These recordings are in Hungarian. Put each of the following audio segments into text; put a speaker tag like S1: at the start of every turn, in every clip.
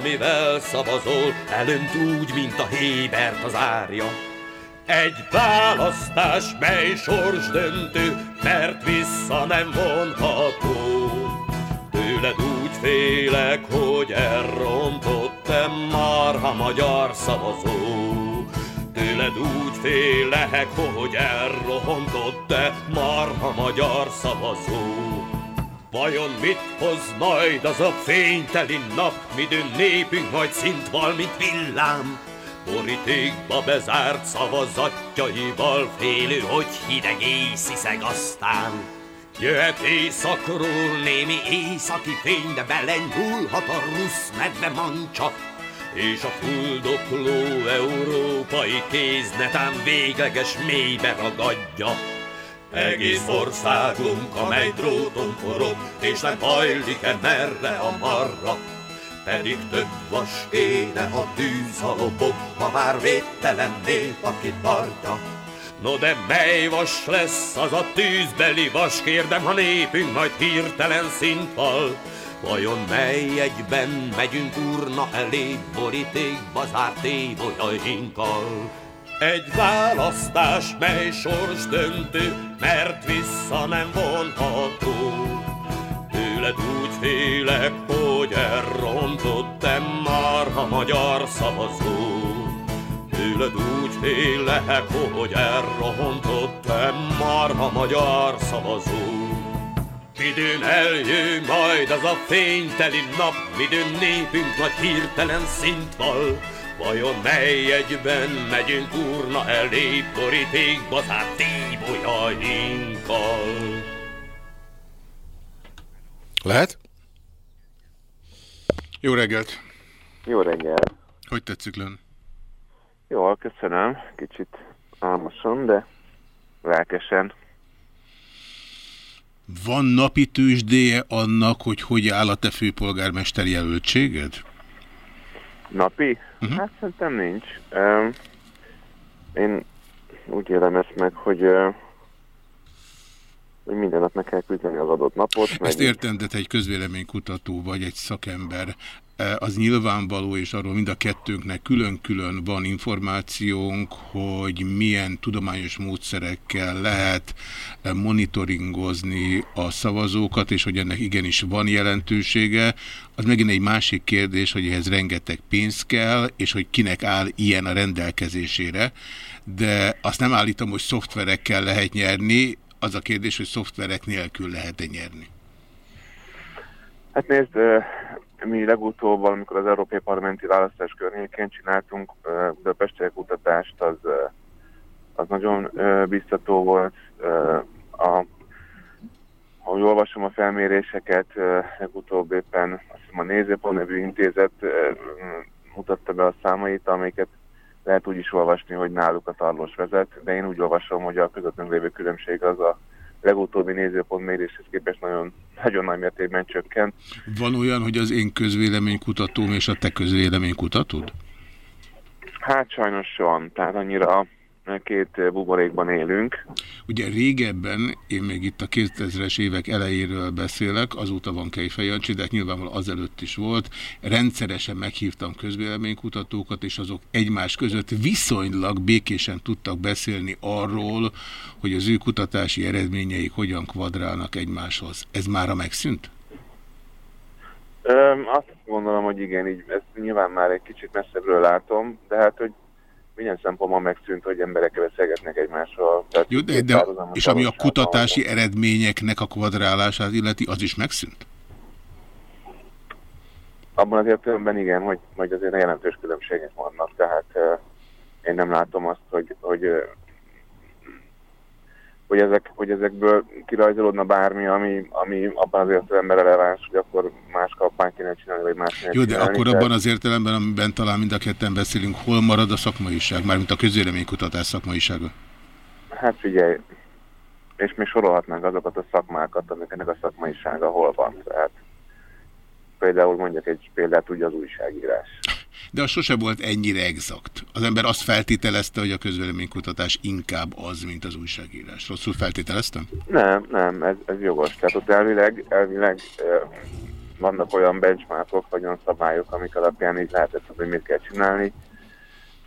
S1: Amivel szavazol, elönt úgy, mint a Hébert az árja. Egy választás, mely sorsdöntő, mert vissza nem vonható. Tőled úgy félek, hogy elrontottam marha magyar szavazó. Tőled úgy félek, hogy elrohontott-e marha magyar szavazó. Vajon mit hoz majd az a fényteli nap, midőn népünk majd szint val, mint villám? Borítékba bezárt szavazatjaival félő, hogy hideg észiszeg aztán. Jöhet éjszakról némi északi fény, de belenyúlhat a rusz medve mancsa, és a fuldokló európai kéz netán végleges mélybe ragadja. Egész országunk, amely dróton forog, és nem hajlik-e merre a marra. Pedig több vas kéne a tűz a lobog, ma már védtelen nép, aki tartja. No de mely vas lesz az a tűzbeli vas, kérdem, ha népünk majd hirtelen szintval. Vajon mely egyben megyünk urna elé, borítékba zárt évolyainkkal? Egy választás, mely sors döntő, mert vissza nem vonható. Tőled úgy félek, hogy elrontottam már a magyar szavazó. Tőled úgy félek, hogy elrontottam már a magyar szavazó. Midőn eljön majd az a fényteli nap, midőn népünk nagy hirtelen szint val. Vajon mely egyben megyünk urna elé, borítékba zárt tíbolyainkkal?
S2: Lehet? Jó reggelt!
S3: Jó reggel.
S2: Hogy tetszik len?
S3: Jól, köszönöm. Kicsit álmosan, de lelkesen.
S2: Van napi tőzsdéje annak, hogy hogy áll a te főpolgármester jelöltséged?
S3: Napi? Uh-huh. Hát szerintem nincs. Um, én úgy élem ezt meg, hogy, uh, hogy minden nap meg kell küzdeni az adott napot.
S2: Ezt meg... értem, de te egy közvéleménykutató vagy, egy szakember. Az nyilvánvaló, és arról mind a kettőnknek külön-külön van információnk, hogy milyen tudományos módszerekkel lehet monitoringozni a szavazókat, és hogy ennek igenis van jelentősége. Az megint egy másik kérdés, hogy ehhez rengeteg pénz kell, és hogy kinek áll ilyen a rendelkezésére. De azt nem állítom, hogy szoftverekkel lehet nyerni, az a kérdés, hogy szoftverek nélkül lehet-e nyerni.
S3: Hát nézd, mi legutóbb, amikor az Európai Parlamenti Választás környékén csináltunk Budapesti kutatást, az, az nagyon biztató volt. A, jól olvasom a felméréseket, legutóbb éppen azt hiszem a Nézőpont nevű intézet mutatta be a számait, amiket lehet úgy is olvasni, hogy náluk a tarlós vezet, de én úgy olvasom, hogy a közöttünk lévő különbség az a legutóbbi nézőpont méréshez képest nagyon, nagyon nagy mértékben csökkent.
S2: Van olyan, hogy az én közvéleménykutatóm és a te közvéleménykutatod?
S3: Hát sajnos van, tehát annyira két buborékban élünk.
S2: Ugye régebben, én még itt a 2000-es évek elejéről beszélek, azóta van Kejfej Jancsi, de nyilvánvalóan azelőtt is volt. Rendszeresen meghívtam közvéleménykutatókat, és azok egymás között viszonylag békésen tudtak beszélni arról, hogy az ő kutatási eredményeik hogyan kvadrálnak egymáshoz. Ez mára megszűnt?
S3: Öm, azt gondolom, hogy igen, így, ezt nyilván már egy kicsit messzebbről látom, de hát, hogy milyen szempontból megszűnt, hogy emberek beszélgetnek egymással.
S2: Tehát Jó, de, de és ami a kutatási van. eredményeknek a kvadrálását illeti, az is megszűnt?
S3: Abban az értelemben igen, hogy, hogy azért jelentős különbségek vannak, tehát én nem látom azt, hogy, hogy hogy, ezek, hogy ezekből kirajzolódna bármi, ami, ami abban az értelemben releváns, hogy akkor más kampányt kéne csinálni, vagy más
S2: Jó, de csinálni, akkor abban az értelemben, amiben talán mind a ketten beszélünk, hol marad a szakmaiság, mármint a közvéleménykutatás szakmaisága?
S3: Hát figyelj, és mi sorolhatnánk azokat a szakmákat, amik ennek a szakmaisága hol van. Tehát például mondjak egy példát, ugye az újságírás.
S2: De az sose volt ennyire exakt. Az ember azt feltételezte, hogy a közvéleménykutatás inkább az, mint az újságírás. Rosszul feltételeztem?
S3: Nem, nem, ez, ez jogos. Tehát ott elvileg, elvileg vannak olyan benchmarkok, vagy olyan szabályok, amik alapján így lehetett, hogy mit kell csinálni.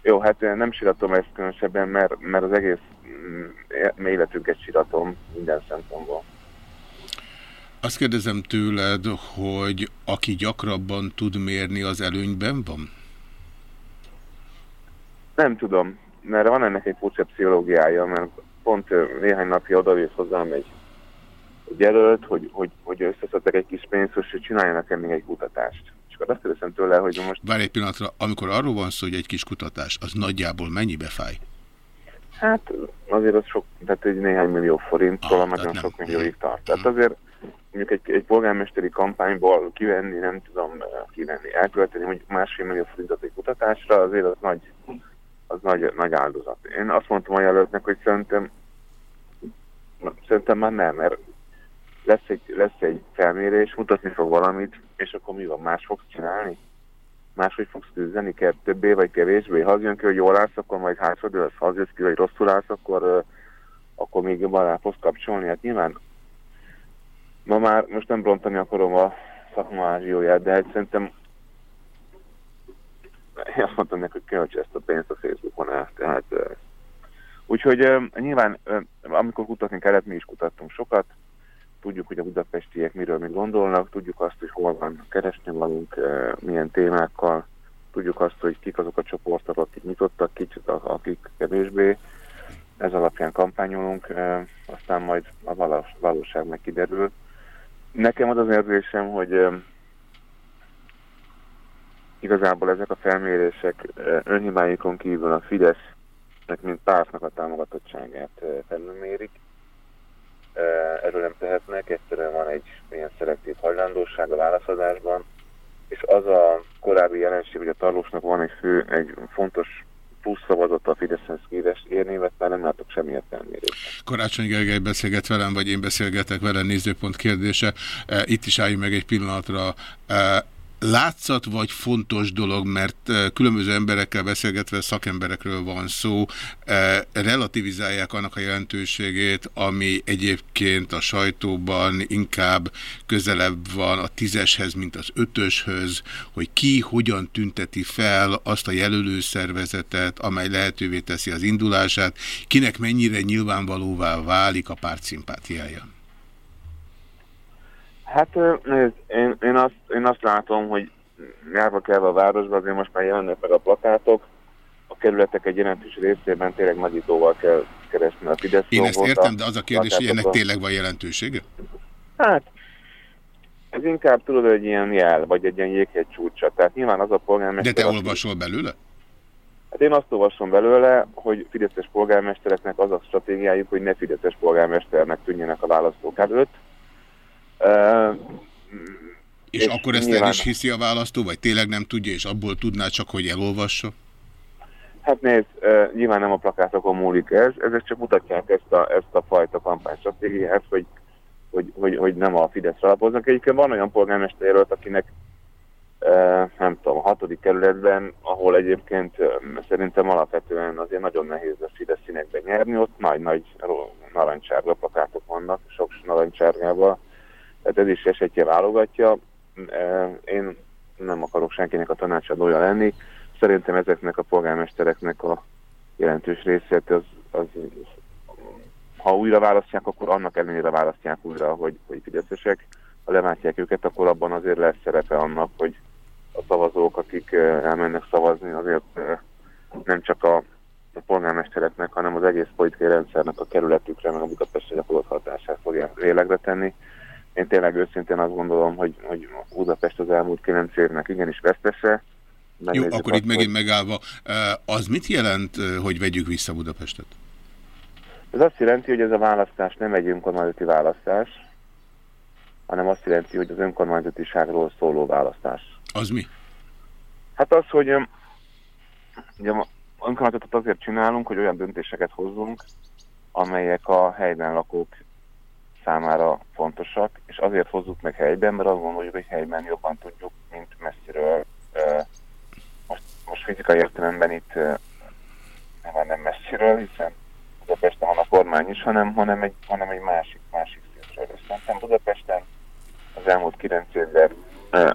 S3: Jó, hát nem síratom ezt különösebben, mert, mert az egész mm, életünket síratom minden szempontból.
S2: Azt kérdezem tőled, hogy aki gyakrabban tud mérni, az előnyben van?
S3: Nem tudom, mert van ennek egy furcsa pszichológiája, mert pont néhány napja odavész hozzám egy, jelölt, hogy, hogy, hogy összeszedtek egy kis pénzt, hogy csináljanak -e még egy kutatást. És akkor azt kérdezem tőle, hogy most...
S2: Várj egy pillanatra, amikor arról van szó, hogy egy kis kutatás, az nagyjából mennyibe fáj?
S3: Hát azért az sok, tehát egy néhány millió forint, ah, nagyon sok millióig tart. Tehát azért mondjuk egy, egy polgármesteri kampányból kivenni, nem tudom kivenni, elkölteni mondjuk másfél millió forintot egy kutatásra, azért az nagy, az nagy, nagy áldozat. Én azt mondtam a jelöltnek, hogy szerintem, szerintem már nem, mert lesz egy, lesz egy felmérés, mutatni fog valamit, és akkor mi van, más fogsz csinálni? Máshogy fogsz küzdeni, kell többé vagy kevésbé. Ha az jön ki, hogy jól állsz, akkor majd hátradőlsz, ha az jössz ki, hogy rosszul állsz, akkor, akkor még jobban rá fogsz kapcsolni. Hát nyilván ma már most nem rontani akarom a szakmázsióját, de hát szerintem én azt mondtam neki, hogy költse ezt a pénzt a Facebookon el. Tehát, úgyhogy nyilván, amikor kutatni kellett, mi is kutattunk sokat, tudjuk, hogy a budapestiek miről mit gondolnak, tudjuk azt, hogy hol van keresni valunk, milyen témákkal, tudjuk azt, hogy kik azok a csoportok, akik nyitottak, kicsit, akik kevésbé. Ez alapján kampányolunk, aztán majd a valóság meg kiderül. Nekem az az érzésem, hogy igazából ezek a felmérések önhibáikon kívül a Fidesznek, mint pártnak a támogatottságát felmérik. Erről nem tehetnek, egyszerűen van egy ilyen szelektív hajlandóság a válaszadásban, és az a korábbi jelenség, hogy a tarlósnak van egy fő, egy fontos plusz szavazott a Fideszhez képest érni, mert már nem látok semmi értelmérést.
S2: Karácsony Gergely beszélget velem, vagy én beszélgetek vele, nézőpont kérdése. E, itt is álljunk meg egy pillanatra. Látszat vagy fontos dolog, mert különböző emberekkel beszélgetve szakemberekről van szó, relativizálják annak a jelentőségét, ami egyébként a sajtóban inkább közelebb van a tízeshez, mint az ötöshöz, hogy ki hogyan tünteti fel azt a jelölőszervezetet, amely lehetővé teszi az indulását, kinek mennyire nyilvánvalóvá válik a párt szimpátiája.
S3: Hát nézd, én, én, azt, én azt látom, hogy járva kell a városba, azért most már jelennek meg a plakátok, a kerületek egy jelentős részében tényleg nagyítóval kell keresni a Fidesz
S2: Én ezt értem, de az a kérdés, hogy ennek tényleg van jelentősége?
S3: Hát, ez inkább tudod, hogy ilyen jel, vagy egy ilyen jéghegy csúcsa. Tehát nyilván az a polgármester...
S2: De te olvasol belőle?
S3: Hát én azt olvasom belőle, hogy fideszes polgármestereknek az a stratégiájuk, hogy ne fideszes polgármesternek tűnjenek a választók előtt
S2: és, és akkor ezt nyilván... el is hiszi a választó, vagy tényleg nem tudja, és abból tudná csak, hogy elolvassa?
S3: Hát nézd, nyilván nem a plakátokon múlik ez, ezek csak mutatják ezt a, ezt a fajta kampánystratégiát, hogy, hogy, hogy, hogy nem a Fidesz alapoznak. Egyébként van olyan polgármester jelölt, akinek nem tudom, a hatodik kerületben, ahol egyébként szerintem alapvetően azért nagyon nehéz a Fidesz színekben nyerni, ott nagy-nagy narancsárga plakátok vannak, sok narancsárgával, tehát ez is esetje válogatja. Én nem akarok senkinek a tanácsadója lenni. Szerintem ezeknek a polgármestereknek a jelentős részét az, az ha újra választják, akkor annak ellenére választják újra, hogy, hogy fideszesek. Ha leváltják őket, akkor abban azért lesz szerepe annak, hogy a szavazók, akik elmennek szavazni, azért nem csak a, a polgármestereknek, hanem az egész politikai rendszernek a kerületükre, meg a Budapestre gyakorolt hatását fogják lélegre tenni. Én tényleg őszintén azt gondolom, hogy, hogy Budapest az elmúlt kilenc évnek igenis vesztese.
S2: Jó, akkor itt megint megállva, az mit jelent, hogy vegyük vissza Budapestet?
S3: Ez azt jelenti, hogy ez a választás nem egy önkormányzati választás, hanem azt jelenti, hogy az önkormányzatiságról szóló választás.
S2: Az mi?
S3: Hát az, hogy ugye önkormányzatot azért csinálunk, hogy olyan döntéseket hozzunk, amelyek a helyben lakók számára fontosak, és azért hozzuk meg helyben, mert azt gondoljuk, hogy helyben jobban tudjuk, mint messziről. Most, most fizikai értelemben itt nem, nem messziről, hiszen Budapesten van a kormány is, hanem, hanem, egy, hanem egy másik, másik szintről. Szerintem Budapesten az elmúlt kilenc évben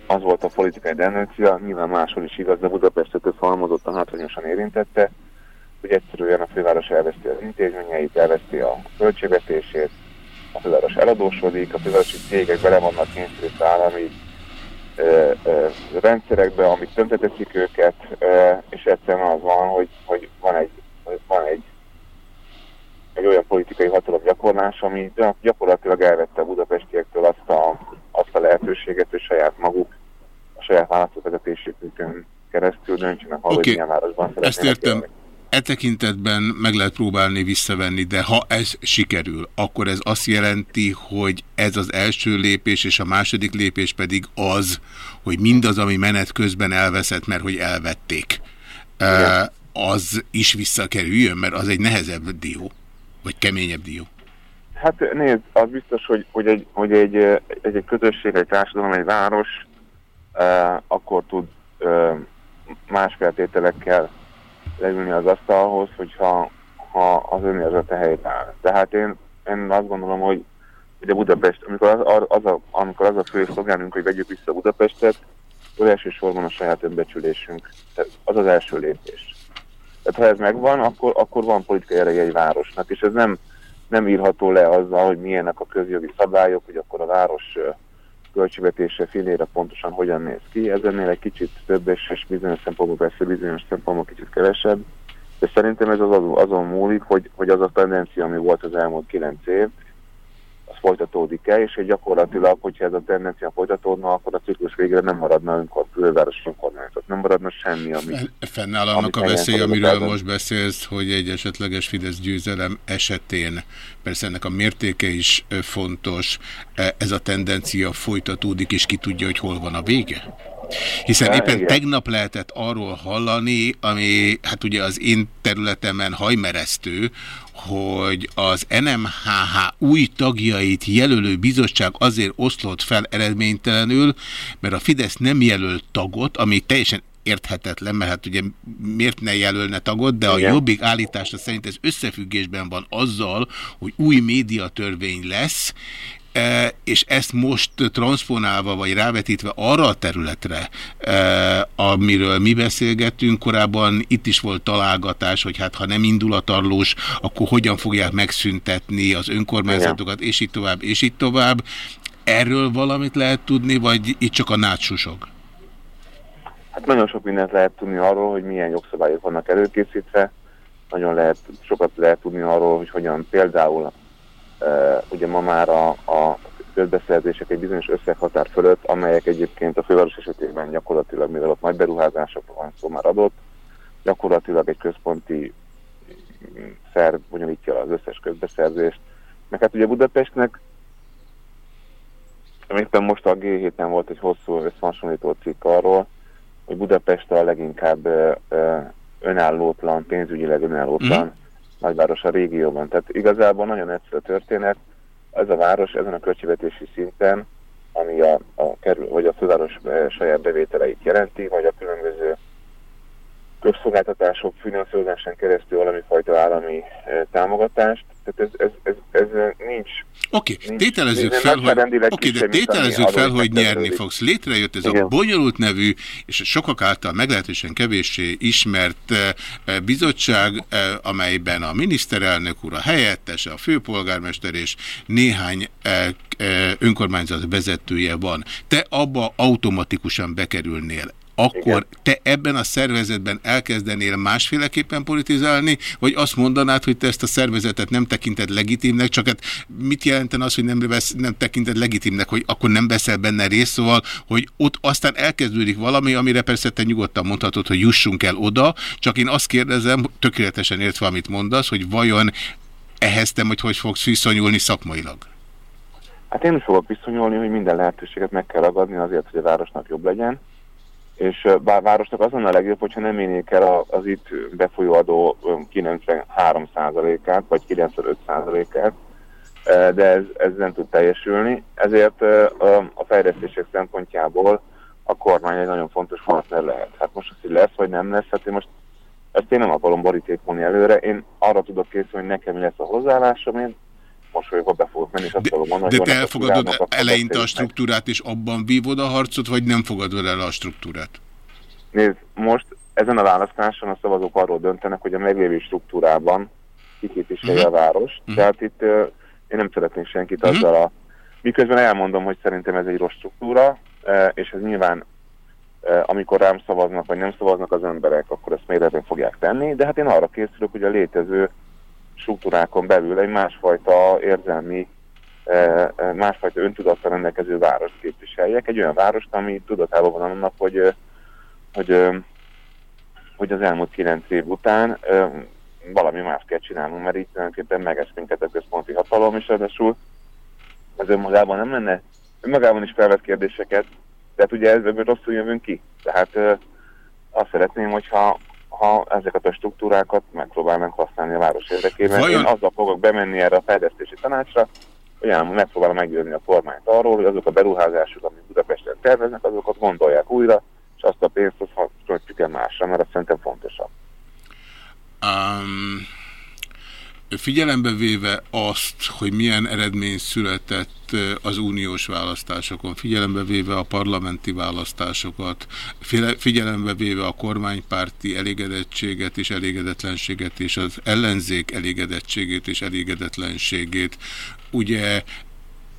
S3: az volt a politikai tendencia, nyilván máshol is igaz, de Budapestet ez halmozottan hátrányosan érintette, hogy egyszerűen a főváros elveszti az intézményeit, elveszti a költségvetését, a főváros eladósodik, a fővárosi cégek bele vannak kényszerítve állami ö, ö, rendszerekbe, amik tönkreteszik őket, ö, és egyszerűen az van, hogy, hogy van egy, van egy egy olyan politikai hatalom gyakorlás, ami gyakorlatilag elvette a budapestiektől azt a, azt a lehetőséget, hogy saját maguk a saját választóvezetésükön keresztül döntsenek arról, okay. hogy milyen városban
S2: Ezt értem. Élni. E tekintetben meg lehet próbálni visszavenni, de ha ez sikerül, akkor ez azt jelenti, hogy ez az első lépés, és a második lépés pedig az, hogy mindaz, ami menet közben elveszett, mert hogy elvették, Igen. az is visszakerüljön, mert az egy nehezebb dió. Vagy keményebb dió?
S3: Hát nézd, az biztos, hogy, hogy, egy, hogy egy, egy, egy közösség, egy társadalom, egy város uh, akkor tud uh, más feltételekkel leülni az asztalhoz, hogyha ha az önérzete helyben áll. Tehát én, én azt gondolom, hogy ugye Budapest, amikor az, az, a, amikor az a fő szolgálunk, hogy vegyük vissza Budapestet, az elsősorban a saját önbecsülésünk. Tehát az az első lépés. Tehát ha ez megvan, akkor, akkor van politikai ereje egy városnak, és ez nem, nem írható le azzal, hogy milyenek a közjogi szabályok, hogy akkor a város költségvetése filére pontosan hogyan néz ki. Ez ennél egy kicsit több, és bizonyos szempontból persze bizonyos szempontból kicsit kevesebb. De szerintem ez az azon múlik, hogy, hogy az a tendencia, ami volt az elmúlt kilenc év, folytatódik-e, és hogy gyakorlatilag, hogyha ez a tendencia folytatódna, akkor a ciklus végre nem maradna önkor, főváros önkormányzat, nem maradna semmi, ami...
S2: Fennáll annak a veszély, amiről most beszélsz, hogy egy esetleges Fidesz győzelem esetén, persze ennek a mértéke is fontos, ez a tendencia folytatódik, és ki tudja, hogy hol van a vége? Hiszen éppen igen. tegnap lehetett arról hallani, ami hát ugye az én területemen hajmeresztő, hogy az NMHH új tagjait jelölő bizottság azért oszlott fel eredménytelenül, mert a Fidesz nem jelölt tagot, ami teljesen érthetetlen, mert hát ugye miért ne jelölne tagot, de a Igen. jobbik állítása szerint ez összefüggésben van azzal, hogy új médiatörvény lesz, és ezt most transponálva vagy rávetítve arra a területre, e, amiről mi beszélgettünk, korábban itt is volt találgatás, hogy hát ha nem indul a tarlós, akkor hogyan fogják megszüntetni az önkormányzatokat, és így tovább, és így tovább. Erről valamit lehet tudni, vagy itt csak a nátsusok?
S3: Hát nagyon sok mindent lehet tudni arról, hogy milyen jogszabályok vannak előkészítve, nagyon lehet, sokat lehet tudni arról, hogy hogyan például ugye ma már a, a közbeszerzések egy bizonyos összeghatár fölött, amelyek egyébként a főváros esetében gyakorlatilag, mivel ott nagy beruházásokról van szó már adott, gyakorlatilag egy központi szerv bonyolítja az összes közbeszerzést. Meg hát ugye Budapestnek éppen most a G7-en volt egy hosszú összehasonlító cikk arról, hogy Budapest a leginkább önállótlan, pénzügyileg önállótlan mm nagyváros a régióban. Tehát igazából nagyon egyszerű a történet. Ez a város ezen a költségvetési szinten, ami a, a kerül, vagy a főváros eh, saját bevételeit jelenti, vagy a különböző közszolgáltatások finanszírozásán keresztül valami fajta állami e, támogatást. Tehát ez, ez, ez, ez nincs...
S2: Oké, okay. tételezzük fel, hogy, okay, de tételezzük fel, hogy nyerni fogsz. Létrejött ez Igen. a bonyolult nevű, és sokak által meglehetősen kevéssé ismert e, bizottság, e, amelyben a miniszterelnök úr, a helyettes, a főpolgármester és néhány önkormányzat vezetője van. Te abba automatikusan bekerülnél akkor Igen. te ebben a szervezetben elkezdenél másféleképpen politizálni, vagy azt mondanád, hogy te ezt a szervezetet nem tekinted legitimnek, csak hát mit jelenten az, hogy nem, vesz, nem tekinted legitimnek, hogy akkor nem veszel benne részt, szóval, hogy ott aztán elkezdődik valami, amire persze te nyugodtan mondhatod, hogy jussunk el oda, csak én azt kérdezem, tökéletesen értve, amit mondasz, hogy vajon ehhez te hogy hogy fogsz viszonyulni szakmailag?
S3: Hát én is fogok viszonyulni, hogy minden lehetőséget meg kell ragadni azért, hogy a városnak jobb legyen. És bár városnak az lenne a legjobb, hogyha nem énék el az itt befolyó adó 93%-át, vagy 95%-át, de ez, ez nem tud teljesülni. Ezért a fejlesztések szempontjából a kormány egy nagyon fontos partner lehet. Hát most az, hogy lesz vagy nem lesz, hát én most ezt én nem akarom borítékolni előre. Én arra tudok készülni, hogy nekem lesz a hozzáállásom, én mosolyogva be fogok menni, és azt fogom mondani,
S2: De te elfogadod eleinte a struktúrát, és abban vívod a harcot, vagy nem fogadod el a struktúrát?
S3: Nézd, most ezen a választáson a szavazók arról döntenek, hogy a meglévő struktúrában kiképviselje uh -huh. a város. Uh -huh. Tehát itt uh, én nem szeretnék senkit uh -huh. azzal a... Miközben elmondom, hogy szerintem ez egy rossz struktúra, uh, és ez nyilván amikor rám szavaznak, vagy nem szavaznak az emberek, akkor ezt mérletben fogják tenni, de hát én arra készülök, hogy a létező struktúrákon belül egy másfajta érzelmi, másfajta öntudattal rendelkező város képviseljek, egy olyan várost, ami tudatában van annak, hogy, hogy, hogy az elmúlt kilenc év után valami más kell csinálnunk, mert így tulajdonképpen megesz minket a központi hatalom, és ráadásul ez önmagában nem lenne, önmagában is felvett kérdéseket, tehát ugye ebből rosszul jövünk ki. Tehát azt szeretném, hogyha ha ezeket a struktúrákat megpróbálnánk használni a város érdekében. Vajon... Én azzal fogok bemenni erre a fejlesztési tanácsra, hogy megpróbálom meggyőzni a kormányt arról, hogy azok a beruházások, amit Budapesten terveznek, azokat gondolják újra, és azt a pénzt azt hasonlítjuk el másra, mert azt szerintem fontosabb.
S2: Um, Figyelembe véve azt, hogy milyen eredmény született az uniós választásokon, figyelembe véve a parlamenti választásokat, figyelembe véve a kormánypárti elégedettséget és elégedetlenséget, és az ellenzék elégedettségét és elégedetlenségét, ugye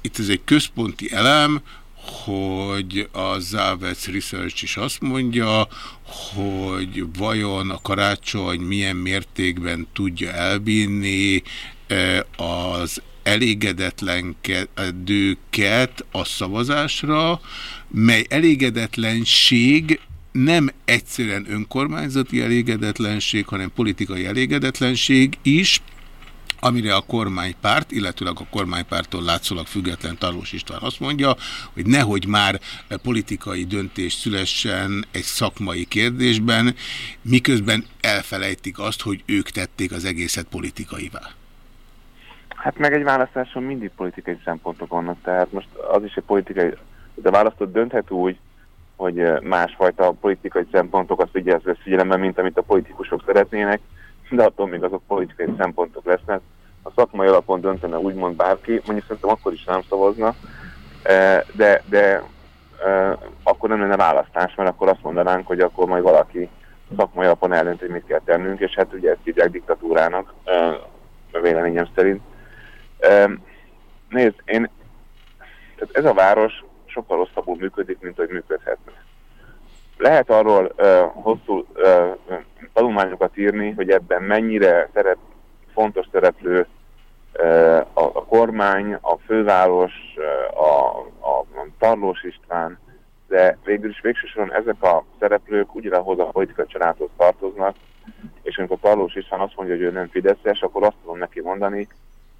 S2: itt ez egy központi elem, hogy a Závec Research is azt mondja, hogy vajon a karácsony milyen mértékben tudja elbínni e, az elégedetlenkedőket a szavazásra, mely elégedetlenség nem egyszerűen önkormányzati elégedetlenség, hanem politikai elégedetlenség is, amire a kormánypárt, illetőleg a kormánypártól látszólag független Tarlós István azt mondja, hogy nehogy már politikai döntés szülessen egy szakmai kérdésben, miközben elfelejtik azt, hogy ők tették az egészet politikaivá.
S3: Hát meg egy választáson mindig politikai szempontok vannak, tehát most az is egy politikai, de választott dönthet úgy, hogy másfajta politikai szempontokat figyelsz figyelembe, mint amit a politikusok szeretnének, de attól még azok politikai szempontok lesznek. A szakmai alapon döntene úgymond bárki, mondjuk szerintem akkor is nem szavazna, e, de, de e, akkor nem lenne választás, mert akkor azt mondanánk, hogy akkor majd valaki szakmai alapon eldönt, hogy mit kell tennünk, és hát ugye ezt hívják diktatúrának, e, véleményem szerint. Nézd, én, tehát ez a város sokkal rosszabbul működik, mint hogy működhetne. Lehet arról hosszú tanulmányokat írni, hogy ebben mennyire szerep, fontos szereplő a, a kormány, a főváros, a, a, Tarlós István, de végül is végsősoron ezek a szereplők ugyanahoz a politikai családhoz tartoznak, és amikor Tarlós István azt mondja, hogy ő nem Fideszes, akkor azt tudom neki mondani,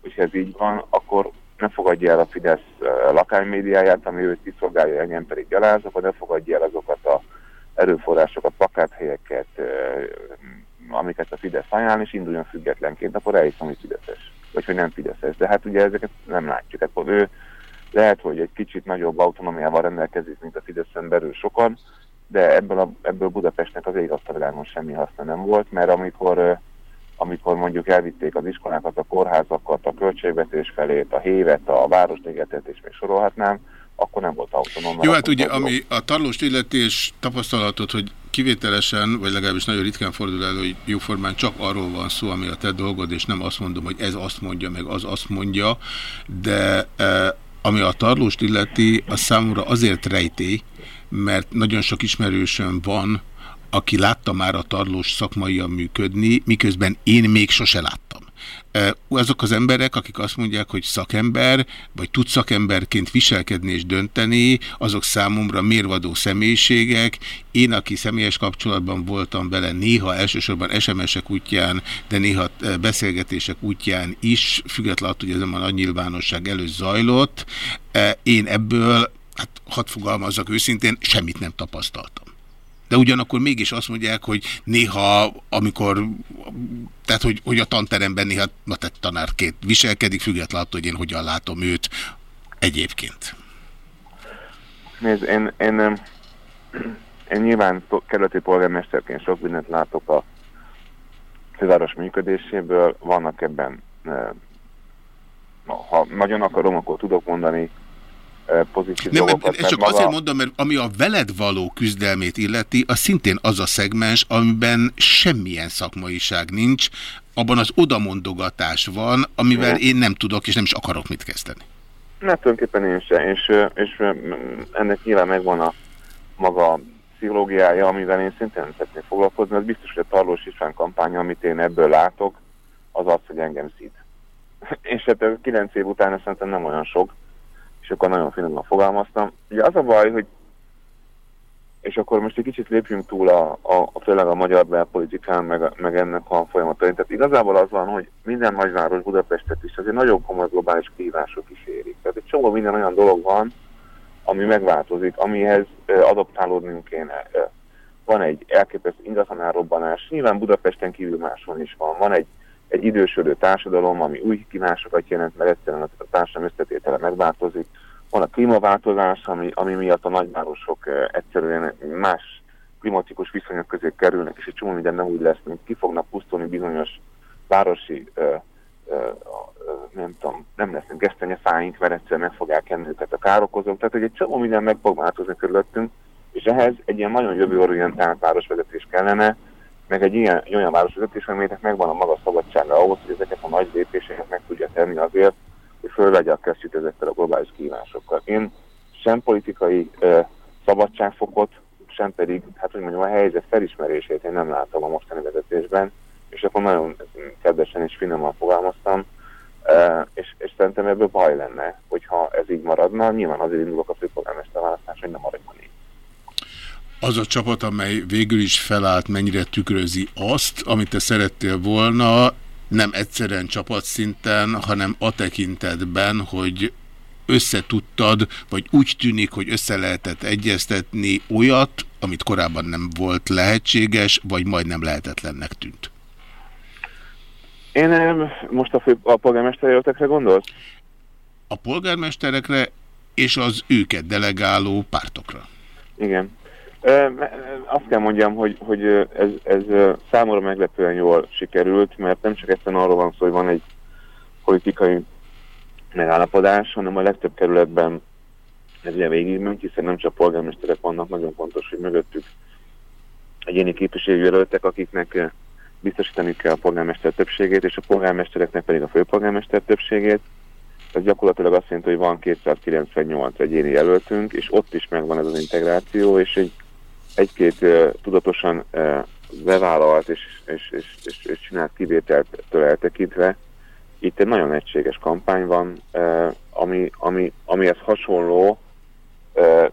S3: hogy ha ez így van, akkor ne fogadja el a Fidesz lakánymédiáját, ami őt kiszolgálja, engem pedig gyalázok, akkor ne fogadja el azokat a erőforrásokat, plakáthelyeket, amiket a Fidesz ajánl, és induljon függetlenként, akkor elhiszem, hogy Fideszes, vagy hogy nem Fideszes. De hát ugye ezeket nem látjuk. Hát ő lehet, hogy egy kicsit nagyobb autonomiával rendelkezik, mint a Fideszen belül sokan, de ebből, a, ebből Budapestnek az ég világon semmi haszna nem volt, mert amikor, amikor mondjuk elvitték az iskolákat, a kórházakat, a költségvetés felét, a hévet, a városligetet, és még sorolhatnám, akkor nem volt autonóm.
S2: Jó, hát ugye, ami a tarlós illetés tapasztalatot, hogy kivételesen, vagy legalábbis nagyon ritkán fordul elő, hogy jóformán csak arról van szó, ami a te dolgod, és nem azt mondom, hogy ez azt mondja, meg az azt mondja, de e, ami a tarlóst illeti, a számomra azért rejtély, mert nagyon sok ismerősöm van, aki látta már a tarlós szakmaian működni, miközben én még sose láttam. Azok az emberek, akik azt mondják, hogy szakember, vagy tud szakemberként viselkedni és dönteni, azok számomra mérvadó személyiségek. Én, aki személyes kapcsolatban voltam vele néha, elsősorban SMS-ek útján, de néha beszélgetések útján is, függetlenül attól, hogy ez a nagy nyilvánosság előtt zajlott, én ebből, hát hadd fogalmazzak őszintén, semmit nem tapasztaltam. De ugyanakkor mégis azt mondják, hogy néha, amikor, tehát hogy, hogy a tanteremben néha, na tehát tanárként viselkedik, függetlenül attól, hogy én hogyan látom őt egyébként.
S3: Nézd, én, én, én nyilván kerületi polgármesterként sok mindent látok a főváros működéséből, vannak ebben, ha nagyon akarom, akkor tudok mondani pozitív
S2: nem,
S3: dolgokat.
S2: Ezt csak maga... azért mondom, mert ami a veled való küzdelmét illeti, az szintén az a szegmens, amiben semmilyen szakmaiság nincs, abban az odamondogatás van, amivel én nem tudok és nem is akarok mit kezdeni.
S3: Ne, tulajdonképpen én sem, és, és ennek nyilván megvan a maga pszichológiája, amivel én szintén nem szeretnék foglalkozni, az biztos, hogy a Tarlós István kampánya, amit én ebből látok, az az, hogy engem szít. és hát 9 év után szerintem nem olyan sok, akkor nagyon finoman fogalmaztam. Ugye az a baj, hogy és akkor most egy kicsit lépjünk túl a, a, a főleg a magyar belpolitikán, meg, meg ennek a folyamatain. Tehát igazából az van, hogy minden nagyváros Budapestet is azért nagyon komoly globális kihívások is érik. Tehát egy csomó minden olyan dolog van, ami megváltozik, amihez adaptálódnunk kéne. Van egy elképesztő ingatlanárobbanás, nyilván Budapesten kívül máshol is van. Van egy egy idősödő társadalom, ami új kívásokat jelent, mert egyszerűen a társadalom összetétele megváltozik. Van a klímaváltozás, ami, ami miatt a nagyvárosok eh, egyszerűen más klimatikus viszonyok közé kerülnek, és egy csomó minden nem úgy lesz, mint ki fognak pusztulni bizonyos városi, ö, ö, ö, nem tudom, nem lesznek gesztenyefáink, mert egyszerűen meg fogják enni őket a károkozók. Tehát, hogy egy csomó minden meg fog változni körülöttünk, és ehhez egy ilyen nagyon jövőorientált városvezetés kellene, meg egy ilyen, egy olyan városvezetés, aminek megvan a maga szabadsága ahhoz, hogy ezeket a nagy lépéseket meg tudja tenni azért, hogy fölvegye a kesztyűt ezekkel a globális kívásokkal. Én sem politikai uh, szabadságfokot, sem pedig, hát hogy mondjam, a helyzet felismerését én nem látom a mostani vezetésben, és akkor nagyon kedvesen és finoman fogalmaztam, uh, és, és szerintem ebből baj lenne, hogyha ez így maradna. Nyilván azért indulok a főpolgármester választás, hogy nem maradjon így
S2: az a csapat, amely végül is felállt, mennyire tükrözi azt, amit te szerettél volna, nem egyszerűen csapatszinten, hanem a tekintetben, hogy összetudtad, vagy úgy tűnik, hogy össze lehetett egyeztetni olyat, amit korábban nem volt lehetséges, vagy majdnem lehetetlennek tűnt.
S3: Én most a, fő, a polgármesterjelöltekre gondolsz?
S2: A polgármesterekre és az őket delegáló pártokra.
S3: Igen. Azt kell mondjam, hogy, hogy ez, ez számomra meglepően jól sikerült, mert nem csak egyszerűen arról van szó, hogy van egy politikai megállapodás, hanem a legtöbb kerületben ez ugye végigment, hiszen nem csak polgármesterek vannak, nagyon fontos, hogy mögöttük egyéni képviselőjelöltek, akiknek biztosítani kell a polgármester többségét, és a polgármestereknek pedig a főpolgármester többségét. Ez gyakorlatilag azt jelenti, hogy van 298 egyéni jelöltünk, és ott is megvan ez az integráció, és egy egy-két tudatosan bevállalt és, és, és, és, és csinált kivételtől eltekintve, itt egy nagyon egységes kampány van, ami, ami, amihez hasonló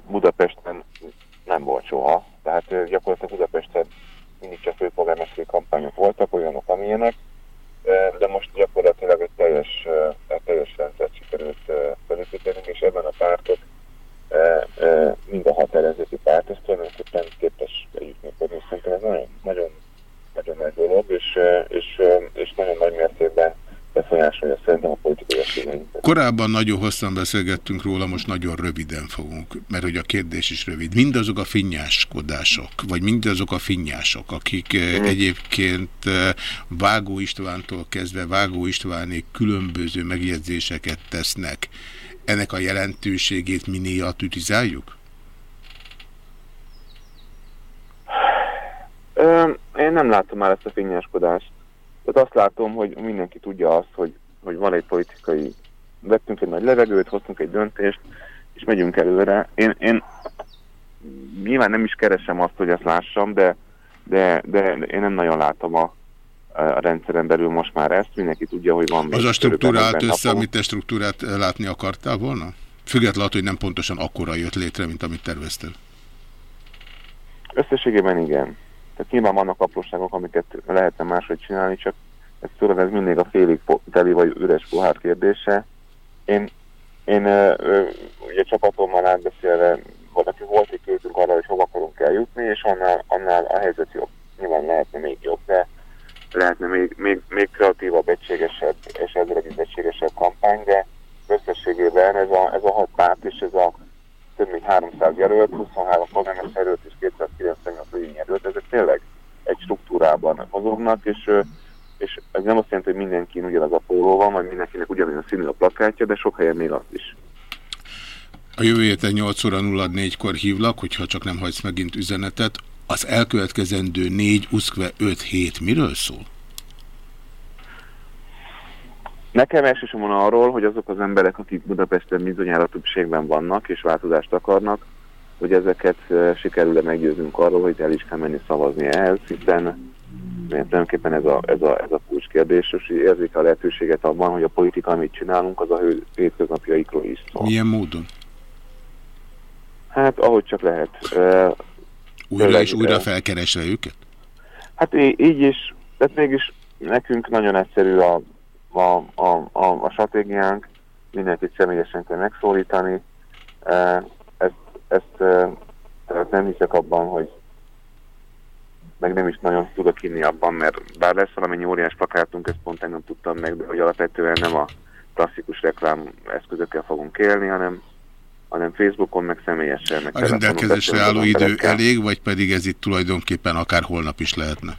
S3: Budapesten nem volt soha. Tehát gyakorlatilag Budapesten mindig csak főpolgármesteri kampányok voltak, olyanok, amilyenek, de most gyakorlatilag egy teljes, egy teljes rendszert sikerült felépítenünk, és ebben a pártok mind a hat ellenzéki párt, ez tulajdonképpen képes együttműködni. Szerintem ez nagyon, nagyon, nagyon nagy dolog, és, és, és nagyon nagy mértékben befolyásolja szerintem a politikai eseményeket.
S2: Korábban nagyon hosszan beszélgettünk róla, most nagyon röviden fogunk, mert hogy a kérdés is rövid. Mindazok a finnyáskodások, vagy mindazok a finnyások, akik mm. egyébként Vágó Istvántól kezdve Vágó Istvánék különböző megjegyzéseket tesznek, ennek a jelentőségét minél tütizáljuk?
S3: Én nem látom már ezt a finnyáskodást. Tehát azt látom, hogy mindenki tudja azt, hogy, hogy van egy politikai... Vettünk egy nagy levegőt, hoztunk egy döntést, és megyünk előre. Én, én nyilván nem is keresem azt, hogy ezt lássam, de, de, de én nem nagyon látom a, a rendszeren belül most már ezt, mindenki tudja, hogy van
S2: Az a struktúra állt össze, amit te struktúrát eh, látni akartál volna? Függetlenül, hogy nem pontosan akkora jött létre, mint amit terveztél.
S3: Összességében igen. Tehát nyilván vannak apróságok, amiket lehetne máshogy csinálni, csak ez tudod, ez mindig a félig teli vagy üres pohár kérdése. Én, én ugye csapatommal átbeszélve, valaki volt egy képünk arra, hogy hova akarunk eljutni, és annál, annál a helyzet jobb. Nyilván lehetne még jobb, de lehetne még, még, még kreatívabb, egységesebb és ezzel egy egységesebb kampány, de összességében ez a, ez a hat párt és ez a több mint 300 jelölt, 23 polgármester jelölt és 298 ügyi jelölt, ezek tényleg egy struktúrában mozognak, és, és ez nem azt jelenti, hogy mindenki ugyanaz a póló van, vagy mindenkinek ugyanaz a színű a plakátja, de sok helyen még az is.
S2: A jövő héten 8 óra 04-kor hívlak, hogyha csak nem hagysz megint üzenetet. Az elkövetkezendő 4, uszkve 5 hét miről szól?
S3: Nekem elsősorban arról, hogy azok az emberek, akik Budapesten bizonyára többségben vannak és változást akarnak, hogy ezeket eh, sikerül-e meggyőznünk arról, hogy el is kell menni szavazni ehhez, hiszen tulajdonképpen ez a, ez a, ez a kulcskérdés, és érzik a lehetőséget abban, hogy a politika, amit csinálunk, az a hő- hétköznapjaikról is szól.
S2: Milyen módon?
S3: Hát, ahogy csak lehet.
S2: Újra és újra
S3: eh,
S2: felkeresve őket?
S3: Hát így is, tehát mégis nekünk nagyon egyszerű a, a, a, a, a stratégiánk, mindenkit személyesen kell megszólítani. Eh, Ezt, ezt eh, tehát nem hiszek abban, hogy meg nem is nagyon tudok hinni abban, mert bár lesz valamennyi óriás plakátunk, ezt pont nem tudtam meg, de hogy alapvetően nem a klasszikus reklám eszközökkel fogunk élni, hanem, hanem Facebookon, meg személyesen. Meg
S2: A rendelkezésre álló idő elég, vagy pedig ez itt tulajdonképpen akár holnap is lehetne?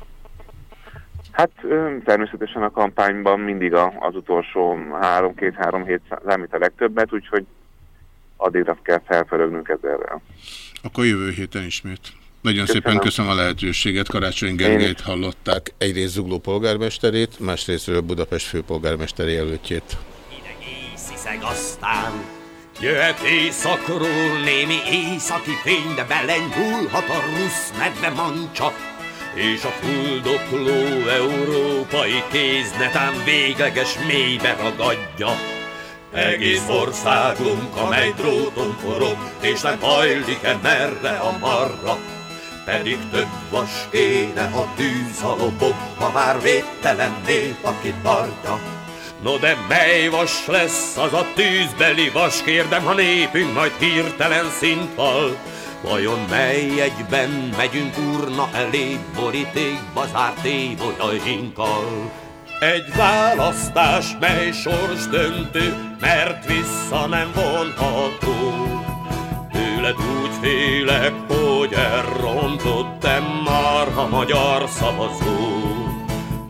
S3: Hát természetesen a kampányban mindig a, az utolsó három-két-három hét számít a legtöbbet, úgyhogy addigra kell felpörögnünk ezerrel.
S2: Akkor jövő héten ismét. Nagyon
S3: Köszönöm.
S2: szépen köszönöm a lehetőséget. Karácsony Gergelyt hallották. Egyrészt Zugló polgármesterét, másrésztről Budapest főpolgármesteri jelöltjét.
S1: Sziszeg aztán Jöhet éjszakról némi északi fény, de belenyúlhat a rusz medve mancsa, és a fuldokló európai kéz netán végleges mélybe ragadja. Egész országunk, amely dróton forog, és nem hajlik-e merre a marra, pedig több vas kéne a tűz a lobog, ha már védtelen nép, aki tartja. No de mely vas lesz az a tűzbeli vas, kérdem, ha népünk majd hirtelen szintval. Vajon mely egyben megyünk urna elé, borítékba zárt évolyainkkal? Egy választás, mely sors döntő, mert vissza nem vonható. Tőled úgy félek, hogy elrontottam már a magyar szavazó.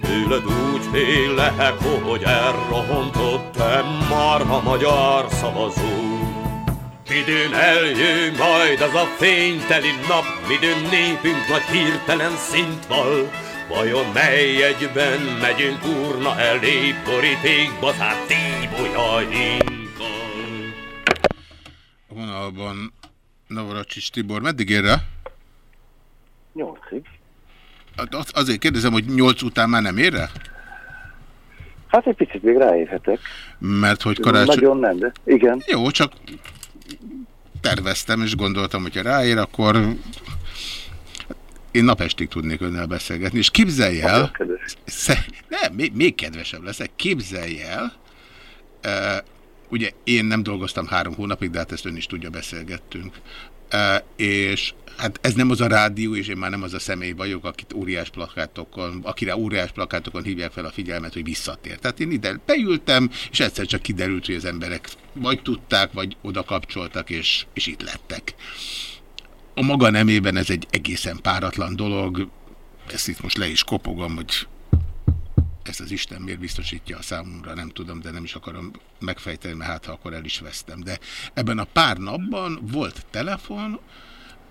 S1: Tőled úgy félek, hogy elrontottam már a magyar szavazó. Midőn eljön majd az a fényteli nap, midőn népünk nagy hirtelen szintval. Vajon mely egyben megyünk urna elé, borítékba zárt tíbolyainkkal?
S2: A vonalban Navracsics Tibor. Meddig ér rá?
S4: Nyolcig.
S2: Hát az- Azért kérdezem, hogy nyolc után már nem ér rá?
S4: Hát egy picit még ráérhetek.
S2: Mert hogy karácsony...
S4: Nagyon nem, de igen.
S2: Jó, csak terveztem, és gondoltam, hogyha ráér, akkor én napestig tudnék önnel beszélgetni, és képzelj el, sze, nem, még, még kedvesebb leszek, képzelj el, e, ugye én nem dolgoztam három hónapig, de hát ezt ön is tudja, beszélgettünk, e, és hát ez nem az a rádió, és én már nem az a személy vagyok, akit óriás plakátokon, akire óriás plakátokon hívják fel a figyelmet, hogy visszatér. Tehát én ide beültem, és egyszer csak kiderült, hogy az emberek vagy tudták, vagy oda kapcsoltak, és, és itt lettek. A maga nemében ez egy egészen páratlan dolog, ezt itt most le is kopogom, hogy ezt az Isten miért biztosítja a számomra, nem tudom, de nem is akarom megfejteni, mert hát ha akkor el is vesztem. De ebben a pár napban volt telefon,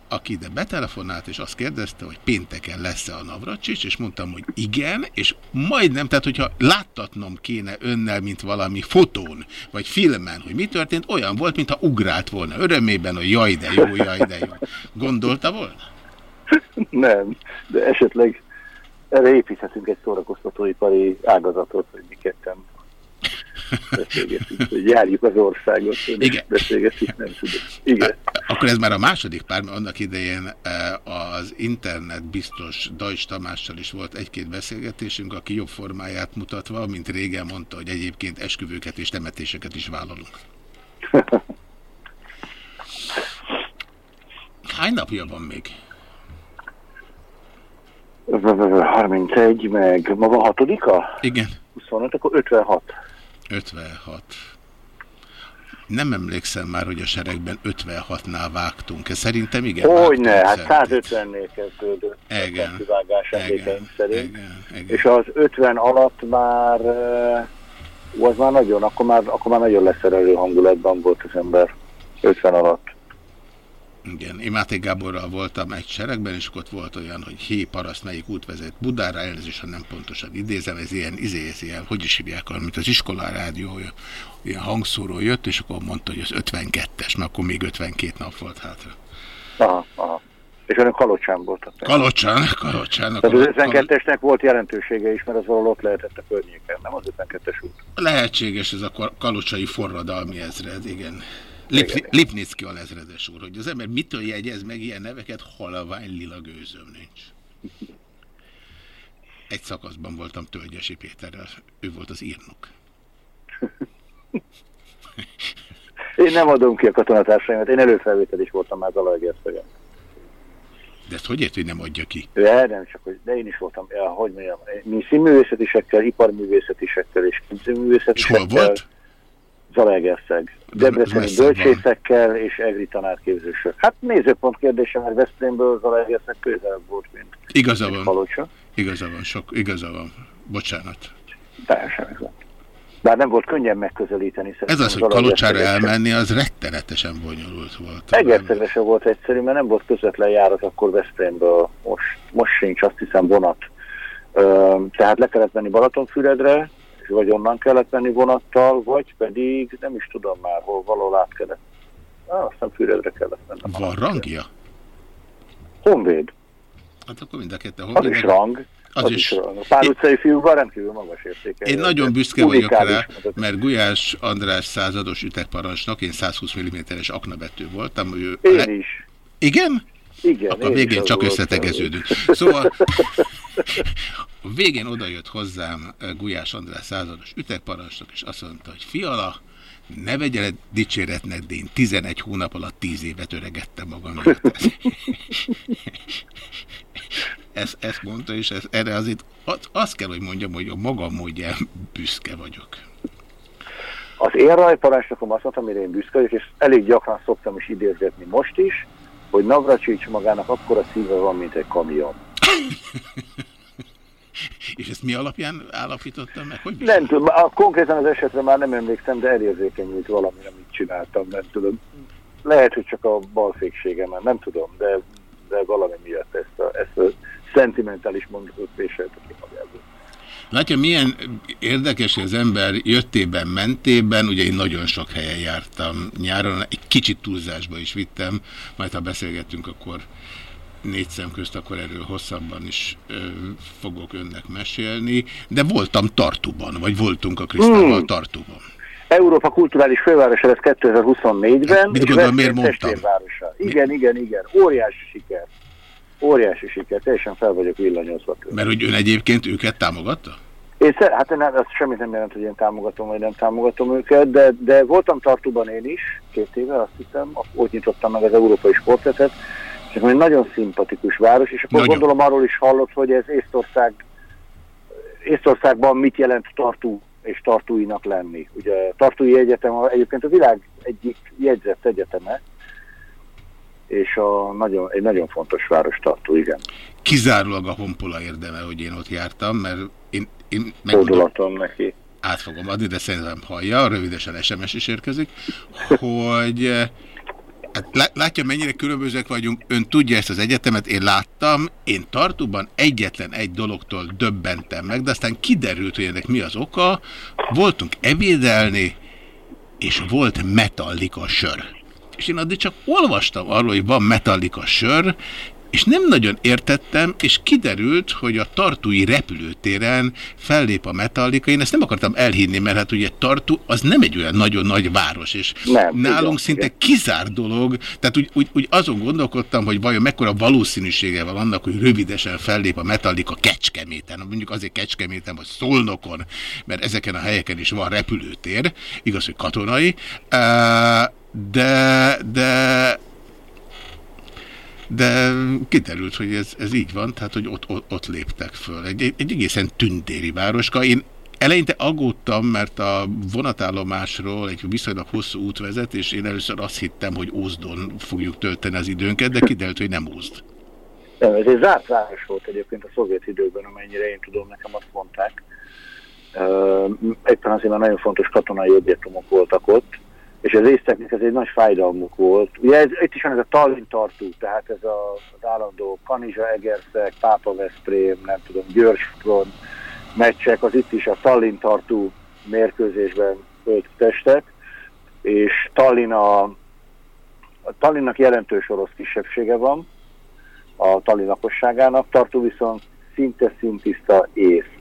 S2: aki ide betelefonált, és azt kérdezte, hogy pénteken lesz-e a Navracsics, és mondtam, hogy igen, és majdnem, tehát hogyha láttatnom kéne önnel, mint valami fotón, vagy filmen, hogy mi történt, olyan volt, mintha ugrált volna örömében, hogy jaj, de jó, jaj, de jó. Gondolta volna?
S4: Nem, de esetleg erre építhetünk egy szórakoztatóipari ágazatot, hogy mi ketten beszélgetünk, hogy járjuk az országot,
S2: Igen.
S4: beszélgetünk, nem tudom. Igen.
S2: Akkor ez már a második pár, mert annak idején eh, az internet biztos Dajs Tamással is volt egy-két beszélgetésünk, aki jobb formáját mutatva, mint régen mondta, hogy egyébként esküvőket és temetéseket is vállalunk. Hány napja van még?
S4: 31, meg maga hatodika?
S2: Igen.
S4: 25, akkor 56.
S2: 56. Nem emlékszem már, hogy a seregben 56-nál vágtunk. Ez szerintem igen.
S4: Hogyne, hát
S2: szerint.
S4: 150-nél kezdődött.
S2: Igen.
S4: A kivágás
S2: Igen,
S4: szerint.
S2: igen, igen.
S4: És az 50 alatt már, eh, az már nagyon, akkor már, akkor már nagyon leszerelő hangulatban volt az ember. 50 alatt.
S2: Igen, én Máté Gáborral voltam egy seregben, és ott volt olyan, hogy hé paraszt, melyik út vezet Budára, elnézést, ha nem pontosan idézem, ez ilyen, izé, ez ilyen, hogy is hívják, mint az iskola rádió, ilyen hangszóró jött, és akkor mondta, hogy az 52-es, mert akkor még 52 nap volt hátra.
S4: Aha, aha. És önök Kalocsán voltak.
S2: Kalocsán, Kalocsán.
S4: Tehát az 52-esnek volt jelentősége is, mert az valahol ott lehetett a környéken, nem az 52-es út.
S2: Lehetséges ez a kal- kalocsai forradalmi ezred, igen. Lip, Lipnicki a lezredes úr, hogy az ember mitől jegyez meg ilyen neveket, halvány lila gőzöm nincs. Egy szakaszban voltam Tölgyesi Péterrel, ő volt az írnok.
S4: Én nem adom ki a katonatársaimat, én előfelvétel is voltam már Zalaegerszegen.
S2: De ezt hogy ért, hogy nem adja ki?
S4: De nem csak, hogy de én is voltam, ja, hogy mondjam, mi színművészetisekkel, iparművészetisekkel és
S2: És
S4: képzőművészetisekkel.
S2: hol volt?
S4: Zalaegerszeg. Debreceni bölcsészekkel és egri tanárképzősök. Hát nézőpont kérdése, mert Veszprémből Zalaegerszeg közelebb volt, mint
S2: Igaza van,
S4: Palocsa.
S2: igaza van, sok, igaza van. Bocsánat.
S4: Teljesen igaz. Bár nem volt könnyen megközelíteni.
S2: Ez az, hogy Kalocsára elmenni, az rettenetesen bonyolult volt.
S4: Se volt egyszerű, mert nem volt közvetlen járat akkor Veszprémből. Most, most sincs, azt hiszem vonat. Ö, tehát le kellett menni Balatonfüredre, vagy onnan kellett menni vonattal, vagy pedig nem is tudom már, hol valahol át kellett. Ah, aztán Füredre kellett mennem.
S2: Van rangja?
S4: Honvéd.
S2: Hát akkor mind a ketten
S4: Az is rang.
S2: Az,
S4: Az,
S2: is.
S4: is. A pár utcai fiúkban rendkívül magas értéke.
S2: Én nagyon büszke vagyok rá, mert Gulyás András százados ütegparancsnok, én 120 mm-es aknabetű voltam. Ő
S4: Én
S2: le-
S4: is.
S2: Igen?
S4: Igen,
S2: Akkor
S4: én
S2: végén csak összetegeződünk. Szóval a végén odajött hozzám eh, Gulyás András százados ütegparancsnok, és azt mondta, hogy fiala, ne vegye le dicséretnek, de én 11 hónap alatt 10 évet öregettem magam ezt, ezt mondta, és ez, erre azért az- azt kell, hogy mondjam, hogy a magam módján büszke vagyok.
S4: Az én rajparancsnokom azt mondta, amire én büszke vagyok, és elég gyakran szoktam is idézgetni most is, hogy Navracsics magának akkora szíve van, mint egy kamion.
S2: És ezt mi alapján állapítottam meg? Hogy
S4: Nem tudom, a, konkrétan az esetre már nem emlékszem, de elérzékenyült valami, amit csináltam, nem tudom. Lehet, hogy csak a balfékségem, nem tudom, de, de valami miatt ezt a, ezt a szentimentális mondatot véselte ki magából.
S2: Látja, milyen érdekes, hogy az ember jöttében, mentében, ugye én nagyon sok helyen jártam nyáron, egy kicsit túlzásba is vittem, majd ha beszélgetünk, akkor négy szem közt, akkor erről hosszabban is ö, fogok önnek mesélni, de voltam Tartuban, vagy voltunk a Krisztával
S4: Hmm.
S2: Tartuban.
S4: Európa kulturális fővárosa lesz 2024-ben.
S2: Mit
S4: és
S2: gondol,
S4: Veszprém
S2: miért mondtam?
S4: Igen, igen, igen. Óriási siker. Óriási siker. Teljesen fel vagyok villanyozva. tőle.
S2: Mert hogy ön egyébként őket támogatta?
S4: Én szer, hát én nem, azt semmit nem jelent, hogy én támogatom, vagy nem támogatom őket, de, de voltam Tartuban én is, két éve azt hiszem, ott nyitottam meg az Európai Sportetet, ez egy nagyon szimpatikus város, és akkor
S2: Nagyon.
S4: gondolom arról is hallott, hogy ez Észtország, Észtországban mit jelent Tartu és Tartuinak lenni. Ugye Tartui Egyetem a- egyébként a világ egyik jegyzett egyeteme, és a nagyon, egy nagyon fontos város Tartu, igen.
S2: Kizárólag a honpola érdeme, hogy én ott jártam, mert én, én megmondom,
S4: neki.
S2: át fogom adni, de szerintem hallja, rövidesen SMS is érkezik, hogy eh, hát lá- látja, mennyire különbözőek vagyunk, ön tudja ezt az egyetemet, én láttam, én Tartuban egyetlen egy dologtól döbbentem meg, de aztán kiderült, hogy ennek mi az oka, voltunk ebédelni, és volt metallika sör. És én addig csak olvastam arról, hogy van metallika sör, és nem nagyon értettem, és kiderült, hogy a tartui repülőtéren fellép a Metallica. Én ezt nem akartam elhinni, mert hát ugye Tartu az nem egy olyan nagyon nagy város, és nem, nálunk igen, szinte igen. kizár dolog, tehát úgy, úgy, úgy azon gondolkodtam, hogy vajon mekkora valószínűsége van annak, hogy rövidesen fellép a Metallica Kecskeméten, mondjuk azért Kecskeméten, vagy Szolnokon, mert ezeken a helyeken is van repülőtér, igaz, hogy katonai, de, de de kiderült, hogy ez, ez így van, tehát hogy ott, ott, ott léptek föl. Egy, egy egészen tündéri városka. Én eleinte aggódtam, mert a vonatállomásról egy viszonylag hosszú út vezet, és én először azt hittem, hogy Ózdon fogjuk tölteni az időnket, de kiderült, hogy nem Ózd.
S4: Nem, ez egy zárt város volt egyébként a szovjet időben, amennyire én tudom, nekem azt mondták. Éppen azért, mert nagyon fontos katonai objektumok voltak ott, és az észteknek ez egy nagy fájdalmuk volt. Ugye ez, itt is van ez a Tallinn tartó, tehát ez a, az állandó Kanizsa, Egerszeg, Pápa Veszprém, nem tudom, Györgyfron meccsek, az itt is a Tallinn tartó mérkőzésben ölt testek, és Tallinn a, a Tallinnnak jelentős orosz kisebbsége van, a Tallinn lakosságának, tartó viszont szinte szintiszta ész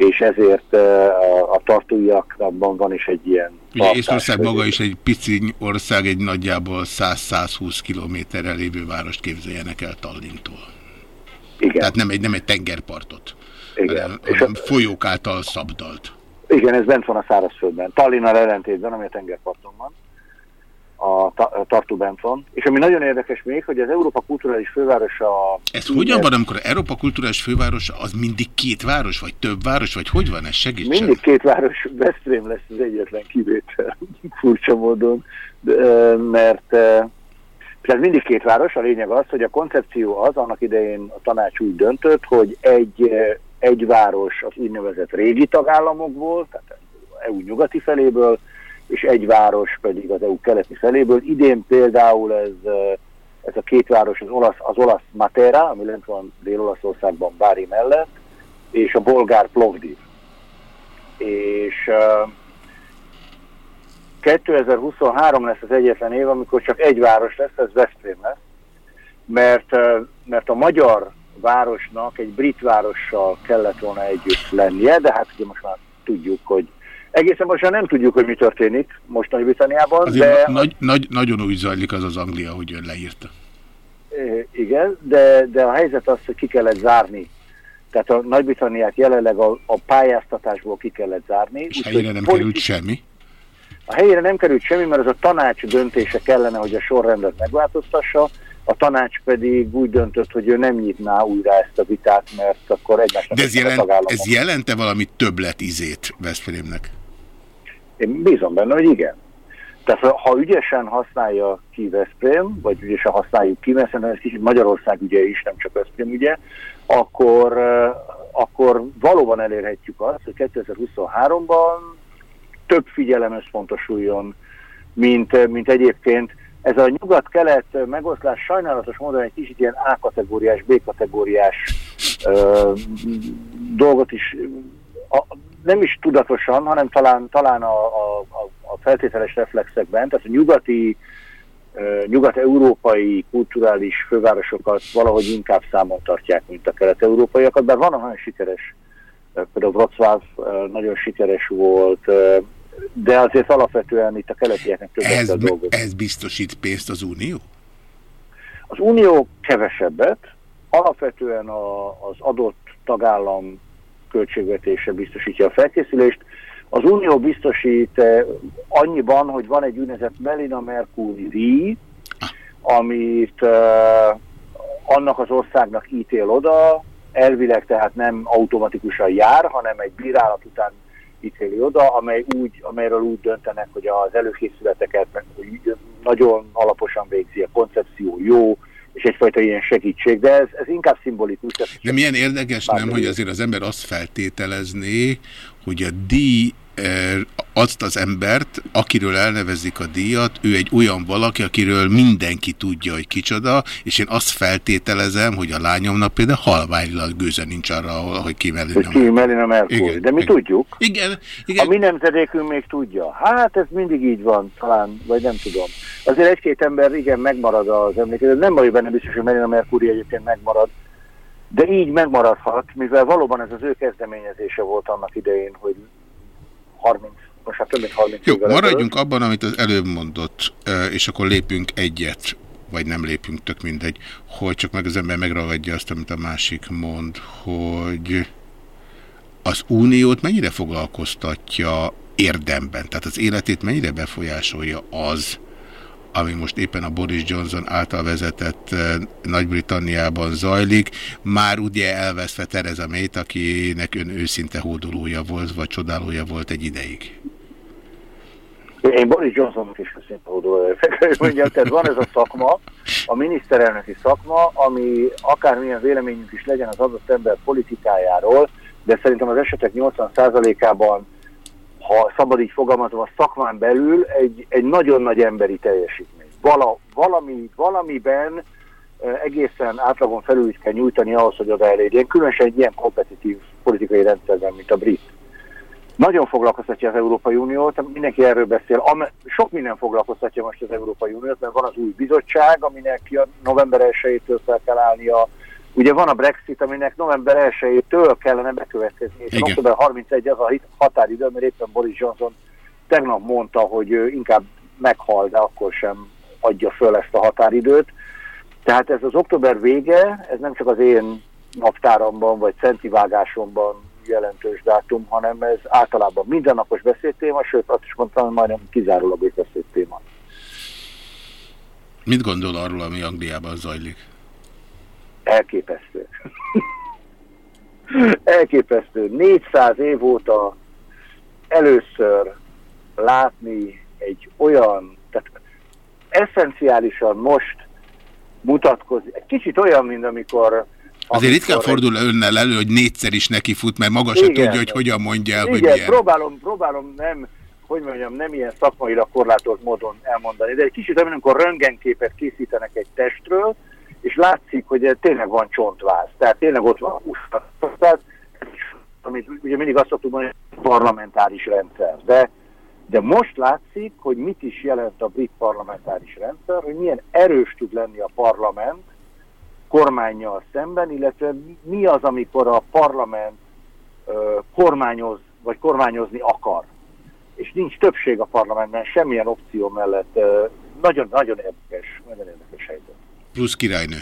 S4: és ezért a, a tartóiakban van is egy ilyen
S2: Ugye Észország maga is egy pici ország, egy nagyjából 100-120 kilométerrel lévő várost képzeljenek el Tallintól. Igen. Tehát nem egy, nem egy tengerpartot, Igen. hanem, hanem folyók által szabdalt.
S4: Igen, ez bent van a szárazföldben. Tallinnal ellentétben, ami a tengerparton van a Tartu van. És ami nagyon érdekes még, hogy az Európa Kulturális Fővárosa...
S2: Ez hogyan van, amikor Európa Kulturális Fővárosa az mindig két város, vagy több város, vagy hogy van ez? Segítsen!
S4: Mindig két város, Veszprém lesz az egyetlen kivétel, furcsa módon, mert tehát mindig két város, a lényeg az, hogy a koncepció az, annak idején a tanács úgy döntött, hogy egy, egy város az úgynevezett régi tagállamokból, tehát EU nyugati feléből, és egy város pedig az EU keleti feléből. Idén például ez, ez a két város az olasz, az olasz Matera, ami lent van Dél-Olaszországban Bári mellett, és a bolgár Plovdiv. És uh, 2023 lesz az egyetlen év, amikor csak egy város lesz, ez Veszprém lesz, mert, mert a magyar városnak egy brit várossal kellett volna együtt lennie, de hát ugye most már tudjuk, hogy Egészen most nem tudjuk, hogy mi történik most Nagy-Britanniában.
S2: de... Nagy, nagy, nagyon úgy zajlik az az Anglia, hogy ön leírta.
S4: Igen, de, de a helyzet az, hogy ki kellett zárni. Tehát a Nagy-Britanniát jelenleg a, a pályáztatásból ki kellett zárni.
S2: És helyére nem került semmi?
S4: A helyére nem került semmi, mert az a tanács döntése kellene, hogy a sorrendet megváltoztassa, a tanács pedig úgy döntött, hogy ő nem nyitná újra ezt a vitát, mert akkor egymásnak...
S2: De ez, jelent, ez jelente valami többletizét Veszprémnek?
S4: Én bízom benne, hogy igen. Tehát ha ügyesen használja ki Veszprém, vagy ügyesen használjuk ki, mert ez kicsit Magyarország ügye is, nem csak Veszprém ügye, akkor, akkor valóban elérhetjük azt, hogy 2023-ban több figyelem összpontosuljon, mint, mint egyébként. Ez a nyugat-kelet megoszlás sajnálatos módon egy kicsit ilyen A-kategóriás, B-kategóriás dolgot is a, nem is tudatosan, hanem talán, talán a, a, a feltételes reflexekben, tehát a nyugati, nyugat-európai kulturális fővárosokat valahogy inkább számon tartják, mint a kelet-európaiakat, bár van olyan sikeres, például Wrocław nagyon sikeres volt, de azért alapvetően itt a keletieknek többet ez, kell dolgozni.
S2: Ez biztosít pénzt az Unió?
S4: Az Unió kevesebbet, alapvetően a, az adott tagállam költségvetése biztosítja a felkészülést. Az Unió biztosít eh, annyiban, hogy van egy úgynevezett Melina Mercuri díj, amit uh, annak az országnak ítél oda, elvileg tehát nem automatikusan jár, hanem egy bírálat után ítéli oda, amely úgy, amelyről úgy döntenek, hogy az előkészületeket nagyon alaposan végzi, a koncepció jó, és egyfajta ilyen segítség, de ez, ez inkább szimbolikus.
S2: De milyen érdekes nem, hogy azért az ember azt feltételezné, hogy a díj azt az embert, akiről elnevezik a díjat, ő egy olyan valaki, akiről mindenki tudja, hogy kicsoda, és én azt feltételezem, hogy a lányomnak például halványilag gőze nincs arra, hogy ki
S4: Melina. Ki Melina Mercury, de mi
S2: igen.
S4: tudjuk.
S2: Igen, igen.
S4: A mi nemzedékünk még tudja. Hát ez mindig így van, talán, vagy nem tudom. Azért egy-két ember igen megmarad az emlékezet. Nem vagyok benne biztos, hogy Melina Mercury egyébként megmarad, de így megmaradhat, mivel valóban ez az ő kezdeményezése volt annak idején, hogy 30 most hát több mint 30
S2: Jó, maradjunk előtt. abban, amit az előbb mondott, és akkor lépünk egyet, vagy nem lépünk, tök mindegy, hogy csak meg az ember megragadja azt, amit a másik mond, hogy az uniót mennyire foglalkoztatja érdemben, tehát az életét mennyire befolyásolja az, ami most éppen a Boris Johnson által vezetett Nagy-Britanniában zajlik, már ugye elveszve Tereza May-t, akinek ön őszinte hódolója volt, vagy csodálója volt egy ideig.
S4: Én Boris Johnsonnak is hódolója. Mondjam, tehát van ez a szakma, a miniszterelnöki szakma, ami akármilyen véleményünk is legyen az adott ember politikájáról, de szerintem az esetek 80%-ában ha szabad így fogalmazva, a szakmán belül egy, egy nagyon nagy emberi teljesítmény. Vala, valami, valamiben egészen átlagon felül is kell nyújtani ahhoz, hogy oda elérjen, különösen egy ilyen kompetitív politikai rendszerben, mint a brit. Nagyon foglalkoztatja az Európai Uniót, mindenki erről beszél. Sok minden foglalkoztatja most az Európai Uniót, mert van az új bizottság, aminek november 1-től fel kell állnia Ugye van a Brexit, aminek november 1-től kellene bekövetkezni, és október 31 az a határidő, mert éppen Boris Johnson tegnap mondta, hogy ő inkább meghal, de akkor sem adja föl ezt a határidőt. Tehát ez az október vége, ez nem csak az én naptáramban vagy centivágásomban jelentős dátum, hanem ez általában mindennapos beszédtéma, sőt azt is mondtam, hogy majdnem kizárólagos beszédtéma.
S2: Mit gondol arról, ami Angliában zajlik?
S4: Elképesztő. elképesztő. 400 év óta először látni egy olyan, tehát eszenciálisan most mutatkozik, egy kicsit olyan, mint amikor
S2: Azért ritkán fordul önnel elő, hogy négyszer is neki fut, mert maga se tudja, hogy hogyan mondja el, igen, hogy milyen.
S4: próbálom, próbálom nem, hogy mondjam, nem ilyen szakmaira korlátolt módon elmondani, de egy kicsit, amikor röntgenképet készítenek egy testről, és látszik, hogy tényleg van csontváz. Tehát tényleg ott van tehát, amit ugye mindig azt szoktuk mondani, hogy parlamentáris rendszer. De, de most látszik, hogy mit is jelent a brit parlamentáris rendszer, hogy milyen erős tud lenni a parlament kormányjal szemben, illetve mi az, amikor a parlament ö, kormányoz, vagy kormányozni akar. És nincs többség a parlamentben, semmilyen opció mellett. Nagyon-nagyon érdekes, nagyon érdekes helyzet.
S2: Plusz királynő.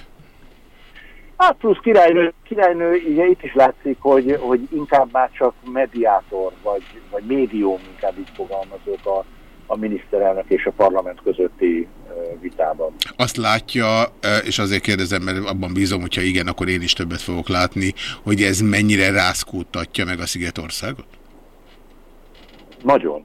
S4: Hát plusz királynő, királynő ugye itt is látszik, hogy, hogy inkább már csak mediátor, vagy, vagy médium, inkább így fogalmazók a, a miniszterelnök és a parlament közötti vitában.
S2: Azt látja, és azért kérdezem, mert abban bízom, hogyha igen, akkor én is többet fogok látni, hogy ez mennyire rászkódtatja meg a Szigetországot?
S4: Nagyon.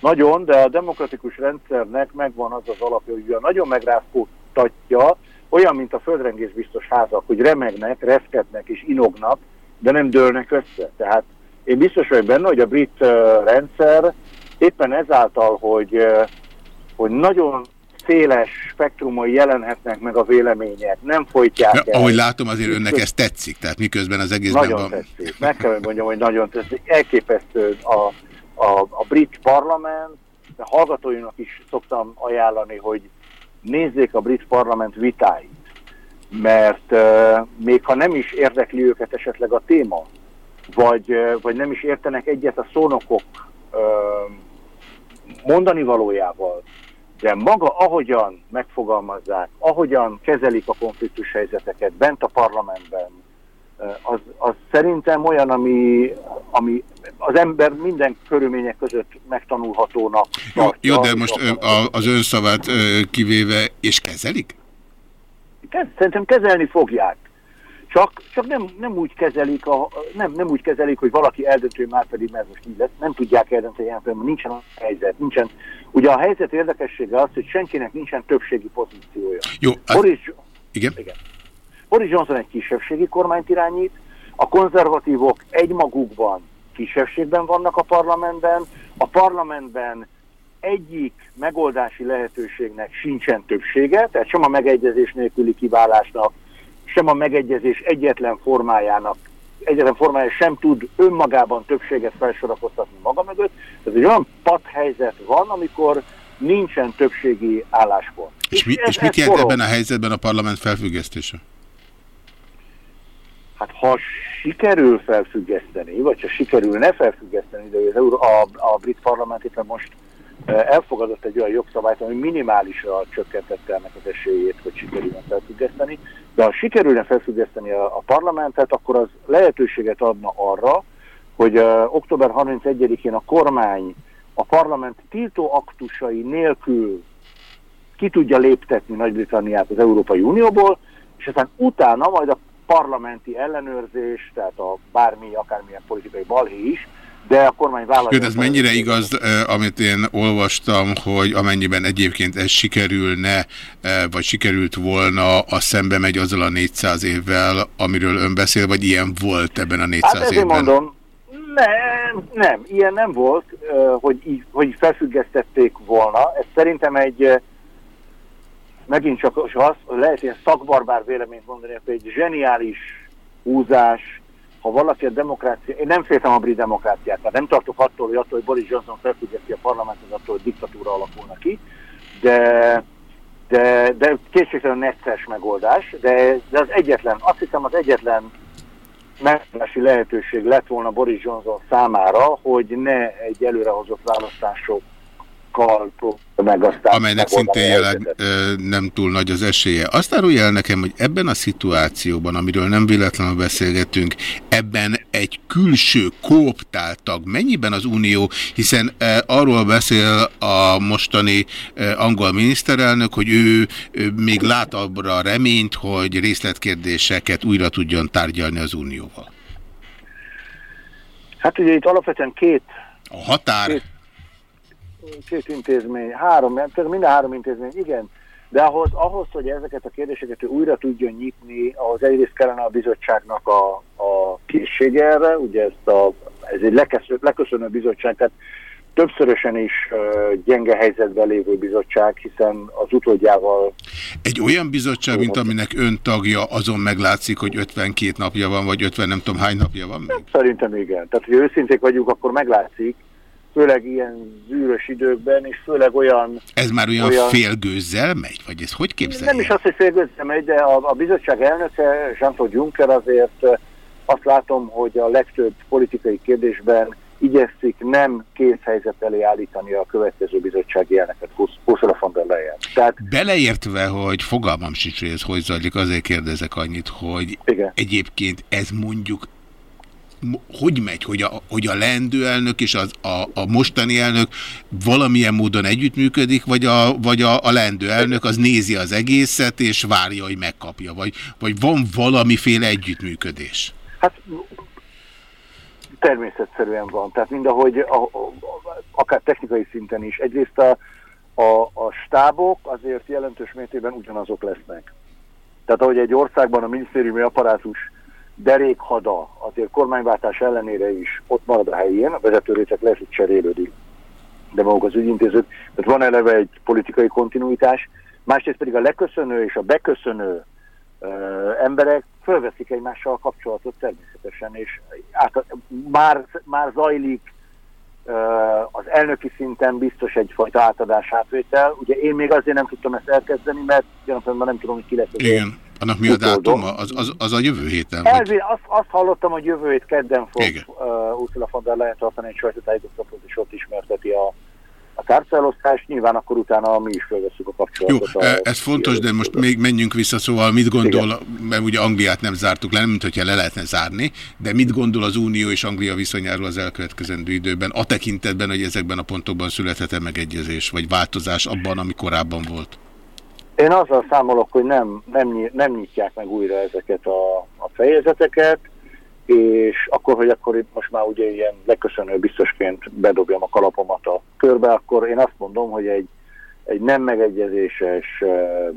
S4: Nagyon, de a demokratikus rendszernek megvan az az alapja, hogy nagyon megrázkódtat mutatja, olyan, mint a földrengés biztos házak, hogy remegnek, reszketnek és inognak, de nem dőlnek össze. Tehát én biztos vagyok benne, hogy a brit rendszer éppen ezáltal, hogy, hogy nagyon széles spektrumon jelenhetnek meg a vélemények, nem folytják ja,
S2: el. Ahogy látom, azért önnek ez tetszik, tehát miközben az egészben
S4: nagyon van... tetszik, meg kell, mondjam, hogy nagyon tetszik. Elképesztő a, a, a brit parlament, de hallgatóinak is szoktam ajánlani, hogy nézzék a brit parlament vitáit, mert még ha nem is érdekli őket esetleg a téma, vagy, vagy nem is értenek egyet a szónokok mondani valójával, de maga ahogyan megfogalmazzák, ahogyan kezelik a konfliktus helyzeteket bent a parlamentben, az, az szerintem olyan, ami, ami az ember minden körülmények között megtanulhatónak.
S2: Jó, jó de most a, az önszavát kivéve, és kezelik?
S4: Szerintem kezelni fogják. Csak, csak nem, nem, úgy kezelik a, nem, nem úgy kezelik, hogy valaki eldöntő, már pedig mert most így lesz. Nem tudják eldönteni, mert nincsen a helyzet. Nincsen. Ugye a helyzet érdekessége az, hogy senkinek nincsen többségi pozíciója.
S2: Jó, az... Boris, igen?
S4: igen. Boris Johnson egy kisebbségi kormányt irányít, a konzervatívok egymagukban kisebbségben vannak a parlamentben, a parlamentben egyik megoldási lehetőségnek sincsen többsége, tehát sem a megegyezés nélküli kiválásnak, sem a megegyezés egyetlen formájának, egyetlen formája sem tud önmagában többséget felsorakoztatni maga mögött. Ez egy olyan padhelyzet van, amikor nincsen többségi álláspont.
S2: És, mi, és, és mit jelent ebben a helyzetben a parlament felfüggesztése?
S4: Hát ha sikerül felfüggeszteni, vagy ha sikerülne felfüggeszteni, de az Euró, a, a brit parlament itt most elfogadott egy olyan jogszabályt, ami minimálisra csökkentette ennek az esélyét, hogy sikerülne felfüggeszteni, de ha sikerülne felfüggeszteni a, a parlamentet, akkor az lehetőséget adna arra, hogy uh, október 31-én a kormány a parlament tiltó aktusai nélkül ki tudja léptetni Nagy-Britanniát az Európai Unióból, és aztán utána majd a parlamenti ellenőrzés, tehát a bármi, akármilyen politikai balhé is, de a kormány vállalja...
S2: ez mennyire igaz, amit én olvastam, hogy amennyiben egyébként ez sikerülne, vagy sikerült volna, a szembe megy azzal a 400 évvel, amiről ön beszél, vagy ilyen volt ebben a 400 hát évben?
S4: mondom, nem, nem, ilyen nem volt, hogy, így, hogy felfüggesztették volna. Ez szerintem egy, megint csak az, lehet ilyen szakbarbár véleményt mondani, hogy egy zseniális húzás, ha valaki a demokrácia, én nem féltem a brit demokráciát, mert nem tartok attól, hogy attól, hogy Boris Johnson felfüggeszti a parlamentet, attól, hogy diktatúra alakulna ki, de, de, de kétségtelen necces megoldás, de, de az egyetlen, azt hiszem az egyetlen megoldási lehetőség lett volna Boris Johnson számára, hogy ne egy előrehozott választásokkal meg aztán...
S2: Amelynek szintén jelenleg nem túl nagy az esélye. Azt árulja el nekem, hogy ebben a szituációban, amiről nem véletlenül beszélgetünk, ebben egy külső kooptált tag, mennyiben az Unió, hiszen e, arról beszél a mostani e, angol miniszterelnök, hogy ő, ő még lát abra reményt, hogy részletkérdéseket újra tudjon tárgyalni az Unióval.
S4: Hát ugye itt alapvetően két...
S2: A határ... Két
S4: két intézmény, három, minden három intézmény, igen, de ahhoz, ahhoz, hogy ezeket a kérdéseket újra tudjon nyitni, ahhoz egyrészt kellene a bizottságnak a, a készsége erre, ugye ezt a, ez egy leköszönő, leköszönő bizottság, tehát többszörösen is uh, gyenge helyzetben lévő bizottság, hiszen az utódjával...
S2: Egy olyan bizottság, mint aminek ön tagja, azon meglátszik, hogy 52 napja van, vagy 50 nem tudom hány napja van még?
S4: Szerintem igen. Tehát, hogy őszinték vagyunk, akkor meglátszik, főleg ilyen zűrös időkben, és főleg olyan...
S2: Ez már olyan, olyan félgőzzel megy? Vagy ez hogy képzelje?
S4: Nem is az, hogy félgőzzel megy, de a, a bizottság elnöke, Jean-Claude Juncker azért azt látom, hogy a legtöbb politikai kérdésben igyekszik nem kész helyzet elé állítani a következő bizottsági elnöket, Ursula von der Leyen.
S2: Tehát, Beleértve, hogy fogalmam sincs, hogy ez hogy zajlik, azért kérdezek annyit, hogy igen. egyébként ez mondjuk hogy megy, hogy a, hogy a leendő elnök és az, a, a mostani elnök valamilyen módon együttműködik, vagy a, vagy a, a leendő elnök az nézi az egészet, és várja, hogy megkapja, vagy, vagy van valamiféle együttműködés?
S4: Hát természetszerűen van, tehát mindahogy a, a, akár technikai szinten is. Egyrészt a, a, a stábok azért jelentős mértékben ugyanazok lesznek. Tehát ahogy egy országban a minisztériumi apparátus derékhada azért kormányváltás ellenére is ott marad a helyén, a vezetőrétek lesz, hogy cserélődik, de maguk az ügyintézők. Tehát van eleve egy politikai kontinuitás, másrészt pedig a leköszönő és a beköszönő ö, emberek fölveszik egymással a kapcsolatot természetesen, és át, már, már zajlik ö, az elnöki szinten biztos egyfajta átadás átvétel. Ugye én még azért nem tudtam ezt elkezdeni, mert gyakorlatilag nem tudom, hogy ki lesz
S2: Igen. Annak mi a dátuma? Az, az, az a jövő héten?
S4: Elvén, azt, azt hallottam, hogy jövő hét kedden fog uh, Ursula von der Leyen tartani egy sajtótájékoztatót, és ott ismerteti a, a tárcelosztást, nyilván akkor utána mi is felveszünk a kapcsolatot.
S2: Jó, a, ez fontos, de most még menjünk vissza, szóval mit gondol, Igen. mert ugye Angliát nem zártuk le, mint hogyha le lehetne zárni, de mit gondol az Unió és Anglia viszonyáról az elkövetkezendő időben, a tekintetben, hogy ezekben a pontokban születhet-e megegyezés, vagy változás abban, ami korábban volt?
S4: Én azzal számolok, hogy nem, nem, nem nyitják meg újra ezeket a, a fejezeteket, és akkor, hogy akkor most már ugye ilyen leköszönő biztosként bedobjam a kalapomat a körbe, akkor én azt mondom, hogy egy, egy nem megegyezéses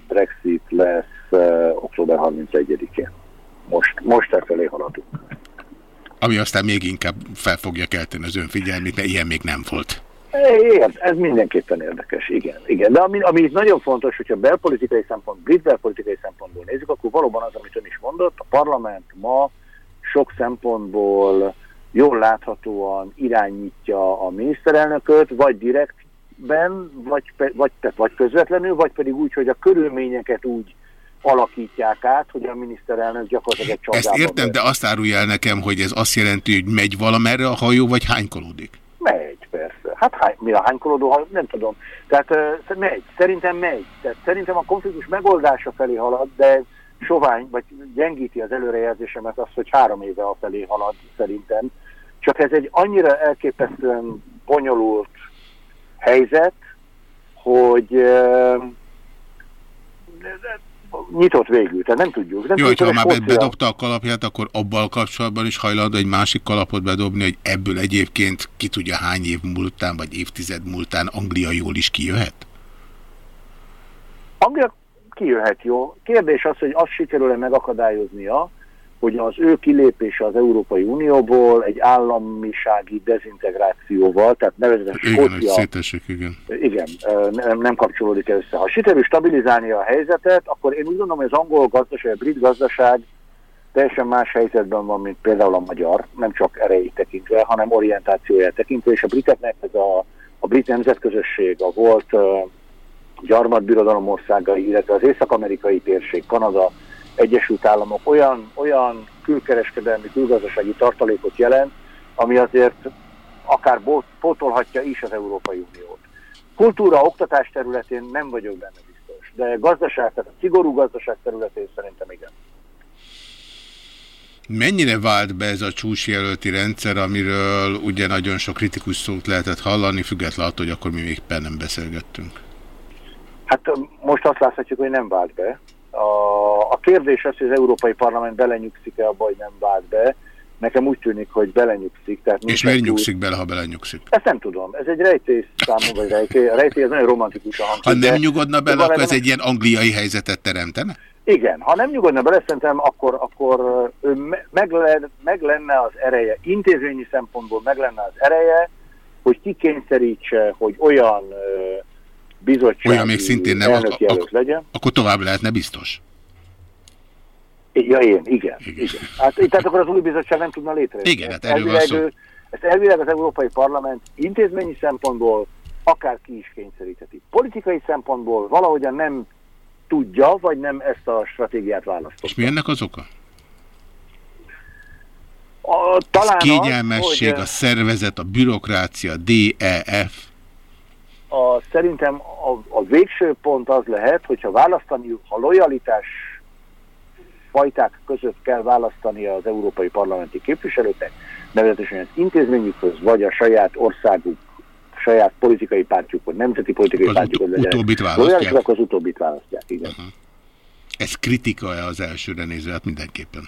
S4: Brexit lesz október 31-én. Most, most e felé haladunk.
S2: Ami aztán még inkább fel fogja kelteni az ön figyelmét, mert ilyen még nem volt.
S4: Igen, ez mindenképpen érdekes, igen. igen. De ami, ami nagyon fontos, hogyha belpolitikai szempont, brit belpolitikai szempontból nézzük, akkor valóban az, amit ön is mondott, a parlament ma sok szempontból jól láthatóan irányítja a miniszterelnököt, vagy direktben, vagy, vagy, vagy közvetlenül, vagy pedig úgy, hogy a körülményeket úgy alakítják át, hogy a miniszterelnök gyakorlatilag egy
S2: Ezt értem, de azt árulja el nekem, hogy ez azt jelenti, hogy megy valamerre a hajó, vagy hánykolódik?
S4: Megy, persze. Hát hány, mi a hánykolódó? Nem tudom. Tehát uh, megy, szerintem megy. Tehát szerintem a konfliktus megoldása felé halad, de sovány, vagy gyengíti az előrejelzésemet az, hogy három éve a felé halad szerintem. Csak ez egy annyira elképesztően bonyolult helyzet, hogy uh, nyitott végül, tehát nem tudjuk. Nem
S2: Jó, hogyha már bedobta a kalapját, akkor abban kapcsolatban is hajlandó egy másik kalapot bedobni, hogy ebből egyébként ki tudja hány év múltán, vagy évtized múltán Anglia jól is kijöhet?
S4: Anglia kijöhet jó. Kérdés az, hogy azt sikerül-e megakadályoznia, hogy az ő kilépése az Európai Unióból egy államisági dezintegrációval, tehát nevezetesen
S2: Skócia... Igen,
S4: igen. Nem, nem kapcsolódik össze. Ha sikerül stabilizálni a helyzetet, akkor én úgy gondolom, hogy az angol gazdaság, a brit gazdaság teljesen más helyzetben van, mint például a magyar, nem csak erejét tekintve, hanem orientációját tekintve, és a briteknek ez a, a brit nemzetközösség, a volt uh, gyarmatbirodalom országai, illetve az észak-amerikai térség, Kanada, Egyesült Államok olyan, olyan külkereskedelmi, külgazdasági tartalékot jelent, ami azért akár pótolhatja is az Európai Uniót. Kultúra, oktatás területén nem vagyok benne biztos, de gazdaság, tehát a szigorú gazdaság területén szerintem igen.
S2: Mennyire vált be ez a csúcsjelölti rendszer, amiről ugye nagyon sok kritikus szót lehetett hallani, függetlenül attól, hogy akkor mi még nem beszélgettünk?
S4: Hát most azt láthatjuk, hogy nem vált be. A, a kérdés az, hogy az Európai Parlament belenyugszik-e abba, hogy nem vált be. Nekem úgy tűnik, hogy belenyugszik. Tehát
S2: És miért nyugszik bele, ha belenyugszik?
S4: Ezt nem tudom. Ez egy rejtély számomra, vagy rejtély. A rejtély ez nagyon romantikus a
S2: hangzik. Ha nem nyugodna bele, akkor ez egy ilyen angliai helyzetet teremtene?
S4: Igen, ha nem nyugodna bele, szerintem akkor, akkor ő meg, meg lenne az ereje, intézményi szempontból meg lenne az ereje, hogy kikényszerítse, hogy olyan bizottság
S2: Olyan még szintén nem, ak ak
S4: legyen.
S2: Akkor tovább lehetne biztos.
S4: Ja, én, igen. igen. igen. Hát, tehát akkor az új bizottság nem tudna létrejönni.
S2: Igen, hát erről van szó.
S4: Ezt elvileg az Európai Parlament intézményi szempontból akár ki is kényszerítheti. Politikai szempontból valahogyan nem tudja, vagy nem ezt a stratégiát választotta.
S2: És mi ennek az oka?
S4: A, talán
S2: Ez kényelmesség, az, hogy, a szervezet, a bürokrácia, DEF
S4: a, szerintem a, a végső pont az lehet, hogyha választani, ha lojalitás fajták között kell választani az európai parlamenti képviselőknek, nevezetesen az intézményükhöz, vagy a saját országuk, saját politikai pártjuk, vagy nemzeti politikai
S2: az
S4: pártjuk.
S2: Ut utóbbit választják.
S4: az utóbbit választják, igen. Uh -huh.
S2: Ez kritika-e az elsőre nézve? Hát mindenképpen.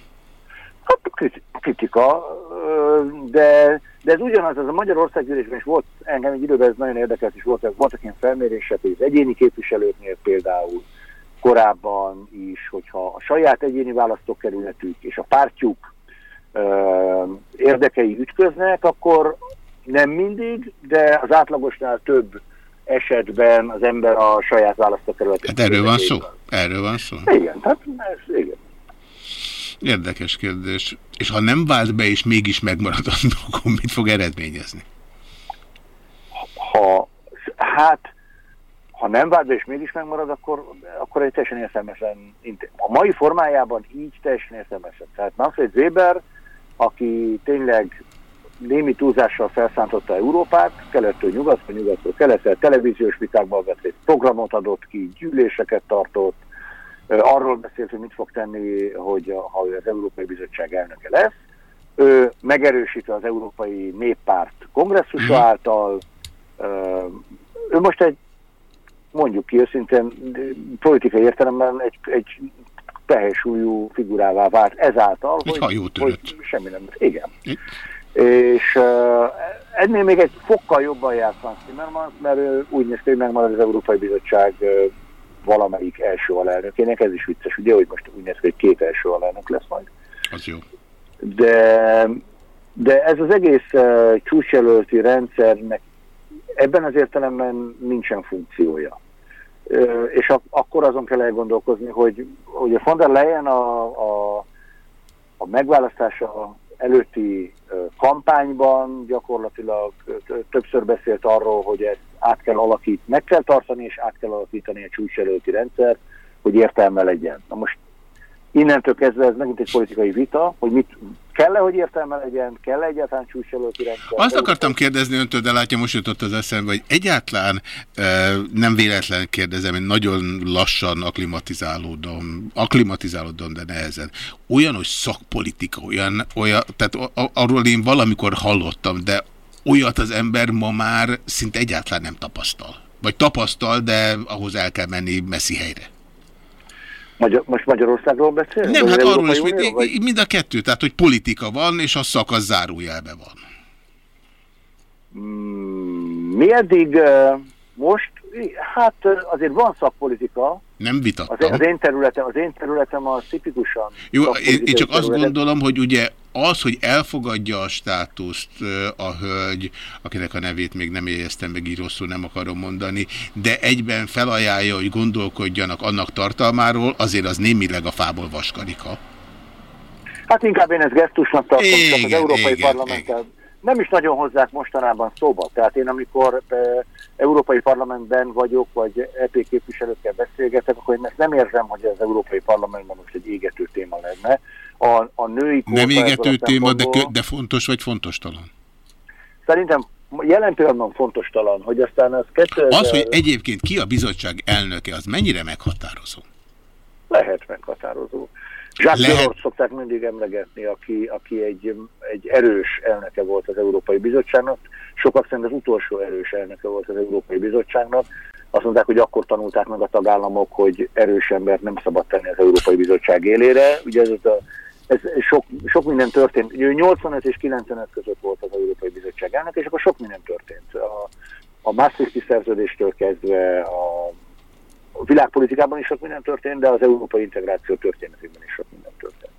S4: Hát kritika, de, de ez ugyanaz, az a Magyarországgyűlésben is volt, engem egy időben ez nagyon érdekelt, és voltak, voltak ilyen felmérések, hogy az egyéni képviselőknél például korábban is, hogyha a saját egyéni választókerületük és a pártjuk ö, érdekei ütköznek, akkor nem mindig, de az átlagosnál több esetben az ember a saját választókerületét.
S2: Hát erről van szó? Erről van szó?
S4: Igen, tehát ez, igen.
S2: Érdekes kérdés. És ha nem vált be, és mégis megmarad, akkor mit fog eredményezni?
S4: Ha, hát, ha nem vált be, és mégis megmarad, akkor, akkor egy teljesen értelmesen, a mai formájában így teljesen értelmesen. Tehát Manfred Weber, aki tényleg némi túlzással felszántotta Európát, kelettől nyugatról, nyugatról keletre, televíziós vitákban vett részt, programot adott ki, gyűléseket tartott, arról beszélt, hogy mit fog tenni, hogy ha az Európai Bizottság elnöke lesz. Ő megerősítve az Európai Néppárt kongresszusa mhm. által, ő most egy, mondjuk ki őszintén, politikai értelemben egy, egy tehelsúlyú figurává vált ezáltal,
S2: egy hogy, hogy
S4: semmi nem. Igen. Itt. És uh, ennél még egy fokkal jobban járt Franz Timmermans, mert ő úgy néz ki, hogy megmarad az Európai Bizottság valamelyik első alelnökének, ez is vicces, ugye, hogy most úgy néz ki, hogy két első alelnök lesz majd.
S2: Az jó.
S4: De De ez az egész uh, csúcsjelölti rendszernek ebben az értelemben nincsen funkciója. Uh, és ak akkor azon kell elgondolkozni, hogy, hogy a von der Leyen a, a, a megválasztása előtti kampányban gyakorlatilag többször beszélt arról, hogy ezt át kell alakítani, meg kell tartani és át kell alakítani a csúcsjelölti rendszert, hogy értelme legyen. Na most innentől kezdve ez megint egy politikai vita, hogy mit kell-e, hogy értelme legyen, kell-e egyáltalán csúcsolóti rendszer.
S2: Azt akartam kérdezni öntől, de látja, most jutott az eszembe, hogy egyáltalán e, nem véletlen kérdezem, én nagyon lassan aklimatizálódom, aklimatizálódom, de nehezen. Olyan, hogy szakpolitika, olyan, olyan tehát arról én valamikor hallottam, de olyat az ember ma már szinte egyáltalán nem tapasztal. Vagy tapasztal, de ahhoz el kell menni messzi helyre.
S4: Magyar, most Magyarországról beszél?
S2: Nem, hát arról is, Unió, mind, mind a kettő, tehát hogy politika van, és a szakasz zárójelbe van.
S4: Mm, mi eddig most, hát azért van szakpolitika.
S2: Nem vitattam.
S4: Az, az én területem, az én területem az tipikusan
S2: Jó, én, én csak azt gondolom, hogy ugye az, hogy elfogadja a státuszt a hölgy, akinek a nevét még nem éjeztem meg, így rosszul nem akarom mondani, de egyben felajánlja, hogy gondolkodjanak annak tartalmáról, azért az némileg a fából vaskarika.
S4: Hát inkább én ezt gesztusnak tartom, igen, az Európai Parlamenttel nem is nagyon hozzák mostanában szóba. Tehát én amikor e, Európai Parlamentben vagyok, vagy EP képviselőkkel beszélgetek, akkor én ezt nem érzem, hogy az Európai Parlamentben most egy égető téma lenne. A, a női
S2: Nem égető téma, de, de fontos vagy fontos talán?
S4: Szerintem jelen pillanatban fontos talán, hogy aztán az
S2: 2000... Az, hogy egyébként ki a bizottság elnöke, az mennyire meghatározó?
S4: Lehet meghatározó. Jacques Lehet... Delors szokták mindig emlegetni, aki, aki egy, egy erős elnöke volt az Európai Bizottságnak. Sokak szerint az utolsó erős elnöke volt az Európai Bizottságnak. Azt mondták, hogy akkor tanulták meg a tagállamok, hogy erős embert nem szabad tenni az Európai Bizottság élére. Ugye ez, a, ez sok, sok minden történt. Ugye 85 és 95 között volt az Európai Bizottság elnök, és akkor sok minden történt. A, a Maastrichti szerződéstől kezdve a a világpolitikában is sok minden történt, de az európai integráció történetében is sok minden történt.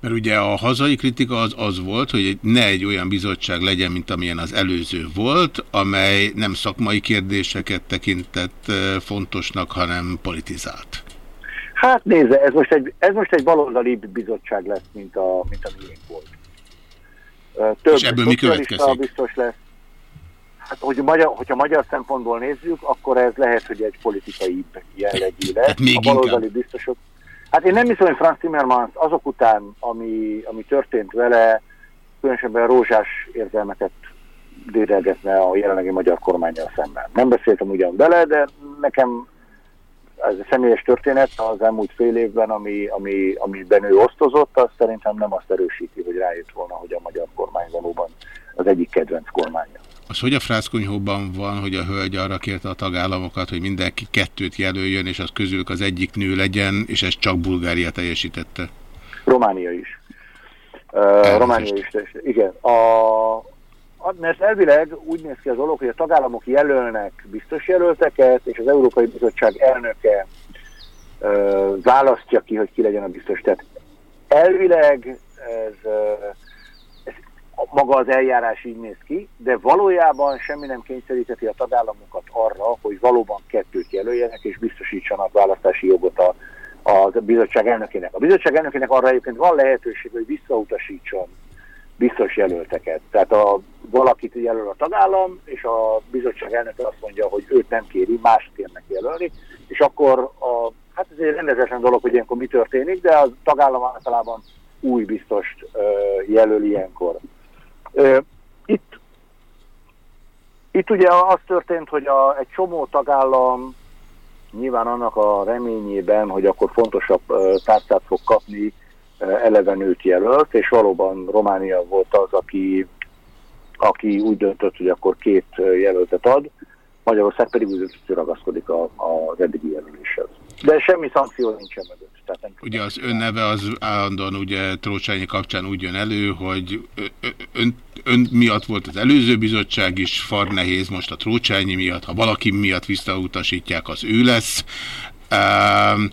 S2: Mert ugye a hazai kritika az az volt, hogy ne egy olyan bizottság legyen, mint amilyen az előző volt, amely nem szakmai kérdéseket tekintett fontosnak, hanem politizált.
S4: Hát nézze, ez most egy, ez most egy baloldali bizottság lesz, mint a, mint a miénk volt.
S2: Több És ebből mi következik?
S4: biztos lesz, Hát, hogy magyar, hogyha magyar szempontból nézzük, akkor ez lehet, hogy egy politikai jellegű lesz. Hát
S2: még a baloldali
S4: biztosok. Hát én nem hiszem, hogy Franz Timmermans azok után, ami, ami történt vele, különösebben rózsás érzelmeket dédelgetne a jelenlegi magyar kormányjal szemben. Nem beszéltem ugyan bele, de nekem ez a személyes történet az elmúlt fél évben, ami, ami, amiben ő osztozott, az szerintem nem azt erősíti, hogy rájött volna, hogy a magyar kormány valóban az egyik kedvenc kormánya.
S2: Az hogy a frászkonyhóban van, hogy a hölgy arra kérte a tagállamokat, hogy mindenki kettőt jelöljön, és az közülük az egyik nő legyen, és ezt csak Bulgária teljesítette?
S4: Románia is. Uh, Románia is, igen. A, mert elvileg úgy néz ki az dolog, hogy a tagállamok jelölnek biztos jelölteket, és az Európai Bizottság elnöke uh, választja ki, hogy ki legyen a biztos. Tehát elvileg ez... Maga az eljárás így néz ki, de valójában semmi nem kényszeríteti a tagállamokat arra, hogy valóban kettőt jelöljenek és biztosítsanak választási jogot a, a bizottság elnökének. A bizottság elnökének arra egyébként van lehetőség, hogy visszautasítson biztos jelölteket. Tehát a, valakit jelöl a tagállam, és a bizottság elnöke azt mondja, hogy őt nem kéri, mást kérnek jelölni, és akkor a, hát ez egy rendezetlen dolog, hogy ilyenkor mi történik, de a tagállam általában új biztost uh, jelöl ilyenkor. Itt, itt ugye az történt, hogy a, egy csomó tagállam nyilván annak a reményében, hogy akkor fontosabb tárcát fog kapni, eleve nőt jelölt, és valóban Románia volt az, aki, aki úgy döntött, hogy akkor két jelöltet ad, Magyarország pedig úgy döntött, hogy ragaszkodik az eddigi jelöléshez. De semmi szankció nincsen mögött. Tehát
S2: ugye az ön neve az állandóan ugye Trócsányi kapcsán úgy jön elő, hogy ön, ön miatt volt az előző bizottság is, far nehéz most a Trócsányi miatt, ha valaki miatt visszautasítják, az ő lesz. Um,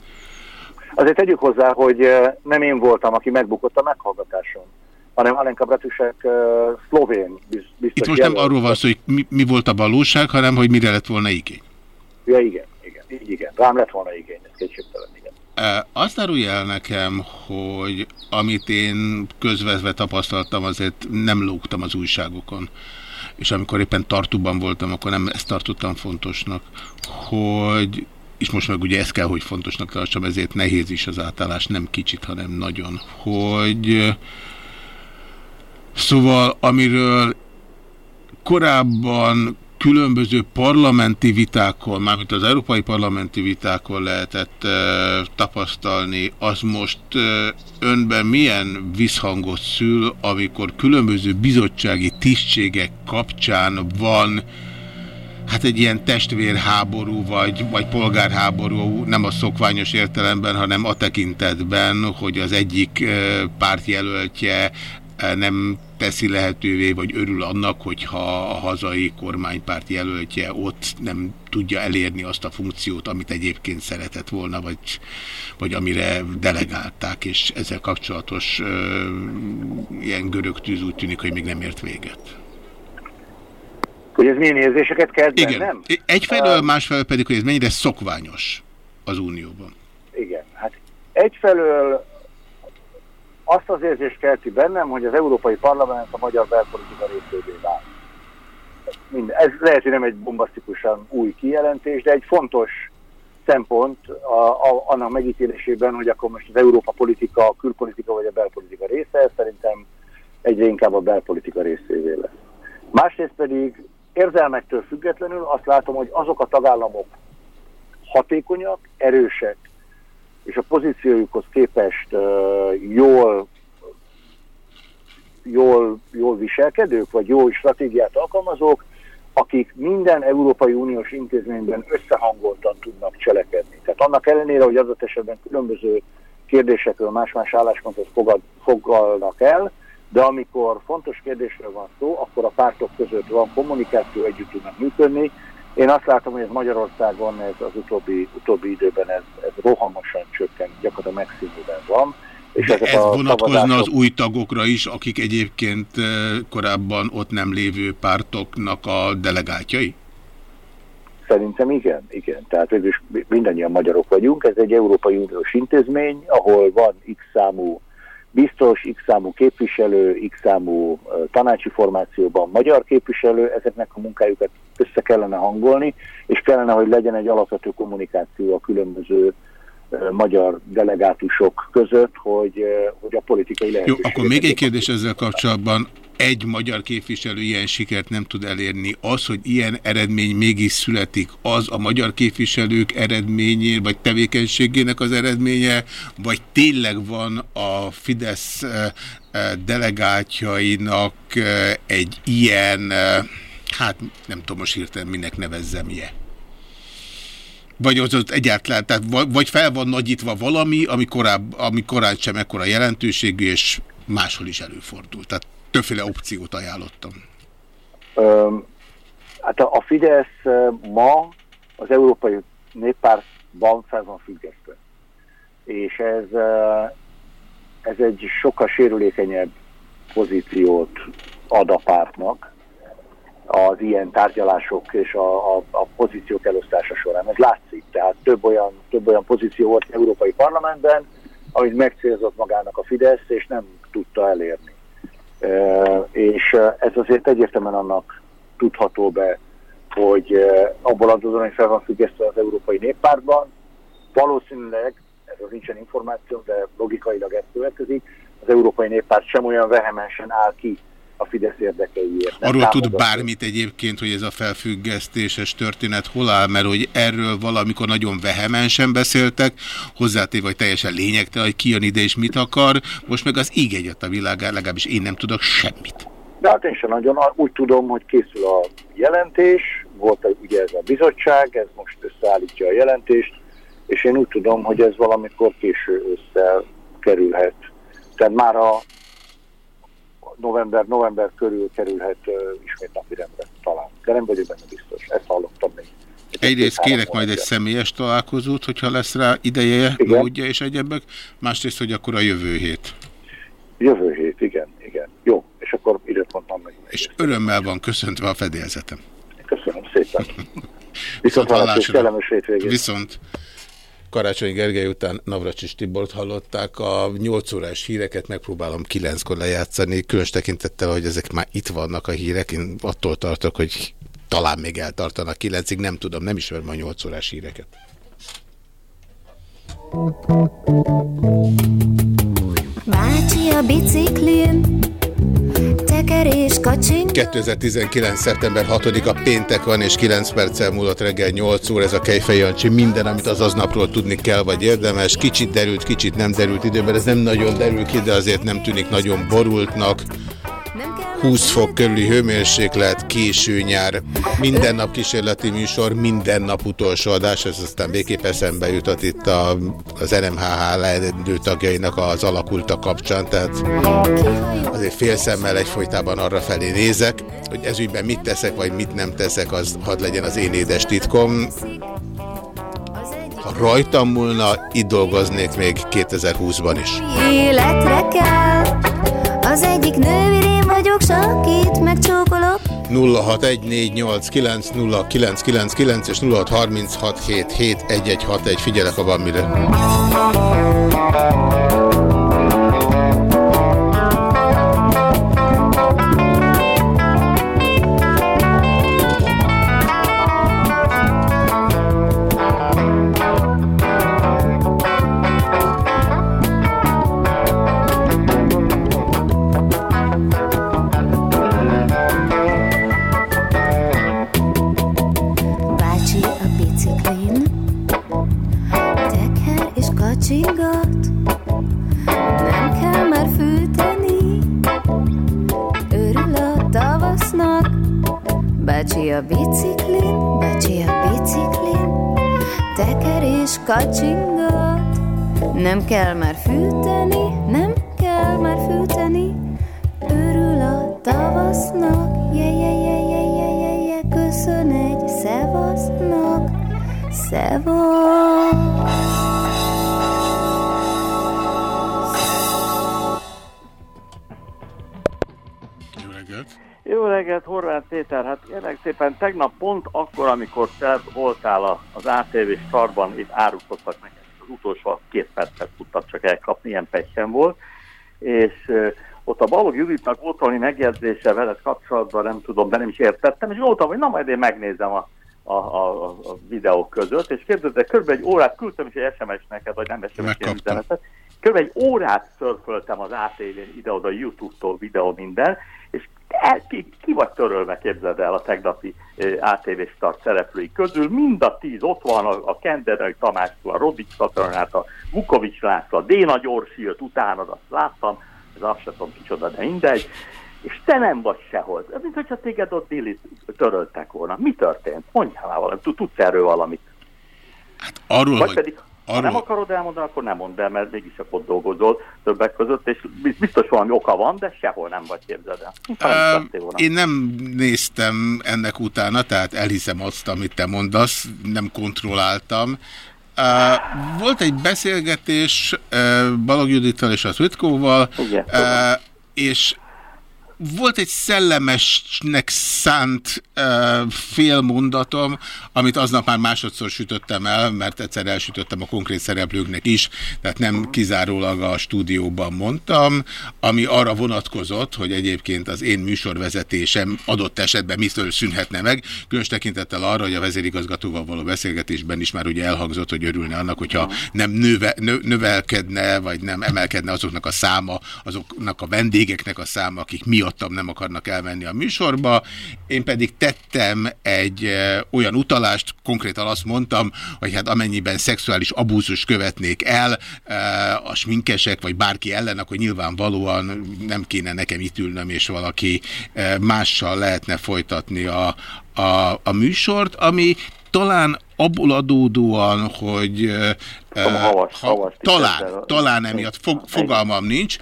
S4: Azért tegyük hozzá, hogy nem én voltam, aki megbukott a meghallgatáson. hanem Alenka Bratusek uh, szlovén biztos
S2: Itt most nem arról van szó, hogy mi, mi volt a valóság, hanem hogy mire lett volna igény.
S4: Ja, igen, igen, így igen. Rám lett volna igény, ez kétségtelen.
S2: Azt árulja el nekem, hogy amit én közvetve tapasztaltam, azért nem lógtam az újságokon. És amikor éppen tartóban voltam, akkor nem ezt tartottam fontosnak, hogy és most meg ugye ezt kell, hogy fontosnak tartsam, ezért nehéz is az átállás, nem kicsit, hanem nagyon, hogy szóval amiről korábban különböző parlamenti vitákon, mármint az európai parlamenti vitákon lehetett uh, tapasztalni, az most uh, önben milyen visszhangot szül, amikor különböző bizottsági tisztségek kapcsán van hát egy ilyen testvérháború, vagy, vagy polgárháború, nem a szokványos értelemben, hanem a tekintetben, hogy az egyik pártjelöltje nem teszi lehetővé, vagy örül annak, hogyha a hazai kormánypárt jelöltje ott nem tudja elérni azt a funkciót, amit egyébként szeretett volna, vagy, vagy amire delegálták, és ezzel kapcsolatos ö, ilyen görög tűz úgy tűnik, hogy még nem ért véget.
S4: Hogy ez milyen érzéseket kell
S2: Igen. nem? Egyfelől, másfelől pedig, hogy ez mennyire szokványos az Unióban.
S4: Igen, hát egyfelől azt az érzést kelti bennem, hogy az Európai Parlament a magyar belpolitika részévé vált. Ez lehet, hogy nem egy bombasztikusan új kijelentés, de egy fontos szempont a, a, annak megítélésében, hogy akkor most az Európa politika, a külpolitika vagy a belpolitika része, szerintem egyre inkább a belpolitika részévé lesz. Másrészt pedig érzelmektől függetlenül azt látom, hogy azok a tagállamok hatékonyak, erősek, és a pozíciójukhoz képest jól, jól, jól viselkedők, vagy jó stratégiát alkalmazók, akik minden Európai Uniós intézményben összehangoltan tudnak cselekedni. Tehát annak ellenére, hogy adott esetben különböző kérdésekről más-más álláspontot fogad, fogalnak el, de amikor fontos kérdésről van szó, akkor a pártok között van kommunikáció, együtt tudnak működni, én azt látom, hogy ez Magyarországon ez az utóbbi, utóbbi időben ez, ez rohamosan csökken, gyakorlatilag megszínűben van.
S2: És De ez vonatkozna szavazások... az új tagokra is, akik egyébként eh, korábban ott nem lévő pártoknak a delegátjai?
S4: Szerintem igen, igen. Tehát végül mindannyian magyarok vagyunk. Ez egy Európai Uniós intézmény, ahol van x számú biztos, x számú képviselő, x számú tanácsi formációban magyar képviselő, ezeknek a munkájukat össze kellene hangolni, és kellene, hogy legyen egy alapvető kommunikáció a különböző magyar delegátusok között, hogy, hogy a politikai lehetőségek...
S2: Jó, akkor még egy kérdés ezzel kapcsolatban egy magyar képviselő ilyen sikert nem tud elérni. Az, hogy ilyen eredmény mégis születik, az a magyar képviselők eredményé, vagy tevékenységének az eredménye, vagy tényleg van a Fidesz delegátjainak egy ilyen, hát nem tudom most hirtelen minek nevezzem ilyen. Vagy az ott egyáltalán, tehát vagy fel van nagyítva valami, ami, korább, ami korán sem ekkora jelentőségű, és máshol is előfordul. Tehát többféle opciót ajánlottam.
S4: Um, hát a Fidesz ma az Európai Néppártban fel van függesztve. És ez, ez egy sokkal sérülékenyebb pozíciót ad a pártnak az ilyen tárgyalások és a, a, a pozíciók elosztása során. Ez látszik, tehát több olyan, több olyan pozíció volt az Európai Parlamentben, amit megcélzott magának a Fidesz, és nem tudta elérni és ez azért egyértelműen annak tudható be, hogy abból adódóan, hogy fel van függesztve az Európai Néppártban, valószínűleg, erről nincsen információ, de logikailag ez következik, az Európai Néppárt sem olyan vehemensen áll ki a Fidesz érdekeiért.
S2: Arról tud bármit egyébként, hogy ez a felfüggesztéses történet hol áll, mert hogy erről valamikor nagyon vehemensen beszéltek, hozzátéve, hogy teljesen lényegtelen, hogy ki jön ide és mit akar, most meg az íg egyet a világán, legalábbis én nem tudok semmit.
S4: De hát én sem nagyon. Úgy tudom, hogy készül a jelentés, volt ugye ez a bizottság, ez most összeállítja a jelentést, és én úgy tudom, hogy ez valamikor késő össze kerülhet. Tehát már a november, november körül kerülhet uh, ismét napirendre talán. De nem vagyok benne biztos, ezt hallottam még.
S2: Egyrészt kérek majd egy személyes találkozót, hogyha lesz rá ideje, módja és egyebek, másrészt, hogy akkor a jövő hét.
S4: Jövő hét, igen, igen. Jó, és akkor időt mondtam meg.
S2: És örömmel van köszöntve a fedélzetem.
S4: Köszönöm szépen.
S2: Viszont hallásra. Viszont Karácsony Gergely után Navracsis Tibort hallották. A 8 órás híreket megpróbálom 9-kor lejátszani, különös tekintettel, hogy ezek már itt vannak a hírek. Én attól tartok, hogy talán még eltartanak 9-ig, nem tudom, nem ismerem a 8 órás híreket.
S5: Bácsi a biciklin, tekerés kacsing.
S2: 2019. szeptember 6-a péntek van, és 9 perccel múlott reggel 8 óra ez a Kejfej Jancsi. Minden, amit az aznapról tudni kell, vagy érdemes. Kicsit derült, kicsit nem derült időben. Ez nem nagyon derül ki, de azért nem tűnik nagyon borultnak. 20 fok körüli hőmérséklet, késő nyár, minden nap kísérleti műsor, minden nap utolsó adás, ez aztán végképp eszembe jutott itt a, az NMHH leendő tagjainak az alakulta kapcsán, tehát azért fél szemmel egyfolytában arra felé nézek, hogy ezügyben mit teszek, vagy mit nem teszek, az hadd legyen az én édes titkom. Ha rajtam múlna, itt dolgoznék még 2020-ban is.
S5: Életre kell, az egyik nővérén vagyok, sakít, megcsókolok.
S2: 0614890999 és 0636771161 figyelek, van mire.
S5: Bácsi a biciklin, bácsi a biciklin, teker és kacsingat. Nem kell már fűteni, nem kell már fűteni, örül a tavasznak. Je, je, je, je, je, je, je, köszön egy szevasznak, szevasz.
S2: Jó reggelt,
S6: Horváth Péter. Hát kérlek szépen, tegnap pont akkor, amikor te voltál az ATV startban, itt árulkodtak nekem, az utolsó két percet tudtak csak elkapni, ilyen pekkem volt, és ott a Balog Juditnak volt valami megjegyzése veled kapcsolatban, nem tudom, de nem is értettem, és voltam, hogy na majd én megnézem a, a, a, a videók között, és képzeld, de kb. egy órát küldtem is egy SMS neked, vagy nem SMS üzenetet, kb. egy órát szörföltem az ATV-n ide-oda, YouTube-tól videó minden, és el, ki, vagy törölve, képzeld el a tegnapi ATV Start szereplői közül. Mind a tíz ott van, a, a Kenderai Tamástól, a Rodics Katronát, a Vukovics László, a Déna Gyorsi jött utána, azt láttam, ez azt sem tudom kicsoda, de mindegy. És te nem vagy sehol. Ez mint hogyha téged ott Billy töröltek volna. Mi történt? Mondjál már valamit. Tud- Tudsz erről valamit?
S2: Arról,
S6: Vagy
S2: hogy...
S6: pedig, ha nem
S2: arról-
S6: akarod elmondani, akkor nem mondd el, mert mégis csak ott dolgozol többek között, és biz- biztos valami oka van, de sehol nem vagy képzeld el. Nem.
S2: Én nem néztem ennek utána, tehát elhiszem azt, amit te mondasz, nem kontrolláltam. Ö, Volt egy beszélgetés ö, Balog Judittal és a Svitkóval, és volt egy szellemesnek szánt uh, fél mondatom, amit aznap már másodszor sütöttem el, mert egyszer elsütöttem a konkrét szereplőknek is, tehát nem kizárólag a stúdióban mondtam, ami arra vonatkozott, hogy egyébként az én műsorvezetésem adott esetben mitől szűnhetne meg, különös tekintettel arra, hogy a vezérigazgatóval való beszélgetésben is már ugye elhangzott, hogy örülne annak, hogyha nem növe, nö, növelkedne, vagy nem emelkedne azoknak a száma, azoknak a vendégeknek a száma, akik miattam nem akarnak elmenni a műsorba. Én pedig tettem egy e, olyan utalást, konkrétan azt mondtam, hogy hát amennyiben szexuális abúzus követnék el e, a sminkesek, vagy bárki ellen, akkor nyilvánvalóan nem kéne nekem itt ülnöm, és valaki e, mással lehetne folytatni a, a, a műsort, ami talán abból adódóan, hogy
S6: havas-
S2: ha,
S6: havas
S2: talán, talán emiatt fog, fogalmam nincs,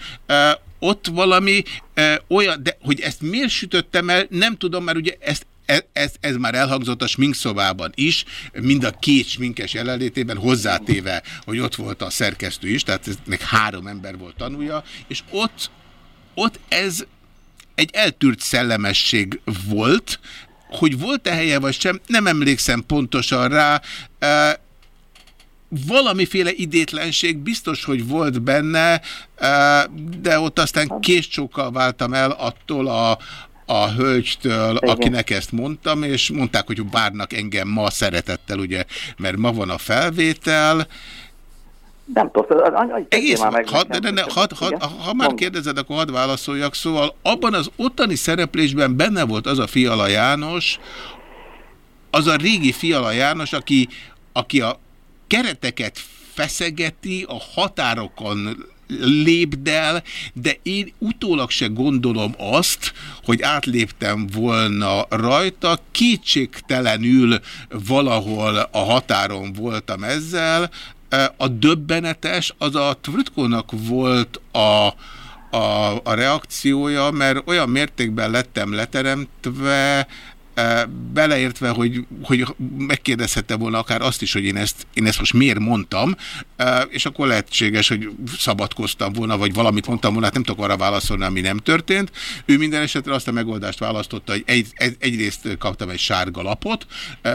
S2: ott valami e, olyan, de hogy ezt miért sütöttem el, nem tudom, mert ugye ezt ez, ez, ez már elhangzott a sminkszobában is, mind a két sminkes jelenlétében hozzátéve, hogy ott volt a szerkesztő is, tehát ennek három ember volt tanulja, és ott ott ez egy eltűrt szellemesség volt, hogy volt-e helye vagy sem, nem emlékszem pontosan rá. Valamiféle idétlenség biztos, hogy volt benne, de ott aztán késcsókkal váltam el attól a, a hölgytől, Igen. akinek ezt mondtam, és mondták, hogy várnak engem ma szeretettel, ugye, mert ma van a felvétel,
S6: nem tudom,
S2: Egész, már meg had, de ne, had, had, ha már kérdezed, akkor hadd válaszoljak. Szóval abban az ottani szereplésben benne volt az a Fiala János, az a régi Fiala János, aki, aki a kereteket feszegeti, a határokon lépdel, de én utólag se gondolom azt, hogy átléptem volna rajta, kétségtelenül valahol a határon voltam ezzel, a döbbenetes az a Tvrtkónak volt a, a, a reakciója, mert olyan mértékben lettem leteremtve, beleértve, hogy, hogy megkérdezhette volna akár azt is, hogy én ezt, én ezt most miért mondtam, és akkor lehetséges, hogy szabadkoztam volna, vagy valamit mondtam volna, hát nem tudok arra válaszolni, ami nem történt. Ő minden esetre azt a megoldást választotta, hogy egy, egy, egyrészt kaptam egy sárga lapot,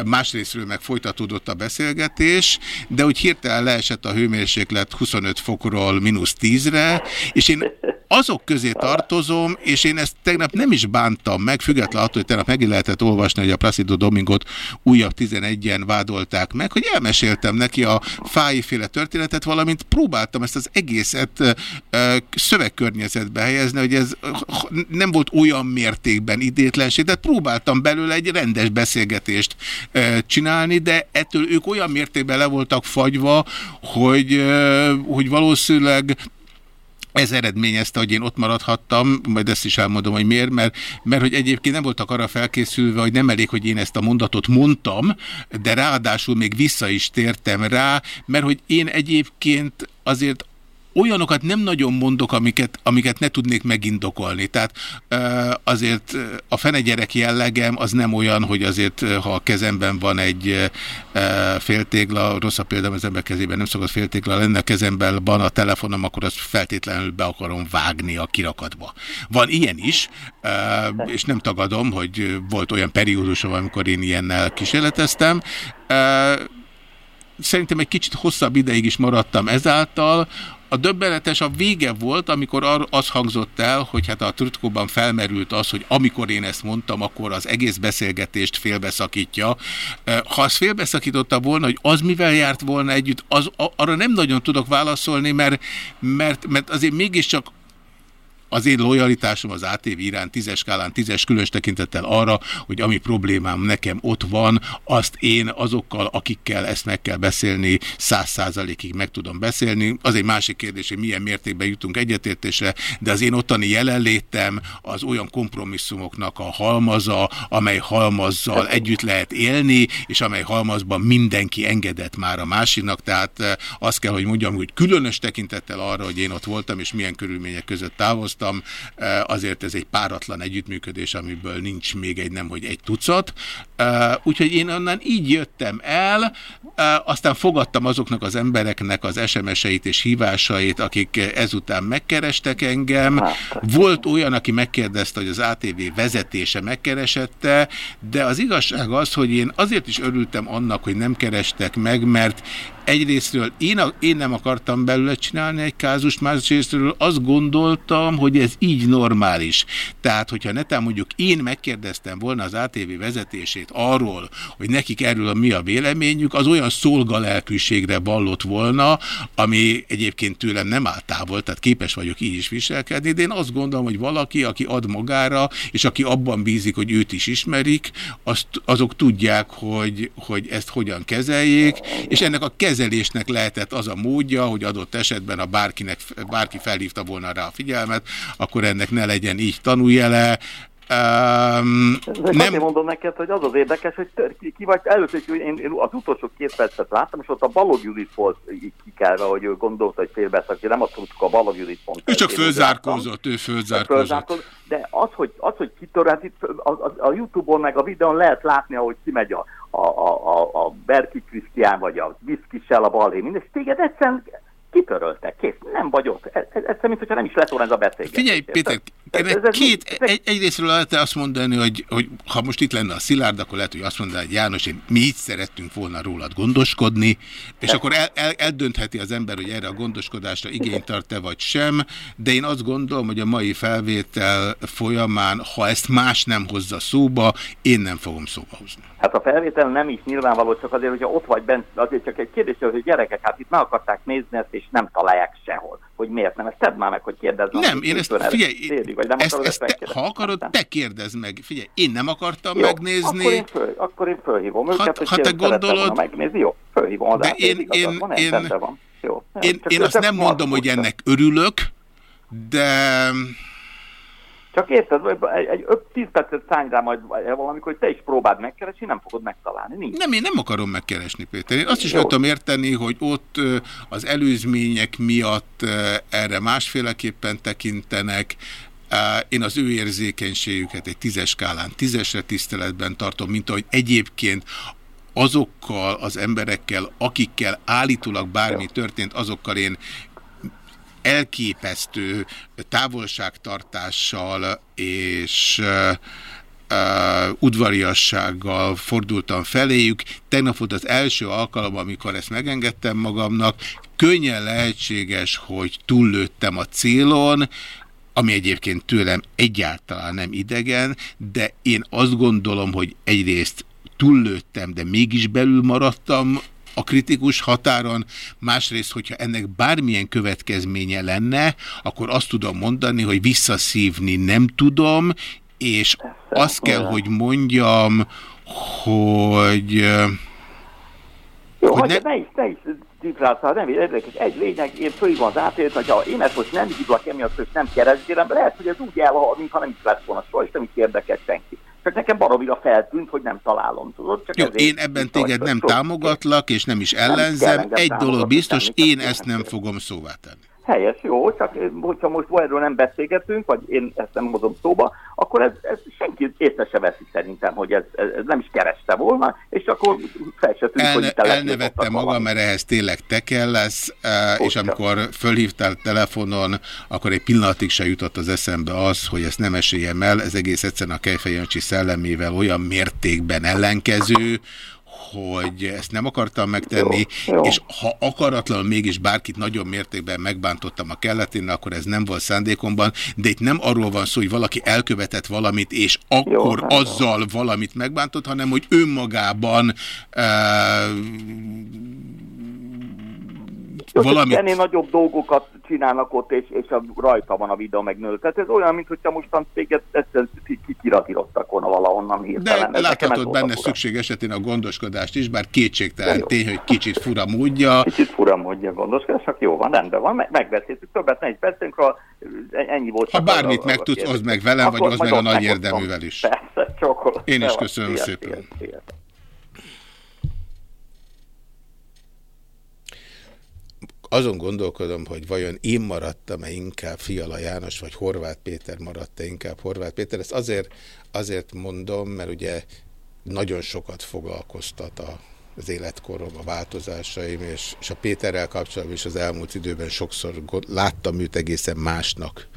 S2: másrésztről meg folytatódott a beszélgetés, de hogy hirtelen leesett a hőmérséklet 25 fokról mínusz 10-re, és én azok közé tartozom, és én ezt tegnap nem is bántam meg, függetlenül attól, hogy tegnap meg lehetett olvasni, hogy a Placido Domingot újabb 11-en vádolták meg, hogy elmeséltem neki a fájiféle történetet, valamint próbáltam ezt az egészet szövegkörnyezetbe helyezni, hogy ez nem volt olyan mértékben idétlenség, de próbáltam belőle egy rendes beszélgetést csinálni, de ettől ők olyan mértékben le voltak fagyva, hogy, hogy valószínűleg ez eredményezte, hogy én ott maradhattam, majd ezt is elmondom, hogy miért, mert, mert hogy egyébként nem voltak arra felkészülve, hogy nem elég, hogy én ezt a mondatot mondtam, de ráadásul még vissza is tértem rá, mert hogy én egyébként azért olyanokat nem nagyon mondok, amiket, amiket ne tudnék megindokolni. Tehát azért a fenegyerek jellegem az nem olyan, hogy azért, ha a kezemben van egy féltégla, rossz a példa, az ember kezében nem szokott féltégla lenne, a kezemben van a telefonom, akkor azt feltétlenül be akarom vágni a kirakatba. Van ilyen is, és nem tagadom, hogy volt olyan periódus, amikor én ilyennel kísérleteztem, szerintem egy kicsit hosszabb ideig is maradtam ezáltal, a döbbenetes a vége volt, amikor az hangzott el, hogy hát a Trutkóban felmerült az, hogy amikor én ezt mondtam, akkor az egész beszélgetést félbeszakítja. Ha az félbeszakította volna, hogy az mivel járt volna együtt, az, arra nem nagyon tudok válaszolni, mert, mert, mert azért mégiscsak az én lojalitásom az ATV iránt tízes skálán, tízes különös tekintettel arra, hogy ami problémám nekem ott van, azt én azokkal, akikkel ezt meg kell beszélni, száz százalékig meg tudom beszélni. Az egy másik kérdés, hogy milyen mértékben jutunk egyetértésre, de az én ottani jelenlétem az olyan kompromisszumoknak a halmaza, amely halmazzal együtt lehet élni, és amely halmazban mindenki engedett már a másiknak, tehát eh, azt kell, hogy mondjam, hogy különös tekintettel arra, hogy én ott voltam, és milyen körülmények között távoztam, mondtam, azért ez egy páratlan együttműködés, amiből nincs még egy nem, hogy egy tucat. Úgyhogy én onnan így jöttem el, aztán fogadtam azoknak az embereknek az SMS-eit és hívásait, akik ezután megkerestek engem. Volt olyan, aki megkérdezte, hogy az ATV vezetése megkeresette, de az igazság az, hogy én azért is örültem annak, hogy nem kerestek meg, mert egyrésztről én, a, én nem akartam belőle csinálni egy kázust, másrésztről azt gondoltam, hogy ez így normális. Tehát, hogyha netán mondjuk én megkérdeztem volna az ATV vezetését arról, hogy nekik erről a mi a véleményük, az olyan szolgalelkűségre vallott volna, ami egyébként tőlem nem áll távol, tehát képes vagyok így is viselkedni, de én azt gondolom, hogy valaki, aki ad magára, és aki abban bízik, hogy őt is ismerik, azt, azok tudják, hogy, hogy ezt hogyan kezeljék, és ennek a kez kezelésnek lehetett az a módja, hogy adott esetben, a bárkinek, bárki felhívta volna rá a figyelmet, akkor ennek ne legyen így tanújele,
S6: Um, nem mondom neked, hogy az az érdekes, hogy ki, vagy először, hogy én, én az utolsó két percet láttam, és ott a Balog Judit volt kikelve, hogy ő gondolta, hogy félbeszakja, nem azt tudtuk a Balog Judit pont.
S2: Ő csak fölzárkózott, ő fölzárkózott.
S6: De az, hogy, az, hogy kitör, hát itt a, a, a Youtube-on meg a videón lehet látni, ahogy kimegy a, a, a, a, a Berki Krisztián, vagy a Viszkissel a balé, és téged egyszerűen kitöröltek, kész, nem vagy ott. Mint hogyha nem is lett volna ez a beszélgetés.
S2: Figyelj, Péter, ez, ez, ez, két, egy, egyrésztről lehet azt mondani, hogy, hogy ha most itt lenne a Szilárd, akkor lehet, hogy azt mondaná, hogy János, én, mi így szerettünk volna rólad gondoskodni, és de. akkor el, el, eldöntheti az ember, hogy erre a gondoskodásra igényt tart-e vagy sem, de én azt gondolom, hogy a mai felvétel folyamán, ha ezt más nem hozza szóba, én nem fogom szóba hozni.
S6: Hát a felvétel nem is nyilvánvaló, csak azért, hogyha ott vagy bent, azért csak egy kérdés, hogy gyerekek, hát itt meg akarták nézni ezt, és nem találják sehol. Hogy miért nem? Ezt tedd már meg, hogy kérdezz.
S2: Nem, én ezt, figyelj, széli, vagy nem ezt, ezt te, ha akarod, te kérdezd meg. Figyelj, én nem akartam Jó, megnézni.
S6: Akkor én, föl, akkor én fölhívom őket,
S2: ha, ha te gondolod...
S6: megnézni. Jó, fölhívom az
S2: de én, én, van, én, van. Jó, én, én azt nem mondom, hogy ennek örülök, de
S6: csak érted, egy, egy 10 percet szállj rá majd valamikor, hogy te is próbáld megkeresni, nem fogod megtalálni. Nincs.
S2: Nem, én nem akarom megkeresni, Péter. Én azt is tudom érteni, hogy ott az előzmények miatt erre másféleképpen tekintenek, én az ő érzékenységüket egy tízes skálán tízesre tiszteletben tartom, mint ahogy egyébként azokkal az emberekkel, akikkel állítólag bármi történt, azokkal én elképesztő távolságtartással és uh, udvariassággal fordultam feléjük. Tegnap volt az első alkalom, amikor ezt megengedtem magamnak. Könnyen lehetséges, hogy túllőttem a célon, ami egyébként tőlem egyáltalán nem idegen, de én azt gondolom, hogy egyrészt túllőttem, de mégis belül maradtam a kritikus határon, másrészt, hogyha ennek bármilyen következménye lenne, akkor azt tudom mondani, hogy visszaszívni nem tudom, és azt kell, hogy mondjam, hogy...
S6: Jó, hogy ne... ne is, ne is cifrálszál, nem érdekes. Egy lényeg, én fölhívom az átért, hogyha én ezt most nem hívlak emiatt, és nem keresgélem, lehet, hogy ez úgy elhal, mintha nem is lett volna soha, és nem is érdekel senki. Csak nekem baromira feltűnt, hogy nem találom, tudod? Csak
S2: Jó, én ebben téged nem támogatlak, és nem is ellenzem. Egy dolog biztos, én ezt nem fogom szóvá tenni.
S6: Helyes, jó, csak hogyha most erről nem beszélgetünk, vagy én ezt nem hozom szóba, akkor ez, ez senki észre se veszi szerintem, hogy ez, ez nem is kereste volna, és akkor fel se tűnt,
S2: hogy te Elnevettem magam, mert ehhez tényleg te kell lesz, Ott és amikor fölhívtál telefonon, akkor egy pillanatig se jutott az eszembe az, hogy ezt nem eséljem el, ez egész egyszerűen a Kejfejancsi szellemével olyan mértékben ellenkező, hogy ezt nem akartam megtenni, jó, jó. és ha akaratlan mégis bárkit nagyon mértékben megbántottam a kelletén, akkor ez nem volt szándékomban, de itt nem arról van szó, hogy valaki elkövetett valamit, és akkor jó, azzal jó. valamit megbántott, hanem hogy önmagában uh,
S6: valamit... Ennél nagyobb dolgokat csinálnak ott, és, és a, rajta van a videó megnő. Tehát ez olyan, mintha most téged egyszerűen kiratíroztak volna valahonnan
S2: hirtelen. De láthatod benne szükség esetén a gondoskodást is, bár kétségtelen tény, hogy kicsit fura módja.
S6: Kicsit fura módja a gondoskodás, csak jó van, rendben van, meg, megbeszéltük, többet ne is beszélünk, ha ennyi volt.
S2: Ha bármit a, meg tudsz, az meg velem, vagy az meg a nagy érdeművel is.
S6: Persze, csokol.
S2: Én is köszönöm szépen. Azon gondolkodom, hogy vajon én maradtam-e inkább Fiala János, vagy Horváth Péter maradt-e inkább Horváth Péter. Ezt azért, azért mondom, mert ugye nagyon sokat foglalkoztat a, az életkorom, a változásaim, és, és a Péterrel kapcsolatban is az elmúlt időben sokszor láttam őt egészen másnak,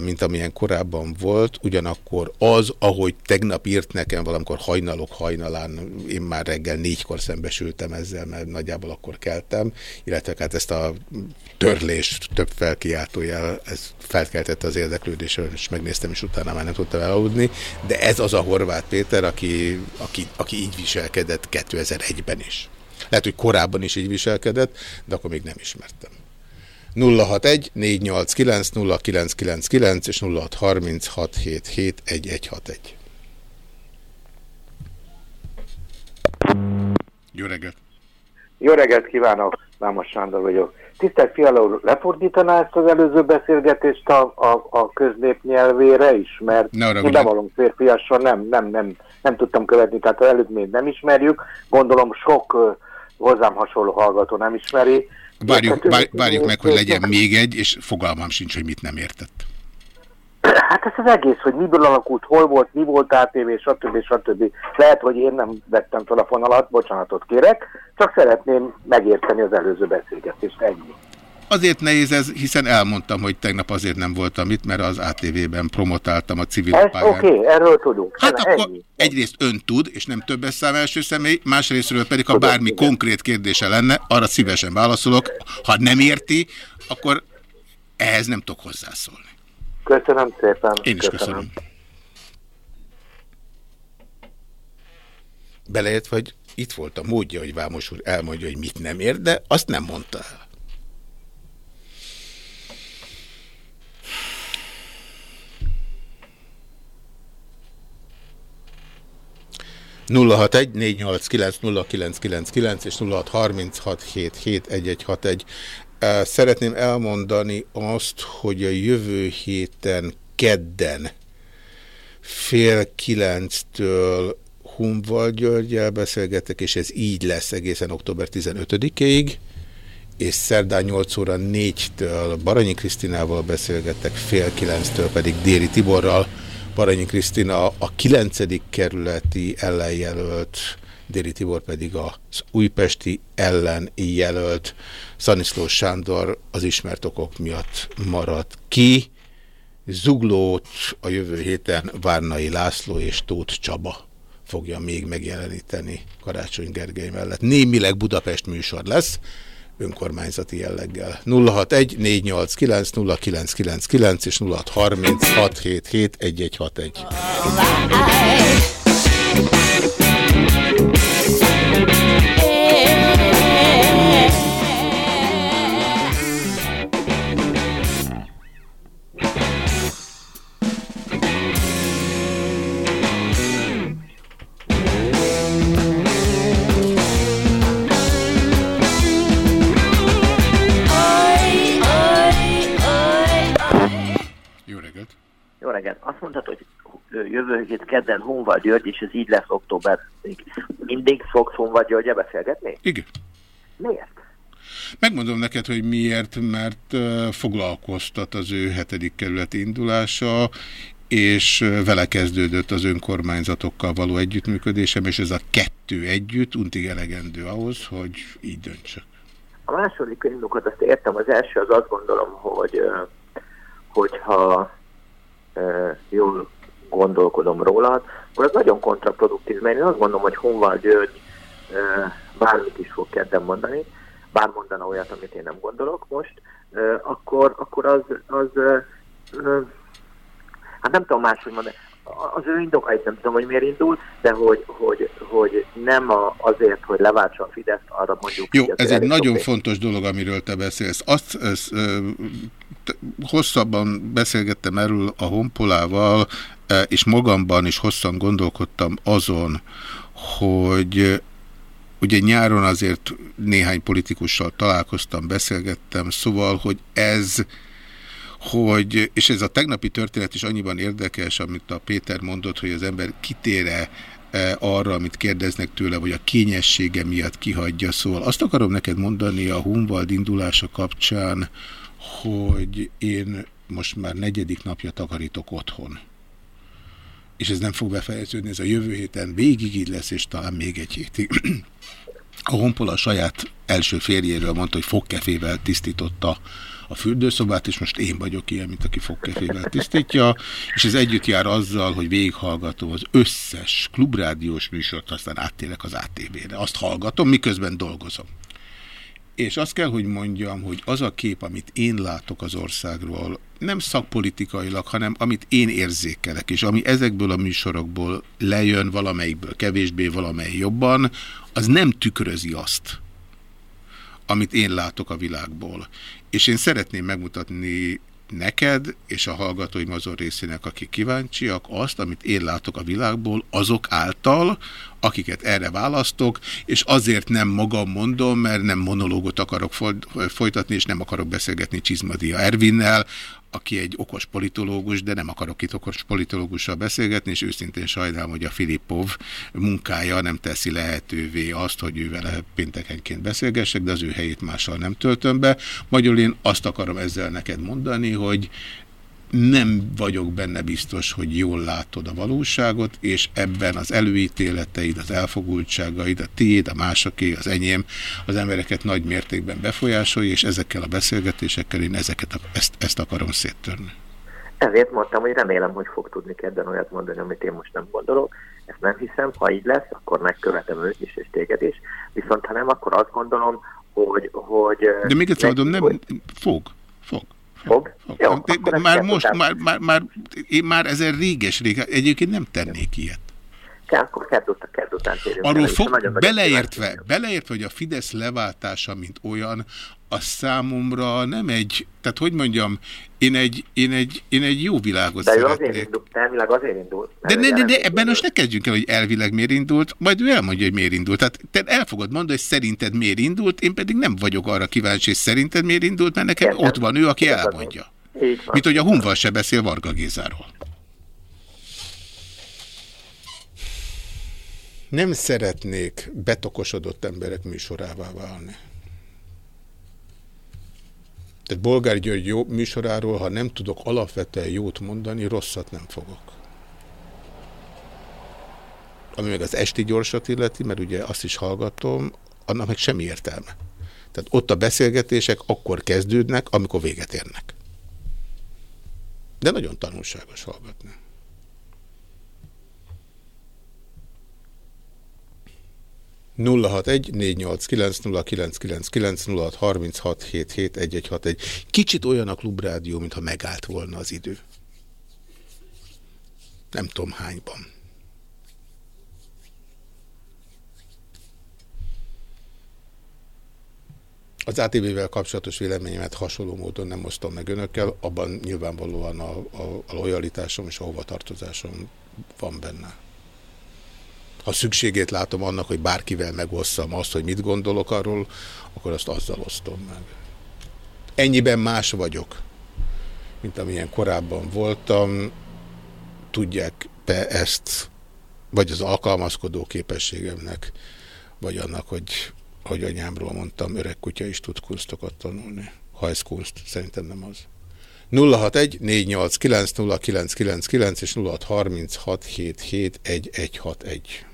S2: mint amilyen korábban volt, ugyanakkor az, ahogy tegnap írt nekem valamikor hajnalok hajnalán, én már reggel négykor szembesültem ezzel, mert nagyjából akkor keltem, illetve hát ezt a törlést több felkiáltójel, ez felkeltette az érdeklődésről, és megnéztem, és utána már nem tudtam elaludni, de ez az a Horváth Péter, aki, aki, aki így viselkedett 2001-ben is. Lehet, hogy korábban is így viselkedett, de akkor még nem ismertem. 061 489 0999 és 0636771161. Jó reggelt!
S4: Jó reggelt kívánok! Vámos Sándor vagyok. Tisztelt Fiala úr, lefordítaná ezt az előző beszélgetést a, a, a köznép nyelvére is? Mert bevallom férfiasan nem, nem, nem, nem tudtam követni, tehát előtt még nem ismerjük. Gondolom sok hozzám hasonló hallgató nem ismeri.
S2: Várjuk, várjuk meg, hogy legyen még egy, és fogalmam sincs, hogy mit nem értett.
S4: Hát ez az egész, hogy miből alakult, hol volt, mi volt ATV, stb. stb. Lehet, hogy én nem vettem fel a fonalat, bocsánatot kérek, csak szeretném megérteni az előző beszélgetést, ennyi.
S2: Azért nehéz ez, hiszen elmondtam, hogy tegnap azért nem voltam itt, mert az ATV-ben promotáltam a civil
S4: Ez
S2: pályán.
S4: oké, okay, erről tudunk.
S2: Hát
S4: Ennyi.
S2: akkor egyrészt ön tud, és nem többes szám első személy, másrésztről pedig, ha bármi konkrét kérdése lenne, arra szívesen válaszolok. Ha nem érti, akkor ehhez nem tudok hozzászólni.
S4: Köszönöm szépen.
S2: Én is köszönöm. Beleért, hogy itt volt a módja, hogy Vámos úr elmondja, hogy mit nem ér, de azt nem mondta el. 061 és 0636771161. Szeretném elmondani azt, hogy a jövő héten kedden fél kilenctől Humval Györgyel beszélgetek, és ez így lesz egészen október 15-ig, és szerdán 8 óra 4-től Baranyi Krisztinával beszélgetek, fél 9-től pedig Déri Tiborral. Baranyi Krisztina a 9. kerületi ellenjelölt, Déri Tibor pedig az újpesti ellenjelölt. Szaniszló Sándor az ismert okok miatt maradt ki. Zuglót a jövő héten Várnai László és Tóth Csaba fogja még megjeleníteni Karácsony Gergely mellett. Némileg Budapest műsor lesz, önkormányzati jelleggel. 061 489 0999 és 0630 Reggelt.
S7: Azt mondtad, hogy jövő hét kedden Honval György, és ez így lesz október. Mindig fogsz Honval Györgyel beszélgetni?
S2: Igen.
S7: Miért?
S2: Megmondom neked, hogy miért, mert foglalkoztat az ő hetedik kerületi indulása, és vele kezdődött az önkormányzatokkal való együttműködésem, és ez a kettő együtt untig elegendő ahhoz, hogy így döntsök.
S7: A második indokat azt értem, az első az azt gondolom, hogy hogyha jól gondolkodom rólad, akkor az nagyon kontraproduktív, mert én azt gondolom, hogy Honval György bármit is fog kedden mondani, bár mondana olyat, amit én nem gondolok most, akkor, akkor az, az hát nem tudom máshogy mondani, az ő indokait nem tudom, hogy miért indul, de hogy, hogy, hogy nem a, azért, hogy leváltsa a Fidesz, arra mondjuk...
S2: Jó, ez egy nagyon fontos dolog, amiről te beszélsz. Azt ez, hosszabban beszélgettem erről a honpolával, e, és magamban is hosszan gondolkodtam azon, hogy ugye nyáron azért néhány politikussal találkoztam, beszélgettem, szóval, hogy ez hogy, és ez a tegnapi történet is annyiban érdekes, amit a Péter mondott, hogy az ember kitére e, arra, amit kérdeznek tőle, vagy a kényessége miatt kihagyja. Szóval azt akarom neked mondani a Hunvald indulása kapcsán, hogy én most már negyedik napja takarítok otthon. És ez nem fog befejeződni, ez a jövő héten végig így lesz, és talán még egy hétig. A Honpola a saját első férjéről mondta, hogy fogkefével tisztította a fürdőszobát, és most én vagyok ilyen, mint aki fogkefével tisztítja, és ez együtt jár azzal, hogy végighallgatom az összes klubrádiós műsort, aztán áttérek az ATV-re. Azt hallgatom, miközben dolgozom. És azt kell, hogy mondjam, hogy az a kép, amit én látok az országról, nem szakpolitikailag, hanem amit én érzékelek, és ami ezekből a műsorokból lejön, valamelyikből kevésbé, valamely jobban, az nem tükrözi azt, amit én látok a világból. És én szeretném megmutatni neked és a hallgatói mazor részének, akik kíváncsiak, azt, amit én látok a világból, azok által, akiket erre választok, és azért nem magam mondom, mert nem monológot akarok folytatni, és nem akarok beszélgetni Csizmadia Ervinnel, aki egy okos politológus, de nem akarok itt okos politológussal beszélgetni, és őszintén sajnálom, hogy a Filippov munkája nem teszi lehetővé azt, hogy ő vele péntekenként beszélgessek, de az ő helyét mással nem töltöm be. Magyarul én azt akarom ezzel neked mondani, hogy nem vagyok benne biztos, hogy jól látod a valóságot, és ebben az előítéleteid, az elfogultságaid, a tiéd, a másoké, az enyém, az embereket nagy mértékben befolyásolja, és ezekkel a beszélgetésekkel én ezeket, ezt, ezt akarom széttörni.
S7: Ezért mondtam, hogy remélem, hogy fog tudni kedden olyat mondani, amit én most nem gondolok. Ezt nem hiszem, ha így lesz, akkor megkövetem őt is, és téged is. Viszont ha nem, akkor azt gondolom, hogy... hogy
S2: De még egyszer mondom, nem hogy... fog. Fog.
S7: Fog?
S2: Jó, de, de már most, már, már, már, én már ezer réges rég, egyébként nem tennék ilyet.
S7: Kell, akkor kedd után, kedd után
S2: Arról fog, beleértve, beleértve, hogy a Fidesz leváltása, mint olyan, a számomra nem egy, tehát hogy mondjam, én egy, én egy, én egy jó világot
S7: de
S2: szeretnék.
S7: De azért indult, elvileg azért indult.
S2: De, ne, de, de ebben most ne kezdjünk el, hogy elvileg miért indult, majd ő elmondja, hogy miért indult. Tehát te el fogod mondani, hogy szerinted miért indult, én pedig nem vagyok arra kíváncsi, hogy szerinted miért indult, mert nekem Értem. ott van ő, aki elmondja. Mint hogy a Hunval se beszél Varga Gézáról. Nem szeretnék betokosodott emberek műsorává válni. Tehát Bolgár György jó műsoráról, ha nem tudok alapvetően jót mondani, rosszat nem fogok. Ami meg az esti gyorsat illeti, mert ugye azt is hallgatom, annak meg semmi értelme. Tehát ott a beszélgetések akkor kezdődnek, amikor véget érnek. De nagyon tanulságos hallgatni. 061-489-0999 Kicsit olyan a klubrádió, mintha megállt volna az idő. Nem tudom hányban. Az ATV-vel kapcsolatos véleményemet hasonló módon nem osztom meg önökkel, abban nyilvánvalóan a, a, a lojalitásom és a hovatartozásom van benne ha szükségét látom annak, hogy bárkivel megosszam azt, hogy mit gondolok arról, akkor azt azzal osztom meg. Ennyiben más vagyok, mint amilyen korábban voltam. Tudják be ezt, vagy az alkalmazkodó képességemnek, vagy annak, hogy, hogy anyámról mondtam, öreg kutya is tud kunstokat tanulni. Ha ez kunst, szerintem nem az. 061 489 0999 és 0636 77 1161.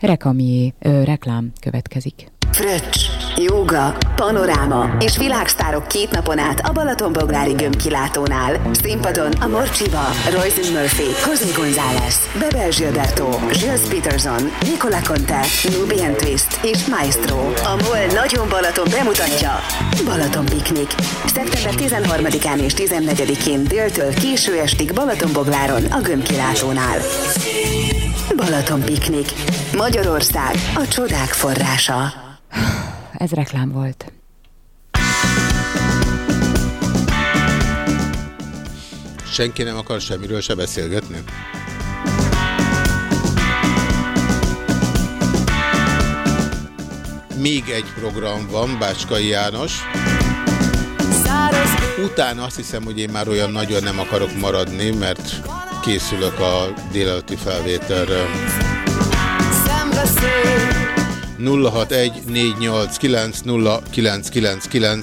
S8: Rekamié reklám következik.
S9: Fröccs, jóga, panoráma és világsztárok két napon át a Balatonboglári gömbkilátónál. Színpadon a Morcsiba, Royce Murphy, José González, Bebel Gilberto, Gilles Peterson, Nicola Conte, Nubian Twist és Maestro. A MOL Nagyon Balaton bemutatja Balaton Piknik. Szeptember 13-án és 14-én déltől késő estig Balatonbogláron a gömbkilátónál. Balaton Piknik. Magyarország a csodák forrása.
S8: Ez reklám volt.
S2: Senki nem akar semmiről se beszélgetni? Még egy program van, Bácskai János. Utána azt hiszem, hogy én már olyan nagyon nem akarok maradni, mert készülök a délelőtti felvételre. 061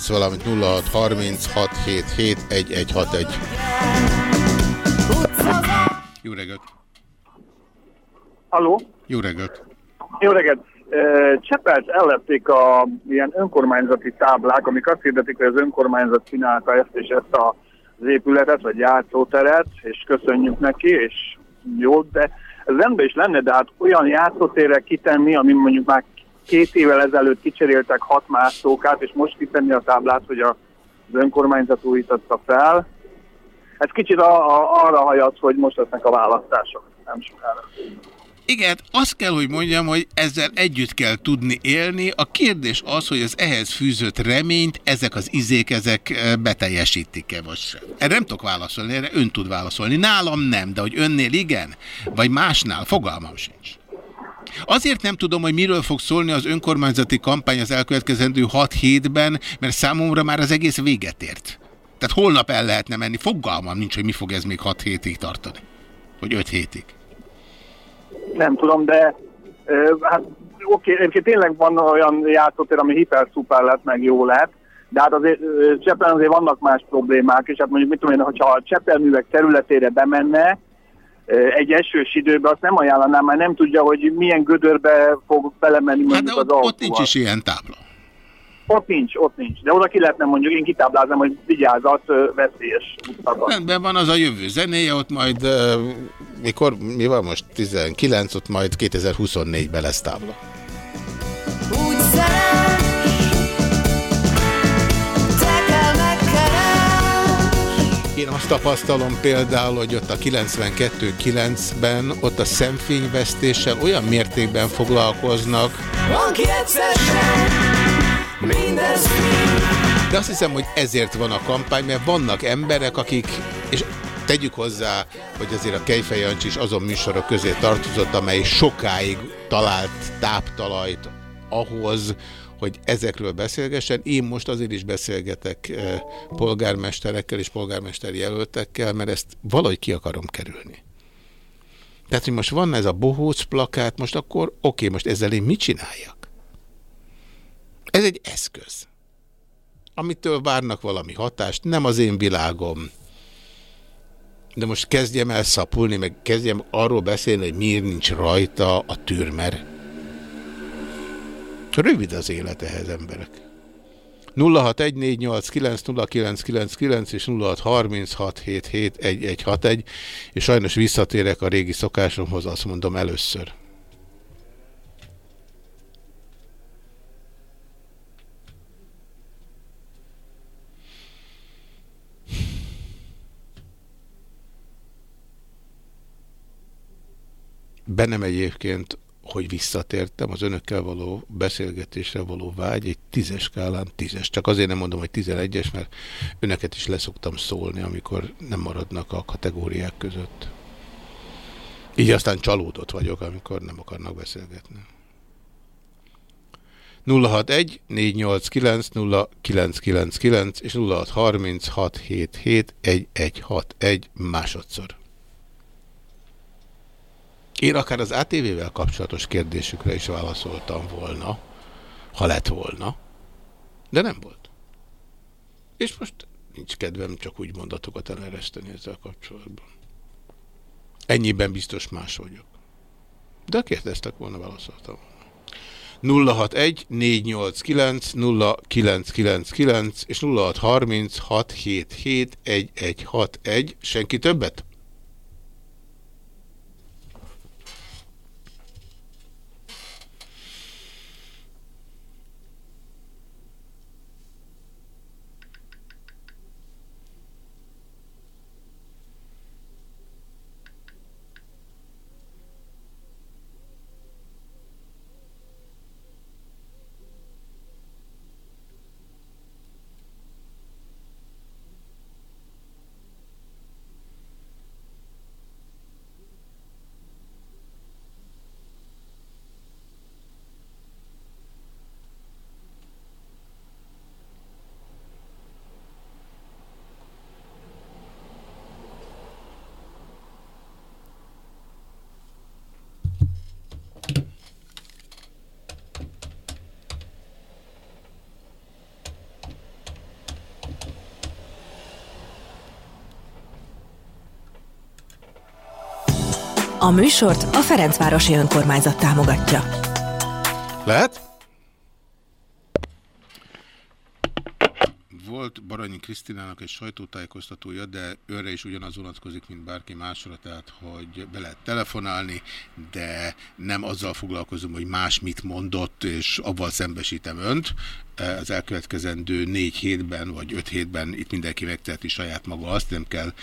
S2: valamint 0636771161. Jó reggelt!
S10: Aló?
S2: Jó reggelt!
S10: Jó reggelt! Csepelt ellepték a ilyen önkormányzati táblák, amik azt hirdetik, hogy az önkormányzat csinálta ezt és ezt a az épületet, vagy játszóteret, és köszönjük neki, és jó, de ez rendben is lenne, de hát olyan játszótérre kitenni, ami mondjuk már két évvel ezelőtt kicseréltek hat mászókát, és most kitenni a táblát, hogy a, az önkormányzat újította fel. Ez kicsit a, a, arra hajat, hogy most lesznek a választások, nem sokára.
S2: Igen, azt kell, hogy mondjam, hogy ezzel együtt kell tudni élni. A kérdés az, hogy az ehhez fűzött reményt ezek az izék, ezek eh, beteljesítik-e vagy sem. Erre nem tudok válaszolni, erre ön tud válaszolni. Nálam nem, de hogy önnél igen, vagy másnál, fogalmam sincs. Azért nem tudom, hogy miről fog szólni az önkormányzati kampány az elkövetkezendő 6 hétben, mert számomra már az egész véget ért. Tehát holnap el lehetne menni, fogalmam nincs, hogy mi fog ez még 6 hétig tartani. Vagy 5 hétig
S10: nem tudom, de hát oké, okay, tényleg van olyan játszótér, ami hiper szuper lett, meg jó lett, De hát azért ö, Csepelen azért vannak más problémák, és hát mondjuk mit tudom én, hogyha a Csepelművek területére bemenne, egy esős időben azt nem ajánlanám, mert nem tudja, hogy milyen gödörbe fog belemenni mondjuk
S2: Hát de
S10: az
S2: ott,
S10: autóval.
S2: ott nincs is ilyen tábla.
S10: Ott nincs, ott nincs. De oda ki lehetne mondjuk, én kitábláznám, hogy vigyázat, veszélyes utakon.
S2: Rendben van az a jövő zenéje, ott majd, uh, mikor, mi van most, 19, ott majd 2024-ben lesz tábla.
S5: Úgy.
S2: Én azt tapasztalom például, hogy ott a 92-9-ben ott a szemfényvesztéssel olyan mértékben foglalkoznak,
S5: Van ki egyszer sem, mindez
S2: de azt hiszem, hogy ezért van a kampány, mert vannak emberek, akik, és tegyük hozzá, hogy azért a Kejfej is azon műsorok közé tartozott, amely sokáig talált táptalajt ahhoz, hogy ezekről beszélgessen. Én most azért is beszélgetek eh, polgármesterekkel és polgármesteri jelöltekkel, mert ezt valahogy ki akarom kerülni. Tehát, hogy most van ez a bohóc plakát, most akkor oké, most ezzel én mit csináljak? Ez egy eszköz, amitől várnak valami hatást, nem az én világom. De most kezdjem el szapulni, meg kezdjem arról beszélni, hogy miért nincs rajta a türmer. Rövid az élet ehhez emberek. 0614890999 és 0636771161 és sajnos visszatérek a régi szokásomhoz, azt mondom először. Bennem egyébként, hogy visszatértem, az önökkel való beszélgetésre való vágy egy tízes skálán tízes. Csak azért nem mondom, hogy tizenegyes, mert önöket is leszoktam szólni, amikor nem maradnak a kategóriák között. Így aztán csalódott vagyok, amikor nem akarnak beszélgetni. 061 489 0999 és 0636771161 másodszor. Én akár az ATV-vel kapcsolatos kérdésükre is válaszoltam volna, ha lett volna, de nem volt. És most nincs kedvem csak úgy mondatokat elereszteni ezzel kapcsolatban. Ennyiben biztos más vagyok. De kérdeztek volna, válaszoltam volna. 061 489 0999 és 0636771161. Senki többet?
S11: A műsort a Ferencvárosi Önkormányzat támogatja.
S2: Lehet? Volt Baranyi Krisztinának egy sajtótájékoztatója, de őre is ugyanaz vonatkozik, mint bárki másra, tehát hogy be lehet telefonálni, de nem azzal foglalkozom, hogy más mit mondott, és avval szembesítem önt. Az elkövetkezendő négy hétben, vagy öt hétben itt mindenki megteheti saját maga azt, nem kell,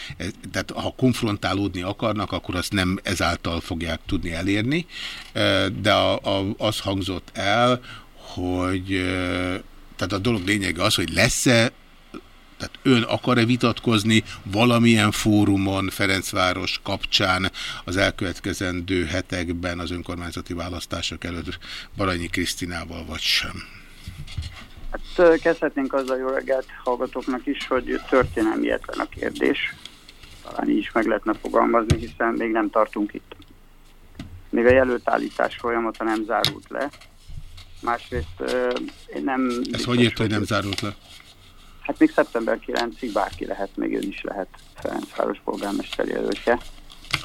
S2: tehát ha konfrontálódni akarnak, akkor azt nem ezáltal fogják tudni elérni, de az hangzott el, hogy tehát a dolog lényege az, hogy lesz-e, tehát ön akar-e vitatkozni valamilyen fórumon Ferencváros kapcsán az elkövetkezendő hetekben az önkormányzati választások előtt Baranyi Krisztinával, vagy sem?
S12: Hát kezdhetnénk azzal jó reggelt hallgatóknak is, hogy történelmi a kérdés. Talán így is meg lehetne fogalmazni, hiszen még nem tartunk itt. Még a jelöltállítás folyamata nem zárult le. Másrészt én nem...
S2: Ez hogy ért, hogy nem zárult le?
S12: Hát még szeptember 9-ig bárki lehet, még ön is lehet Ferencváros polgármester jelöltje.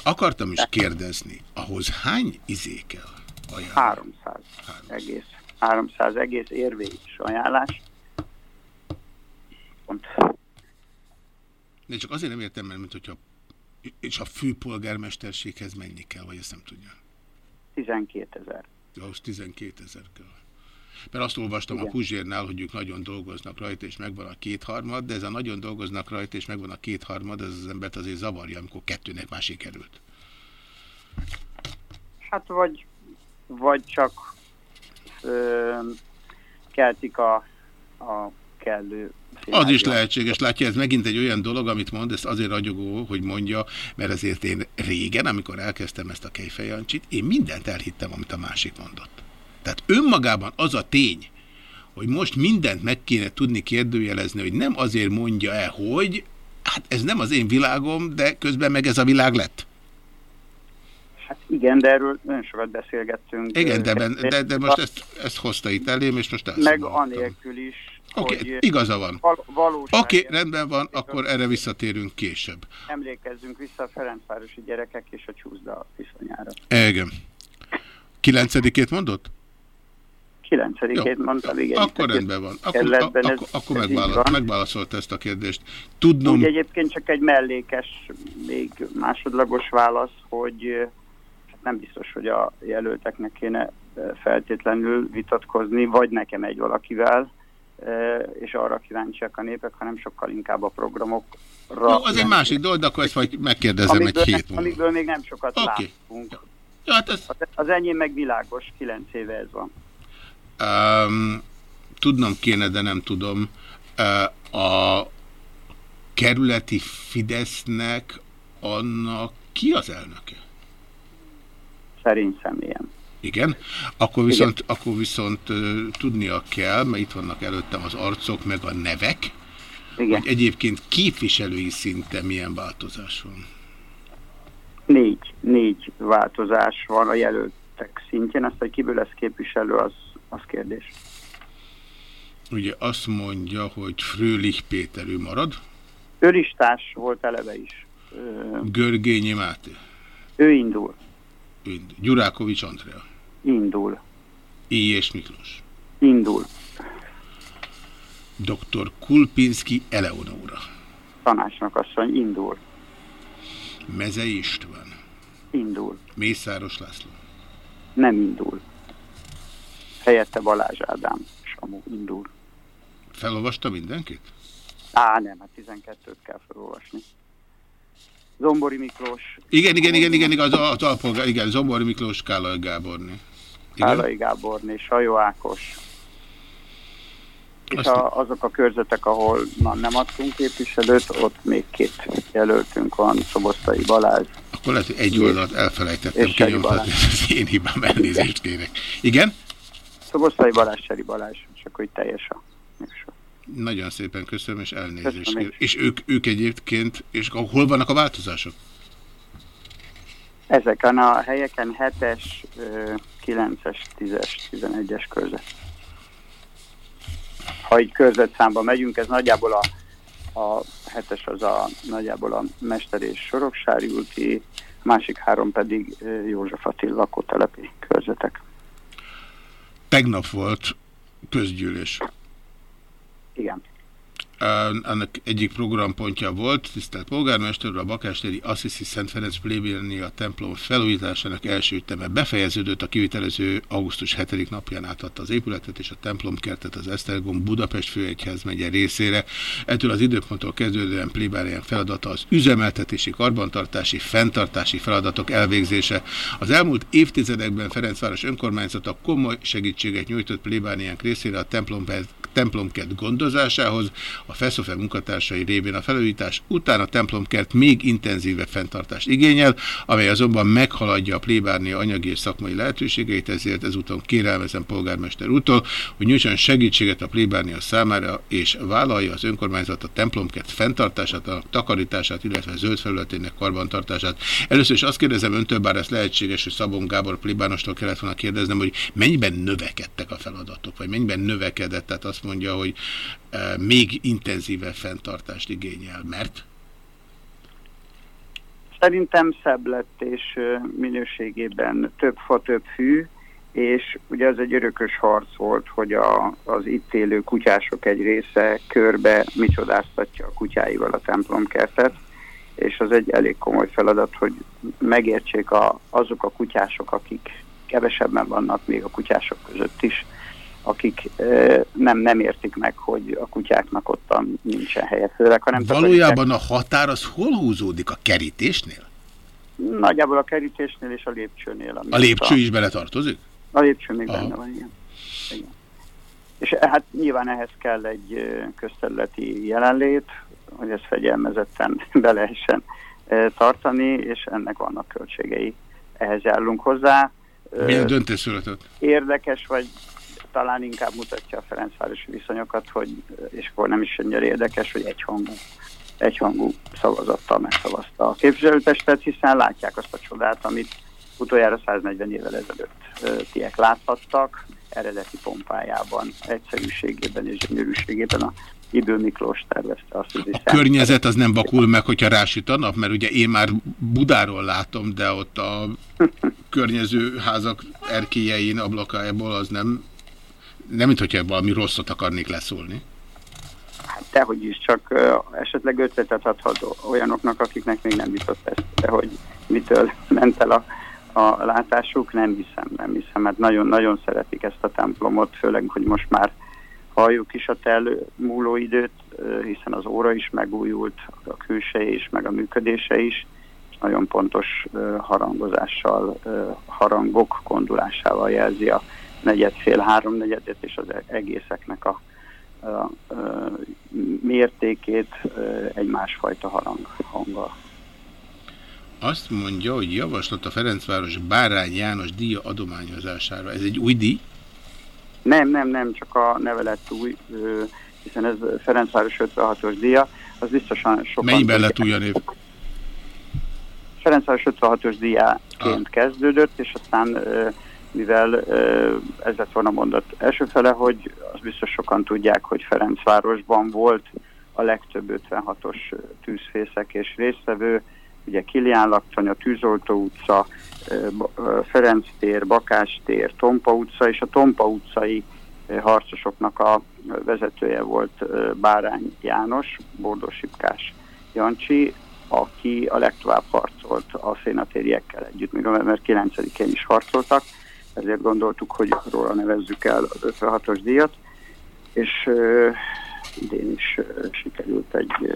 S2: Akartam is kérdezni, ahhoz hány izé kell? Ajánlás?
S12: 300 egész, 300 egész érvényes ajánlás. Pont.
S2: De csak azért nem értem, mert mint hogyha és a főpolgármesterséghez mennyi kell, vagy ezt nem tudja?
S12: 12 ezer.
S2: Ahhoz 12 ezer kell. Mert azt olvastam Igen. a Puzsérnál, hogy ők nagyon dolgoznak rajta, és megvan a kétharmad, de ez a nagyon dolgoznak rajta, és megvan a kétharmad, ez az embert azért zavarja, amikor kettőnek már sikerült.
S12: Hát vagy, vagy csak ö, keltik a, a kellő
S2: az is lehetséges. Látja, ez megint egy olyan dolog, amit mond, ezt azért ragyogó, hogy mondja, mert azért én régen, amikor elkezdtem ezt a kejfejancsit, én mindent elhittem, amit a másik mondott. Tehát önmagában az a tény, hogy most mindent meg kéne tudni kérdőjelezni, hogy nem azért mondja-e, hogy hát ez nem az én világom, de közben meg ez a világ lett.
S12: Hát igen, de erről nagyon sokat beszélgettünk.
S2: Igen, de, de, de most ezt, ezt hozta itt elém, és most
S12: Meg anélkül is,
S2: Oké, okay, igaza van.
S12: Val
S2: Oké, okay, rendben van, akkor erre visszatérünk később.
S12: Emlékezzünk vissza a Ferencvárosi gyerekek és a csúszda viszonyára.
S2: Igen. Kilencedikét mondott?
S12: Kilencedikét mondtam, igen.
S2: Akkor rendben van. Akkor, akkor, ez, akkor megválaszolt, megválaszolt ezt a kérdést. Tudnom... Úgy
S12: egyébként csak egy mellékes, még másodlagos válasz, hogy hát nem biztos, hogy a jelölteknek kéne feltétlenül vitatkozni, vagy nekem egy valakivel, és arra kíváncsiak a népek, hanem sokkal inkább a programokra.
S2: Jó, az egy másik dolog, de akkor ezt majd megkérdezem
S12: amikből,
S2: egy hét múlva.
S12: Amikből még nem sokat okay. látunk.
S2: Ja, hát ez...
S12: az, az enyém meg világos, kilenc éve ez van.
S2: Um, tudnom kéne, de nem tudom. Uh, a kerületi Fidesznek annak ki az elnöke?
S12: Szerint személyem.
S2: Igen, akkor viszont, Igen. Akkor viszont uh, tudnia kell, mert itt vannak előttem az arcok, meg a nevek, Igen. hogy egyébként képviselői szinten milyen változás van.
S12: Négy, négy változás van a jelöltek szintjén, azt, hogy kiből lesz képviselő, az, az kérdés.
S2: Ugye azt mondja, hogy Frölich Péter, ő marad?
S12: Ő listás volt eleve is.
S2: Görgényi Máté?
S12: Ő indul.
S2: Ő indul. Gyurákovics Andrea?
S12: Indul.
S2: I. és Miklós.
S12: Indul.
S2: Dr. Kulpinski Eleonóra.
S12: Tanácsnak asszony, indul.
S2: Mezei István.
S12: Indul.
S2: Mészáros László.
S12: Nem indul. Helyette Balázs Ádám. Samu indul.
S2: Felolvasta mindenkit?
S12: Á, nem, hát 12-t kell felolvasni. Zombori Miklós.
S2: Igen, igen, igen, igen, igen az, az alpolgár, igen, Zombori Miklós, Kálai Gáborni.
S12: Kálai Gáborné, Sajó Ákos. És a, azok a körzetek, ahol na, nem adtunk képviselőt, ott még két jelöltünk van, Szobosztai Balázs.
S2: Akkor lehet, hogy egy oldalt elfelejtettem kinyomtatni, ez én hibám, elnézést kérek. Igen?
S12: Szobosztai Balázs, Seri Balázs, és akkor itt teljes a műsor.
S2: Nagyon szépen köszönöm, és elnézést kérek. És ők, ők egyébként, és hol vannak a változások?
S12: Ezeken a helyeken 7-es, 9-es, 10-es, 11-es körzet. Ha így körzetszámba megyünk, ez nagyjából a, a 7-es az a nagyjából a Mester és Soroksári úti, másik három pedig József Attila lakótelepi körzetek.
S2: Tegnap volt közgyűlés.
S12: Igen
S2: annak egyik programpontja volt, tisztelt polgármester, a Bakástéri Assisi Szent Ferenc plébénia templom felújításának első üteme befejeződött, a kivitelező augusztus 7. napján átadta az épületet és a templomkertet az Esztergom Budapest főegyházmegye részére. Ettől az időponttól kezdődően plébániák feladata az üzemeltetési, karbantartási, fenntartási feladatok elvégzése. Az elmúlt évtizedekben Ferencváros önkormányzata komoly segítséget nyújtott plébániák részére a templomkert gondozásához, a Feszofe munkatársai révén a felújítás után a templomkert még intenzívebb fenntartást igényel, amely azonban meghaladja a plébárnia anyagi és szakmai lehetőségeit, ezért ezúton kérelmezem polgármester útól, hogy nyújtson segítséget a plébárnia számára, és vállalja az önkormányzat a templomkert fenntartását, a takarítását, illetve zöld felületének karbantartását. Először is azt kérdezem öntől, bár ez lehetséges, hogy Szabon Gábor plébánostól kellett volna kérdeznem, hogy mennyiben növekedtek a feladatok, vagy mennyiben növekedett, tehát azt mondja, hogy e, még intenzívebb fenntartást igényel. Mert?
S12: Szerintem szebb lett és minőségében több fa, több fű, és ugye ez egy örökös harc volt, hogy a, az itt élő kutyások egy része körbe micsodáztatja a kutyáival a templomkertet, és az egy elég komoly feladat, hogy megértsék a, azok a kutyások, akik kevesebben vannak még a kutyások között is, akik nem, nem értik meg, hogy a kutyáknak ottan nincsen helye, főleg, hanem
S2: Valójában a határ az hol húzódik? A kerítésnél?
S12: Nagyjából a kerítésnél és a lépcsőnél.
S2: A lépcső is beletartozik?
S12: A lépcső még
S2: Aha.
S12: benne van, igen. igen. És eh, hát nyilván ehhez kell egy közterületi jelenlét, hogy ezt fegyelmezetten be lehessen tartani, és ennek vannak költségei. Ehhez járulunk hozzá.
S2: Milyen döntés született?
S12: Érdekes, vagy talán inkább mutatja a Ferencvárosi viszonyokat, hogy, és akkor nem is ennyire érdekes, hogy egyhangú, egyhangú szavazattal megszavazta a képviselőtestet, hiszen látják azt a csodát, amit utoljára 140 évvel ezelőtt tiek láthattak, eredeti pompájában, egyszerűségében és gyönyörűségében. A Ibő Miklós tervezte azt, hogy
S2: A környezet az nem vakul meg, hogyha rásüt a nap, mert ugye én már Budáról látom, de ott a környező házak erkélyein, ablakájából az nem, nem mint hogyha valami rosszat akarnék leszólni.
S12: Hát dehogy is, csak ö, esetleg ötletet adhat olyanoknak, akiknek még nem jutott ezt, de hogy mitől ment el a, a látásuk, nem hiszem, nem hiszem, mert nagyon-nagyon szeretik ezt a templomot, főleg, hogy most már halljuk is a tel múló időt, hiszen az óra is megújult, a külseje is, meg a működése is, nagyon pontos harangozással, harangok kondulásával jelzi a negyed, fél, háromnegyedet és az egészeknek a, a, a mértékét egy másfajta harang, hanggal.
S2: Azt mondja, hogy javaslat a Ferencváros Bárány János díja adományozására. Ez egy új díj?
S12: Nem, nem, nem, csak a neve lett új, hiszen ez Ferencváros 56-os díja, az biztosan sokan...
S2: Mennyiben lett új a név?
S12: Ferencváros 56-os díjáként kezdődött, és aztán mivel ez lett volna a mondat első fele, hogy az biztos sokan tudják, hogy Ferencvárosban volt a legtöbb 56-os tűzfészek és résztvevő, ugye Kilián Laktanya, Tűzoltó utca, Ferenc tér, Bakás tér, Tompa utca, és a Tompa utcai harcosoknak a vezetője volt Bárány János, Bordósipkás Jancsi, aki a legtovább harcolt a szénatériekkel együtt, még november 9-én is harcoltak, ezért gondoltuk, hogy róla nevezzük el az 56-os díjat, és idén is sikerült egy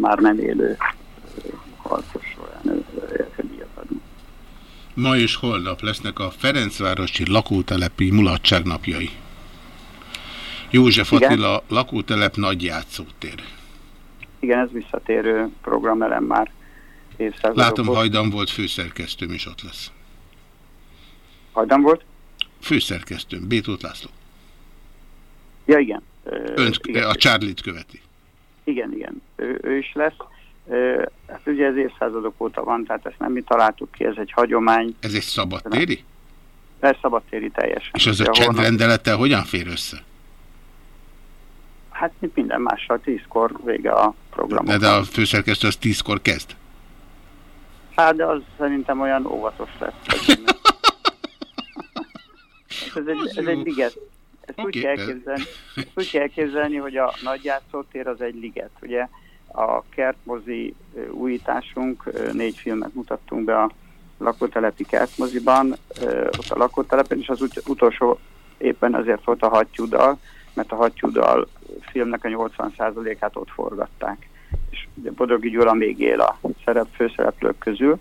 S12: már nem élő ö, harcosról elnő- díjat adni.
S2: Ma és holnap lesznek a Ferencvárosi lakótelepi mulatságnapjai. József
S12: Igen.
S2: Attila lakótelep nagy játszótér.
S12: Igen, ez visszatérő programelem már évszázadokból.
S2: Látom, Hajdan volt főszerkesztőm, és ott lesz.
S12: Hajdan volt?
S2: Főszerkesztőm, Bétót László.
S12: Ja, igen.
S2: Önt,
S12: igen.
S2: a Charlie-t követi.
S12: Igen, igen, ő, ő is lesz. Hát ugye ez évszázadok óta van, tehát ezt nem mi találtuk ki, ez egy hagyomány.
S2: Ez egy szabadtéri?
S12: Ez szabadtéri teljesen.
S2: És az a csendrendelettel hogyan fér össze?
S12: Hát mint minden mással, tízkor vége a program.
S2: De, de a főszerkesztő az tízkor kezd.
S12: Hát de az szerintem olyan óvatos lesz. ez, egy, ez egy liget. Ezt úgy,
S2: Oké,
S12: kell elképzelni, ezt úgy kell elképzelni, hogy a nagyjátszótér az egy liget. Ugye a kertmozi újításunk, négy filmet mutattunk be a lakótelepi kertmoziban, ott a lakótelepen, és az ut- utolsó éppen azért volt a hattyúdal, mert a hattyúdal filmnek a 80%-át ott forgatták. És ugye Bodogi Gyula még él a szerep, főszereplők közül,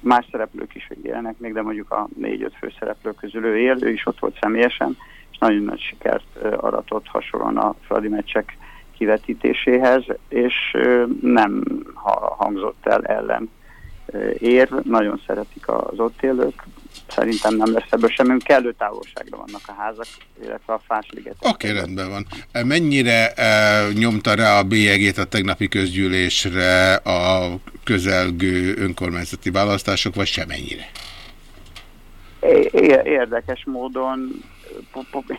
S12: más szereplők is élnek még, de mondjuk a négy-öt főszereplő közül ő él, ő is ott volt személyesen, és nagyon nagy sikert aratott hasonlóan a Fradi meccsek kivetítéséhez, és nem ha- hangzott el ellen ér, nagyon szeretik az ott élők, szerintem nem lesz ebből semmi, kellő távolságra vannak a házak, illetve a fásligetek.
S2: Oké, okay, rendben van. Mennyire e, nyomta rá a bélyegét a tegnapi közgyűlésre a közelgő önkormányzati választások, vagy semennyire?
S12: É- Érdekes módon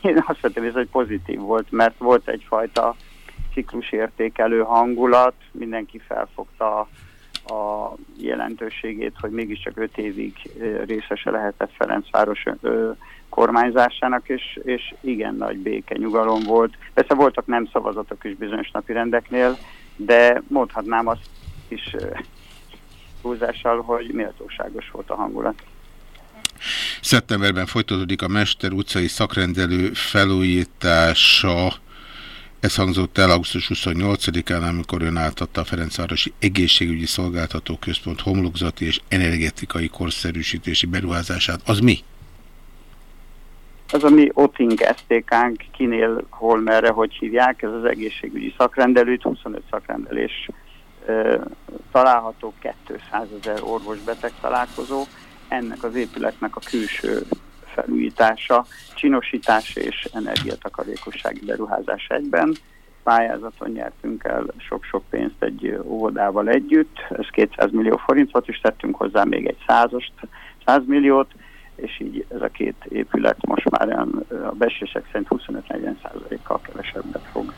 S12: én azt vettem hogy pozitív volt, mert volt egyfajta ciklusértékelő hangulat, mindenki felfogta a jelentőségét, hogy mégiscsak öt évig részese lehetett Ferencváros kormányzásának, és, és igen nagy béke, nyugalom volt. Persze voltak nem szavazatok is bizonyos napi rendeknél, de mondhatnám azt is túlzással, hogy méltóságos volt a hangulat.
S2: Szeptemberben folytatódik a Mester utcai szakrendelő felújítása. Ez hangzott el augusztus 28-án, amikor ön átadta a Ferencvárosi Egészségügyi Szolgáltató Központ homlokzati és energetikai korszerűsítési beruházását. Az mi?
S12: Ez a mi OTING STK-nk, kinél, hol, merre, hogy hívják, ez az egészségügyi szakrendelőt, 25 szakrendelés ö, található, 200 ezer orvos-beteg találkozó. Ennek az épületnek a külső felújítása, csinosítása és energiatakarékossági beruházás egyben. Pályázaton nyertünk el sok-sok pénzt egy óvodával együtt, ez 200 millió forint és tettünk hozzá még egy százost, 100 milliót, és így ez a két épület most már a becslések szerint 25-40 százalékkal kevesebbet fog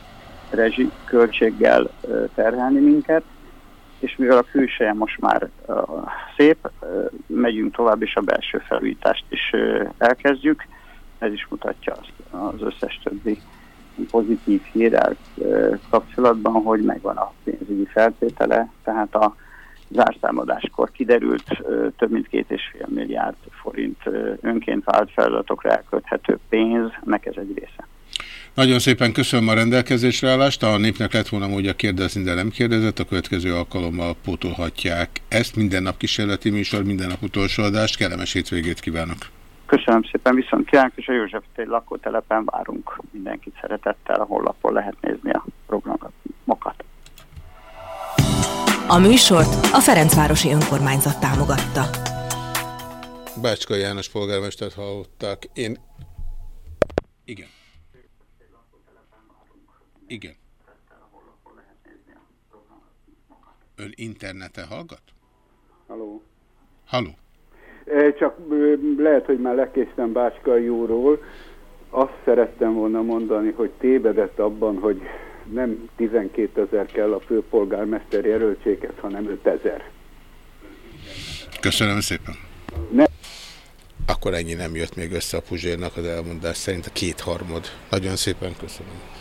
S12: rezsi költséggel ö, terhelni minket, és mivel a külseje most már ö, szép, ö, megyünk tovább, és a belső felújítást is ö, elkezdjük. Ez is mutatja azt az összes többi pozitív hírrel ö, kapcsolatban, hogy megvan a pénzügyi feltétele, tehát a zárszámadáskor kiderült ö, több mint két és fél milliárd forint ö, önként vált feladatokra elkölthető pénznek ez egy része.
S2: Nagyon szépen köszönöm a rendelkezésre állást. A népnek lett volna módja kérdezni, de nem kérdezett. A következő alkalommal pótolhatják ezt. Minden nap kísérleti műsor, minden nap utolsó adást. Kellemes hétvégét kívánok.
S12: Köszönöm szépen, viszont kívánok, és a József tér lakótelepen várunk mindenkit szeretettel, a honlapon lehet nézni a programokat.
S11: A műsort a Ferencvárosi Önkormányzat támogatta.
S2: Bácska János polgármestert hallották. Én... Igen. Igen. Ön interneten hallgat?
S13: Haló.
S2: Haló.
S13: Eh, Csak lehet, hogy már lekéstem Báskai úrról. Azt szerettem volna mondani, hogy tévedett abban, hogy nem 12 ezer kell a főpolgármester jelöltséghez, hanem 5 ezer.
S2: Köszönöm szépen.
S13: Ne.
S2: Akkor ennyi nem jött még össze a Puzsérnak az elmondás szerint a kétharmad. Nagyon szépen köszönöm.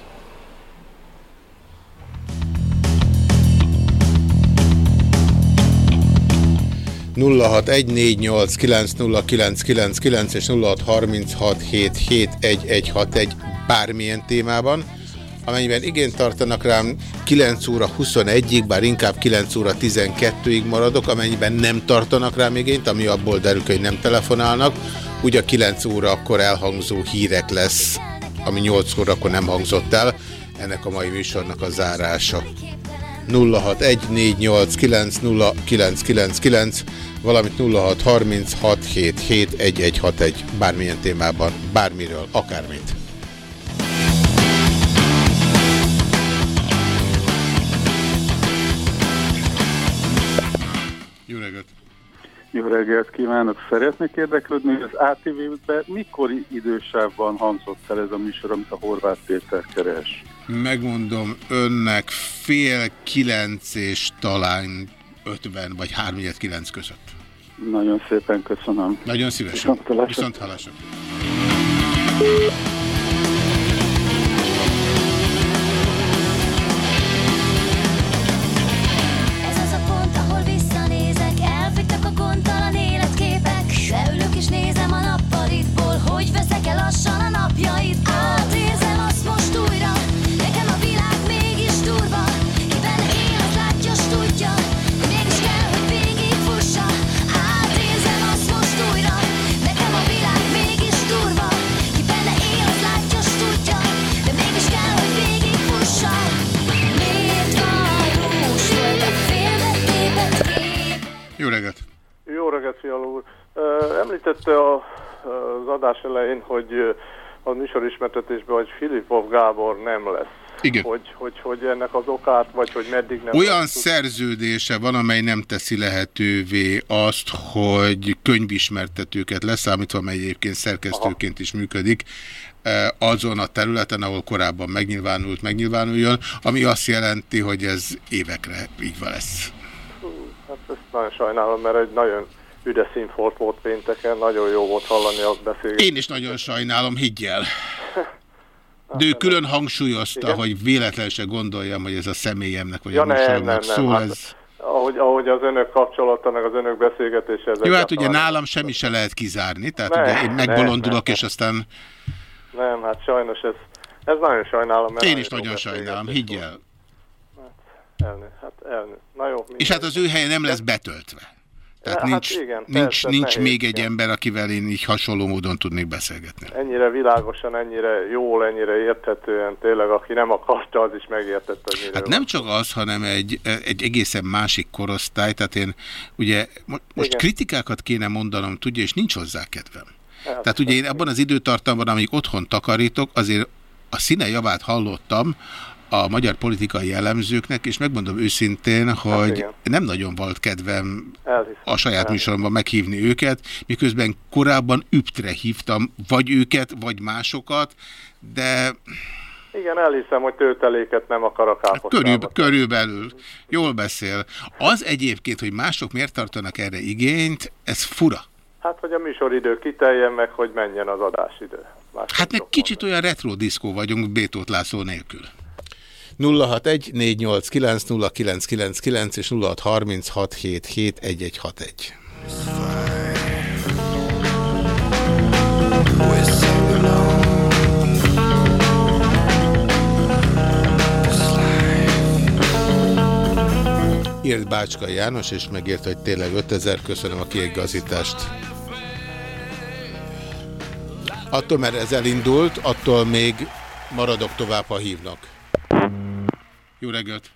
S2: 0614890999 és 0636771161 bármilyen témában. Amennyiben igényt tartanak rám 9 óra 21-ig, bár inkább 9 óra 12-ig maradok, amennyiben nem tartanak rám igényt, ami abból derül, hogy nem telefonálnak, ugye 9 óra akkor elhangzó hírek lesz, ami 8 akkor nem hangzott el, ennek a mai műsornak a zárása. 0614890999, valamint 0636771161 bármilyen témában, bármiről, akármit. Jó reggelt
S13: kívánok! Szeretnék érdeklődni, hogy az ATV-ben mikor idősávban hangzott el ez a műsor, amit a Horváth Péter keres?
S2: Megmondom önnek fél kilenc és talán 50 vagy 3 kilenc között.
S13: Nagyon szépen köszönöm.
S2: Nagyon szívesen.
S13: Viszontlátásra.
S2: Viszont hallásra.
S14: Említette a, az adás elején, hogy a műsorismertetésben, hogy Filipov Gábor nem lesz
S2: Igen.
S14: Hogy, hogy, hogy ennek az okát, vagy hogy meddig nem...
S2: Olyan szerződése van, amely nem teszi lehetővé azt, hogy könyvismertetőket leszámítva, amely egyébként szerkesztőként is működik, azon a területen, ahol korábban megnyilvánult, megnyilvánuljon, ami azt jelenti, hogy ez évekre így van lesz.
S14: Hát ezt nagyon sajnálom, mert egy nagyon üdes színfolt volt pénteken, nagyon jó volt hallani a beszélgetést.
S2: Én is nagyon sajnálom, higgyel. De ő külön hangsúlyozta,
S14: Igen?
S2: hogy véletlenül se gondoljam, hogy ez a személyemnek vagy
S14: Ja
S2: a műsoromnak szól.
S14: Hát,
S2: Ez...
S14: ahogy, ahogy az önök kapcsolata, meg az önök beszélgetése...
S2: Jó, hát ugye nálam semmi se lehet kizárni, tehát
S14: Nem,
S2: ugye én megbolondulok,
S14: nem.
S2: és aztán
S14: Nem, hát sajnos ez, ez nagyon sajnálom.
S2: Én is nagyon sajnálom, higgyel.
S14: volt. Elnő, hát elnő. Na jó.
S2: És hát az ő helye nem lesz betöltve. Tehát
S14: Hát
S2: nincs,
S14: igen,
S2: nincs,
S14: persze,
S2: nincs
S14: nehéz,
S2: még egy
S14: igen.
S2: ember, akivel én így hasonló módon tudnék beszélgetni.
S14: Ennyire világosan, ennyire jól, ennyire érthetően, tényleg, aki nem akarta, az is megértette, hogy
S2: Hát nem csak az, hanem egy, egy egészen másik korosztály, tehát én ugye mo- most
S14: Igen.
S2: kritikákat kéne mondanom, tudja, és nincs hozzá kedvem.
S14: Hát,
S2: Tehát ugye én abban az időtartamban, amíg otthon takarítok, azért a színe javát hallottam a magyar politikai jellemzőknek, és megmondom őszintén, hogy
S14: igen.
S2: nem nagyon volt kedvem
S14: Elhiszem.
S2: a saját
S14: Elhiszem.
S2: műsoromban meghívni őket, miközben korábban üptre hívtam vagy őket, vagy másokat, de
S14: Igen, elhiszem, hogy tőteléket nem akar a káposztába.
S2: körül, körülbelül jól beszél. Az egyébként, hogy mások miért tartanak erre igényt, ez fura.
S14: Hát, hogy a műsoridő kiteljen meg, hogy menjen az adásidő. Más
S2: Hát meg kicsit olyan retro diszkó vagyunk Bétót László nélkül. 061 489 0999 és 0636771161. Írt Bácska János, és megírt, hogy tényleg 5000, köszönöm a kiegazítást. Attól, mert ez elindult, attól még maradok tovább, ha hívnak. Jó reggelt!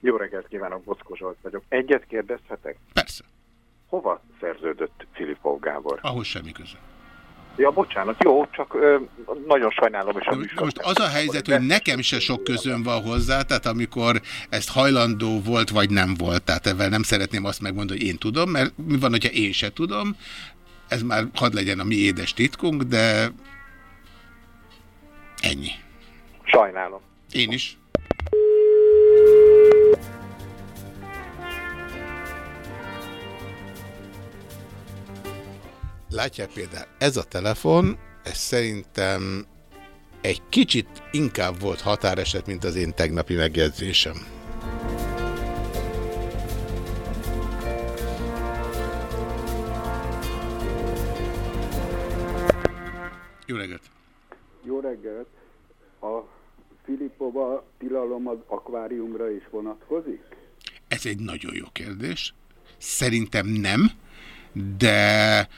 S15: Jó reggelt kívánok, Bockó Zsolt vagyok. Egyet kérdezhetek?
S2: Persze.
S15: Hova szerződött Filipov Gábor?
S2: Ahhoz semmi köze.
S15: Ja, bocsánat, jó, csak ö, nagyon sajnálom, és a műsor.
S2: Most az a helyzet, hogy nekem se sok közön van hozzá, tehát amikor ezt hajlandó volt, vagy nem volt, tehát ebben nem szeretném azt megmondani, hogy én tudom, mert mi van, hogyha én se tudom, ez már hadd legyen a mi édes titkunk, de ennyi.
S15: Sajnálom.
S2: Én is. Látják például, ez a telefon, ez szerintem egy kicsit inkább volt határeset, mint az én tegnapi megjegyzésem. Jó reggelt!
S13: Jó reggelt! A Filipova tilalom az akváriumra is vonatkozik?
S2: Ez egy nagyon jó kérdés. Szerintem nem, de...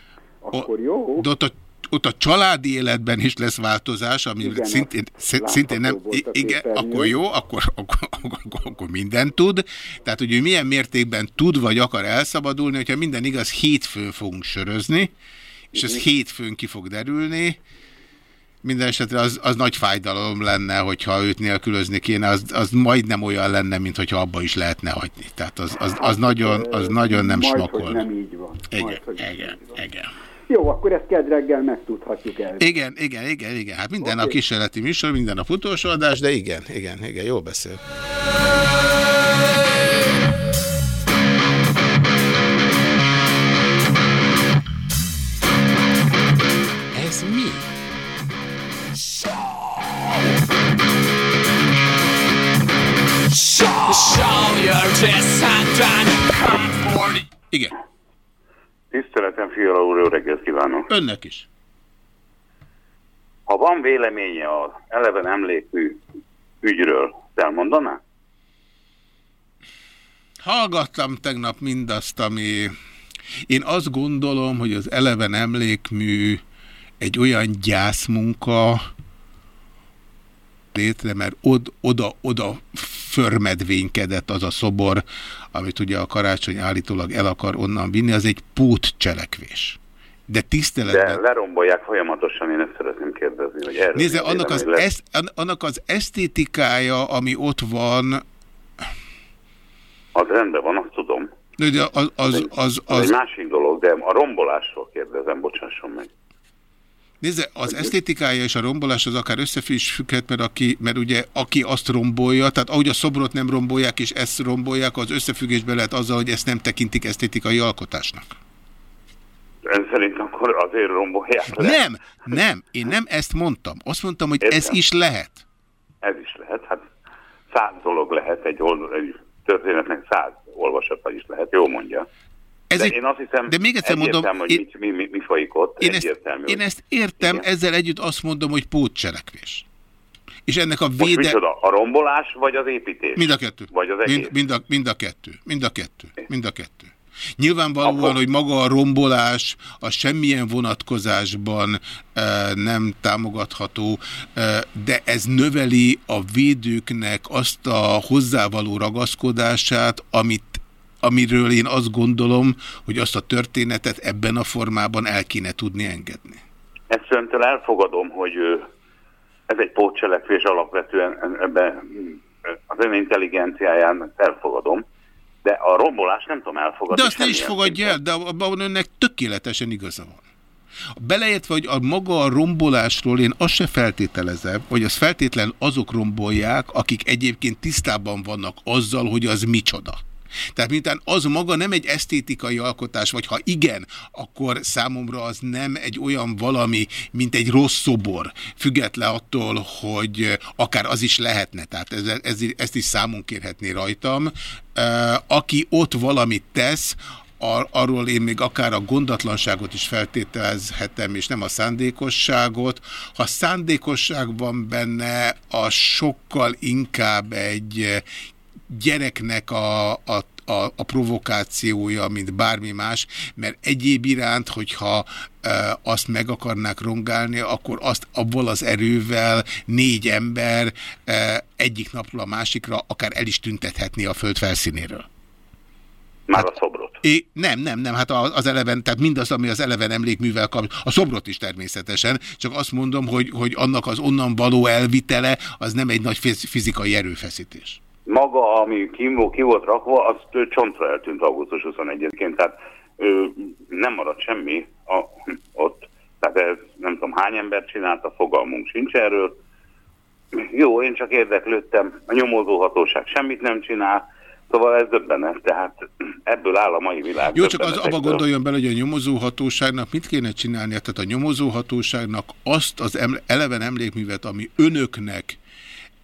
S13: Akkor jó.
S2: De ott a, ott a családi életben is lesz változás, ami
S13: Igen,
S2: szintén,
S13: az
S2: sz- szintén nem... Igen, akkor jó, akkor, akkor, akkor, akkor, mindent tud. Tehát, hogy ő milyen mértékben tud vagy akar elszabadulni, hogyha minden igaz, hétfőn fogunk sörözni, és ez hétfőn ki fog derülni. Minden esetre az, az nagy fájdalom lenne, hogyha őt nélkülözni kéne, az, az majdnem olyan lenne, mint hogyha abba is lehetne hagyni. Tehát az, az, az, nagyon, az nagyon nem
S13: Majd,
S2: smakol.
S13: nem így van.
S2: Igen,
S13: Majd,
S2: igen, igen.
S13: Jó, akkor ezt kedd reggel megtudhatjuk el.
S2: Igen, igen, igen, igen. Hát minden
S13: Oké.
S2: nap kísérleti műsor, minden nap utolsó adás, de igen, igen, igen, jól beszél. Ez mi? Igen.
S16: Tiszteletem, Fiala úr, jó reggelt kívánok.
S2: Önnek is.
S16: Ha van véleménye az eleven emlékű ügyről, elmondaná?
S2: Hallgattam tegnap mindazt, ami... Én azt gondolom, hogy az eleven emlékmű egy olyan gyászmunka létre, mert od, oda, oda förmedvénykedett az a szobor, amit ugye a karácsony állítólag el akar onnan vinni, az egy pótcselekvés. de tiszteletben.
S16: De lerombolják folyamatosan, én ezt szeretném kérdezni, hogy erről
S2: Nézze, annak az,
S16: lesz.
S2: esz, an- annak az esztétikája, ami ott van,
S16: Az rendben van, azt tudom.
S2: de az, az, az,
S16: Az
S2: az,
S16: egy másik dolog, de a rombolásról kérdezem, bocsásson meg.
S2: Nézze, az esztétikája és a rombolás az akár összefügghet, mert, aki, mert ugye aki azt rombolja, tehát ahogy a szobrot nem rombolják és ezt rombolják, az összefüggésbe lehet azzal, hogy ezt nem tekintik esztétikai alkotásnak.
S16: Ön szerint akkor azért rombolják le?
S2: Nem, nem, én nem ezt mondtam. Azt mondtam, hogy ez
S16: Értem.
S2: is lehet.
S16: Ez is lehet, hát száz dolog lehet, egy, old, egy történetnek száz olvasata is lehet, jó mondja.
S2: Ez
S16: de
S2: egy-
S16: én azt hiszem,
S2: de még egyszer mondom,
S16: hogy
S2: én-
S16: mit, mi, mi, mi folyik ott,
S2: Én ezt, én ezt értem, ezzel együtt azt mondom, hogy pótcselekvés. És ennek a
S16: Most
S2: véde...
S16: micsoda, a rombolás vagy az építés?
S2: Mind a kettő.
S16: Vagy az egész?
S2: Mind, mind, a, mind a kettő. Mind a kettő. Mind a kettő. Nyilvánvalóan, hogy maga a rombolás a semmilyen vonatkozásban e, nem támogatható, e, de ez növeli a védőknek azt a hozzávaló ragaszkodását, amit amiről én azt gondolom, hogy azt a történetet ebben a formában el kéne tudni engedni.
S16: Ezt öntől elfogadom, hogy ez egy pótcselekvés alapvetően ebben az ön intelligenciáján elfogadom, de a rombolás nem tudom elfogadni.
S2: De azt ne is fogadja el, de abban önnek tökéletesen igaza van. Beleértve, hogy a maga a rombolásról én azt se feltételezem, hogy az feltétlen azok rombolják, akik egyébként tisztában vannak azzal, hogy az micsoda. Tehát miután az maga nem egy esztétikai alkotás, vagy ha igen, akkor számomra az nem egy olyan valami, mint egy rossz szobor, független attól, hogy akár az is lehetne, tehát ez, ez, ezt is számon kérhetné rajtam. Aki ott valamit tesz, ar- arról én még akár a gondatlanságot is feltételezhetem, és nem a szándékosságot. Ha szándékosság van benne, az sokkal inkább egy gyereknek a, a a, a provokációja, mint bármi más, mert egyéb iránt, hogyha e, azt meg akarnák rongálni, akkor azt abból az erővel négy ember e, egyik napról a másikra akár el is tüntethetné a föld felszínéről.
S16: Már a szobrot.
S2: É, nem, nem, nem, hát az eleven, tehát mindaz, ami az eleven emlékművel kap, a szobrot is természetesen, csak azt mondom, hogy, hogy annak az onnan való elvitele, az nem egy nagy fiz- fizikai erőfeszítés.
S16: Maga, ami ki, ki volt rakva, az ö, csontra eltűnt augusztus 21-én, tehát ö, nem maradt semmi a, ott. Tehát ez nem tudom hány ember csinálta, fogalmunk sincs erről. Jó, én csak érdeklődtem, a nyomozóhatóság semmit nem csinál, szóval ez döbbenet, tehát ebből áll a mai világ.
S2: Jó, csak az abba gondoljon bele, hogy a nyomozóhatóságnak mit kéne csinálnia? Tehát a nyomozóhatóságnak azt az eleven emlékművet, ami önöknek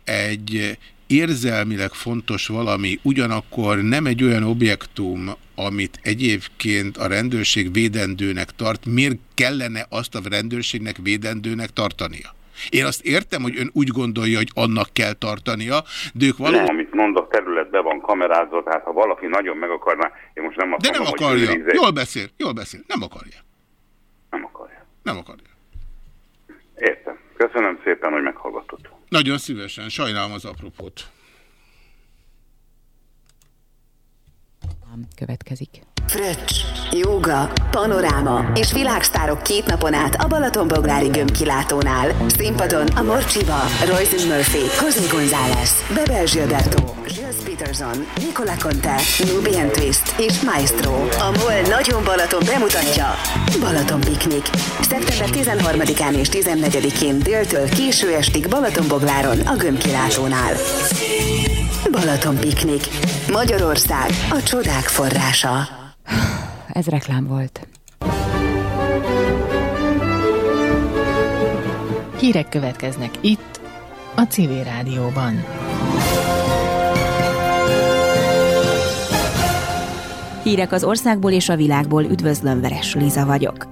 S2: egy érzelmileg fontos valami, ugyanakkor nem egy olyan objektum, amit egyébként a rendőrség védendőnek tart, miért kellene azt a rendőrségnek védendőnek tartania? Én azt értem, hogy ön úgy gondolja, hogy annak kell tartania, de ők
S16: Nem,
S2: valami...
S16: amit mondok, területben van kamerázva, tehát ha valaki nagyon meg akarná, én most nem azt
S2: De nem
S16: mondom,
S2: akarja.
S16: hogy őrizze-
S2: Jól beszél, jól beszél. Nem akarja.
S16: Nem akarja.
S2: Nem akarja.
S16: Értem. Köszönöm szépen, hogy meghallgatott.
S2: Nagyon szívesen. Sajnálom az apropót.
S8: Következik.
S9: Fröccs, jóga, panoráma és világsztárok két napon át a Balatonboglári gömbkilátónál. Színpadon a Morcsiba, Royce Murphy, José González, Bebel Gilberto, Gilles Peterson, Nicola Conte, Nubian Twist és Maestro. A MOL Nagyon Balaton bemutatja Balaton Piknik. Szeptember 13-án és 14-én déltől késő estig Balatonbogláron a gömbkilátónál. Balaton Piknik. Magyarország a csodák forrása.
S8: Ez reklám volt.
S17: Hírek következnek itt, a Civil Rádióban.
S18: Hírek az országból és a világból, üdvözlöm, Veres Liza vagyok.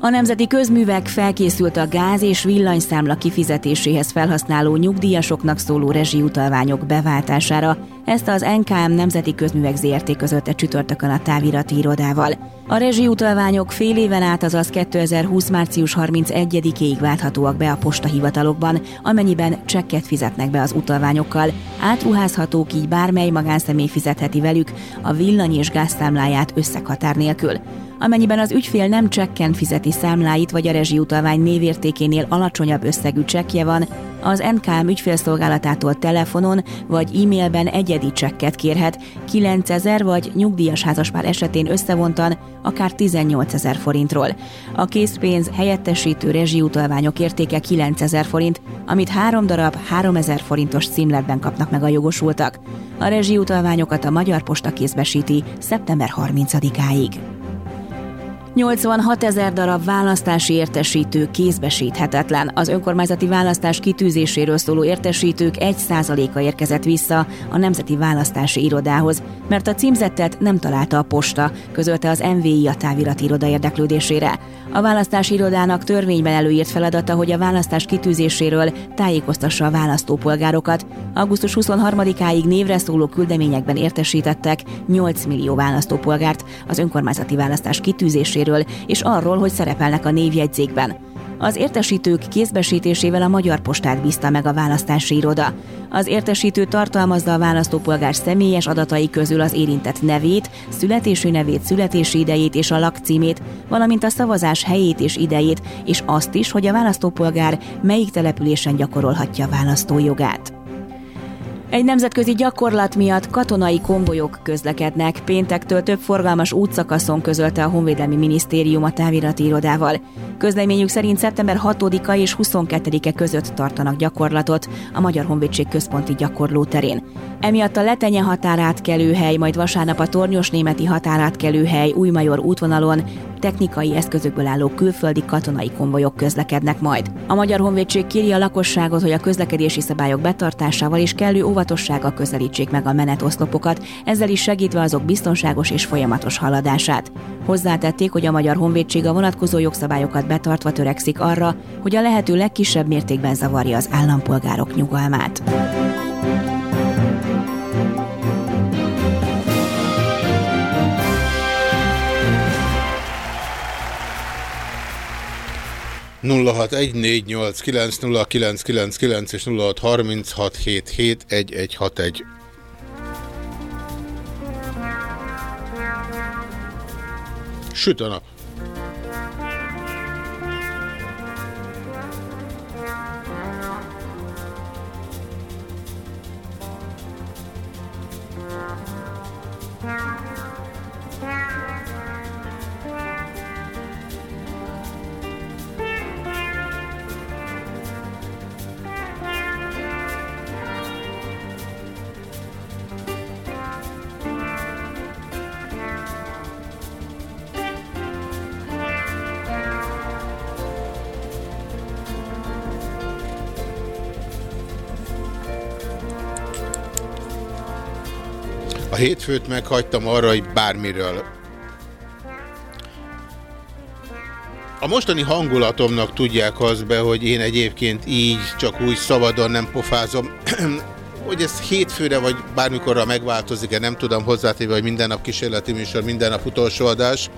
S18: A Nemzeti Közművek felkészült a gáz és villanyszámla kifizetéséhez felhasználó nyugdíjasoknak szóló rezsiutalványok beváltására. Ezt az NKM Nemzeti Közművek ZRT között csütörtökön a távirati irodával. A rezsiutalványok fél éven át, azaz 2020. március 31-ig válthatóak be a postahivatalokban, amennyiben csekket fizetnek be az utalványokkal. Átruházhatók így bármely magánszemély fizetheti velük a villany és gázszámláját összeghatár nélkül. Amennyiben az ügyfél nem csekken fizeti számláit, vagy a rezsiutalvány névértékénél alacsonyabb összegű csekkje van, az NKM ügyfélszolgálatától telefonon vagy e-mailben egyedi csekket kérhet, 9000 vagy nyugdíjas házaspár esetén összevontan akár 18 ezer forintról. A készpénz helyettesítő rezsiutalványok értéke 9000 forint, amit három darab 3000 forintos címletben kapnak meg a jogosultak. A rezsiutalványokat a Magyar Posta kézbesíti szeptember 30-áig. 86 ezer darab választási értesítő kézbesíthetetlen. Az önkormányzati választás kitűzéséről szóló értesítők 1%-a érkezett vissza a Nemzeti Választási Irodához, mert a címzettet nem találta a posta, közölte az MVI a távirati iroda érdeklődésére. A választási irodának törvényben előírt feladata, hogy a választás kitűzéséről tájékoztassa a választópolgárokat. Augusztus 23-áig névre szóló küldeményekben értesítettek 8 millió választópolgárt az önkormányzati választás kitűzéséről és arról, hogy szerepelnek a névjegyzékben. Az értesítők kézbesítésével a Magyar Postát bízta meg a választási iroda. Az értesítő tartalmazza a választópolgár személyes adatai közül az érintett nevét, születési nevét, születési idejét és a lakcímét, valamint a szavazás helyét és idejét, és azt is, hogy a választópolgár melyik településen gyakorolhatja a választójogát. Egy nemzetközi gyakorlat miatt katonai konvojok közlekednek. Péntektől több forgalmas útszakaszon közölte a Honvédelmi Minisztérium a távirati irodával. Közleményük szerint szeptember 6-a és 22-e között tartanak gyakorlatot a Magyar Honvédség központi gyakorló terén. Emiatt a Letenye határátkelőhely, majd vasárnap a Tornyos németi határátkelőhely Újmajor útvonalon technikai eszközökből álló külföldi katonai konvojok közlekednek majd. A Magyar Honvédség kéri a lakosságot, hogy a közlekedési szabályok betartásával és kellő óvatossággal közelítsék meg a menetoszlopokat, ezzel is segítve azok biztonságos és folyamatos haladását. Hozzátették, hogy a Magyar Honvédség a vonatkozó jogszabályokat betartva törekszik arra, hogy a lehető legkisebb mértékben zavarja az állampolgárok nyugalmát.
S2: 0614890999 és 0636771161. Süt a nap! A hétfőt meghagytam arra, hogy bármiről. A mostani hangulatomnak tudják az be, hogy én egyébként így csak úgy szabadon nem pofázom. hogy ez hétfőre vagy bármikorra megváltozik-e, nem tudom hozzátéve, hogy minden nap kísérleti műsor, minden nap utolsó adás,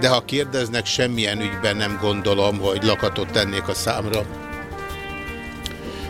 S2: de ha kérdeznek, semmilyen ügyben nem gondolom, hogy lakatot tennék a számra.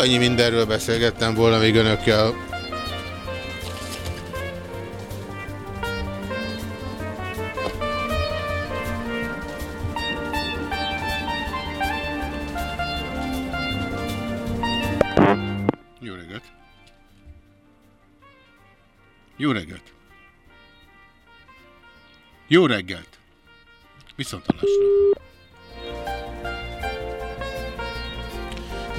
S2: annyi mindenről beszélgettem volna még önökkel. Jó reggelt! Jó reggelt! Jó reggelt! Viszontalásra!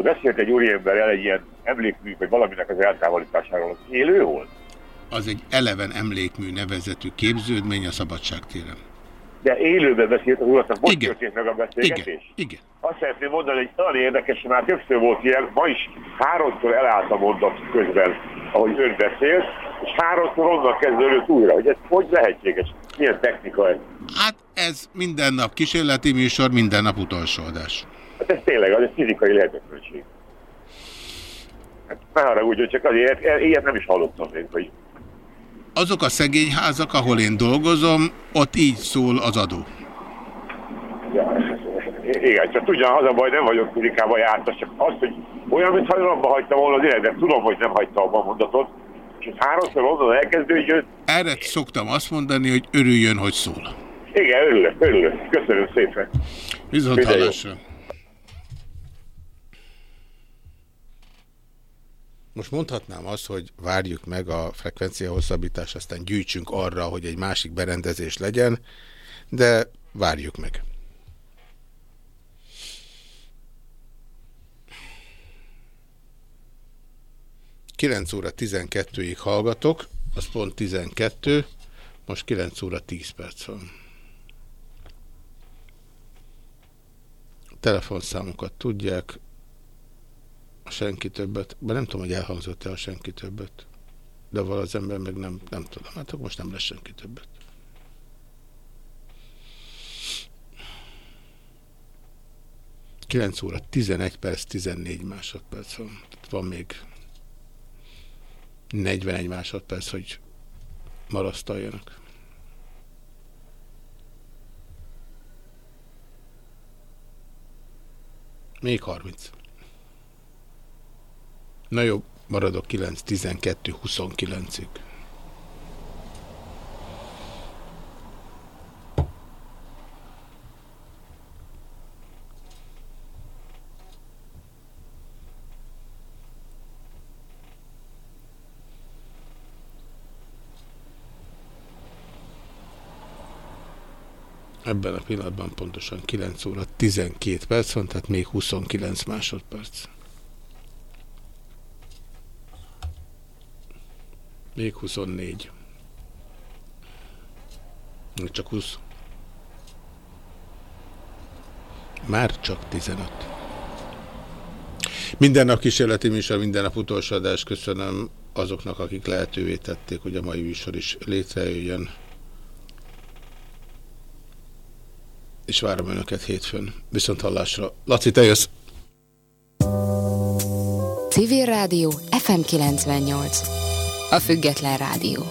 S19: Oda, beszélt egy úriemberrel egy ilyen emlékmű, vagy valaminek az eltávolításáról. Az élő volt?
S2: Az egy eleven emlékmű nevezetű képződmény a Szabadságtéren.
S19: De élőben beszélt az urat, most történt meg a beszélgetés?
S2: Igen, igen.
S19: Azt szeretném mondani, hogy nagyon érdekes, már többször volt ilyen, ma is háromszor elállt a mondat közben, ahogy ön beszélt, és háromszor onnan kezdődött újra, hogy ez hogy lehetséges? Milyen technika ez?
S2: Hát ez minden nap kísérleti műsor, minden nap utolsó adás.
S19: Hát ez tényleg, az egy fizikai lehetetlenség. Hát ne haragudj, csak azért, e- ilyet nem is hallottam még, hogy
S2: Azok a szegényházak, ahol én dolgozom, ott így szól az adó.
S19: Ja, igen, csak tudja, az a baj, nem vagyok fizikában jártas, csak az, hogy olyan, mintha abba hagytam volna az életet, tudom, hogy nem hagyta abba a mondatot, és ez háromszor onnan elkezdődjön.
S2: Erre szoktam azt mondani, hogy örüljön, hogy szól.
S19: Igen, örülök, örülök. Köszönöm szépen.
S2: Viszont hallásra. Most mondhatnám azt, hogy várjuk meg a frekvencia hosszabbítást, aztán gyűjtsünk arra, hogy egy másik berendezés legyen, de várjuk meg. Kilenc óra 12-ig hallgatok, az pont 12, most 9 óra 10 perc van. Telefonszámokat tudják, a senki többet, de nem tudom, hogy elhangzott-e a senki többet, de vala az ember meg nem, nem tudom, hát most nem lesz senki többet. Kilenc óra 11 perc, 14 másodperc van. Van még 41 másodperc, hogy marasztaljanak. Még 30. Na jó, maradok 9, 12, 29-ig. Ebben a pillanatban pontosan 9 óra 12 perc van, tehát még 29 másodperc. Még 24. Még csak 20. Már csak 15. Minden nap kísérleti műsor, minden nap utolsó adás. Köszönöm azoknak, akik lehetővé tették, hogy a mai műsor is létrejöjjön. És várom Önöket hétfőn. Viszont hallásra. Laci, te jössz!
S8: Civil Rádió FM 98. A Független Rádió.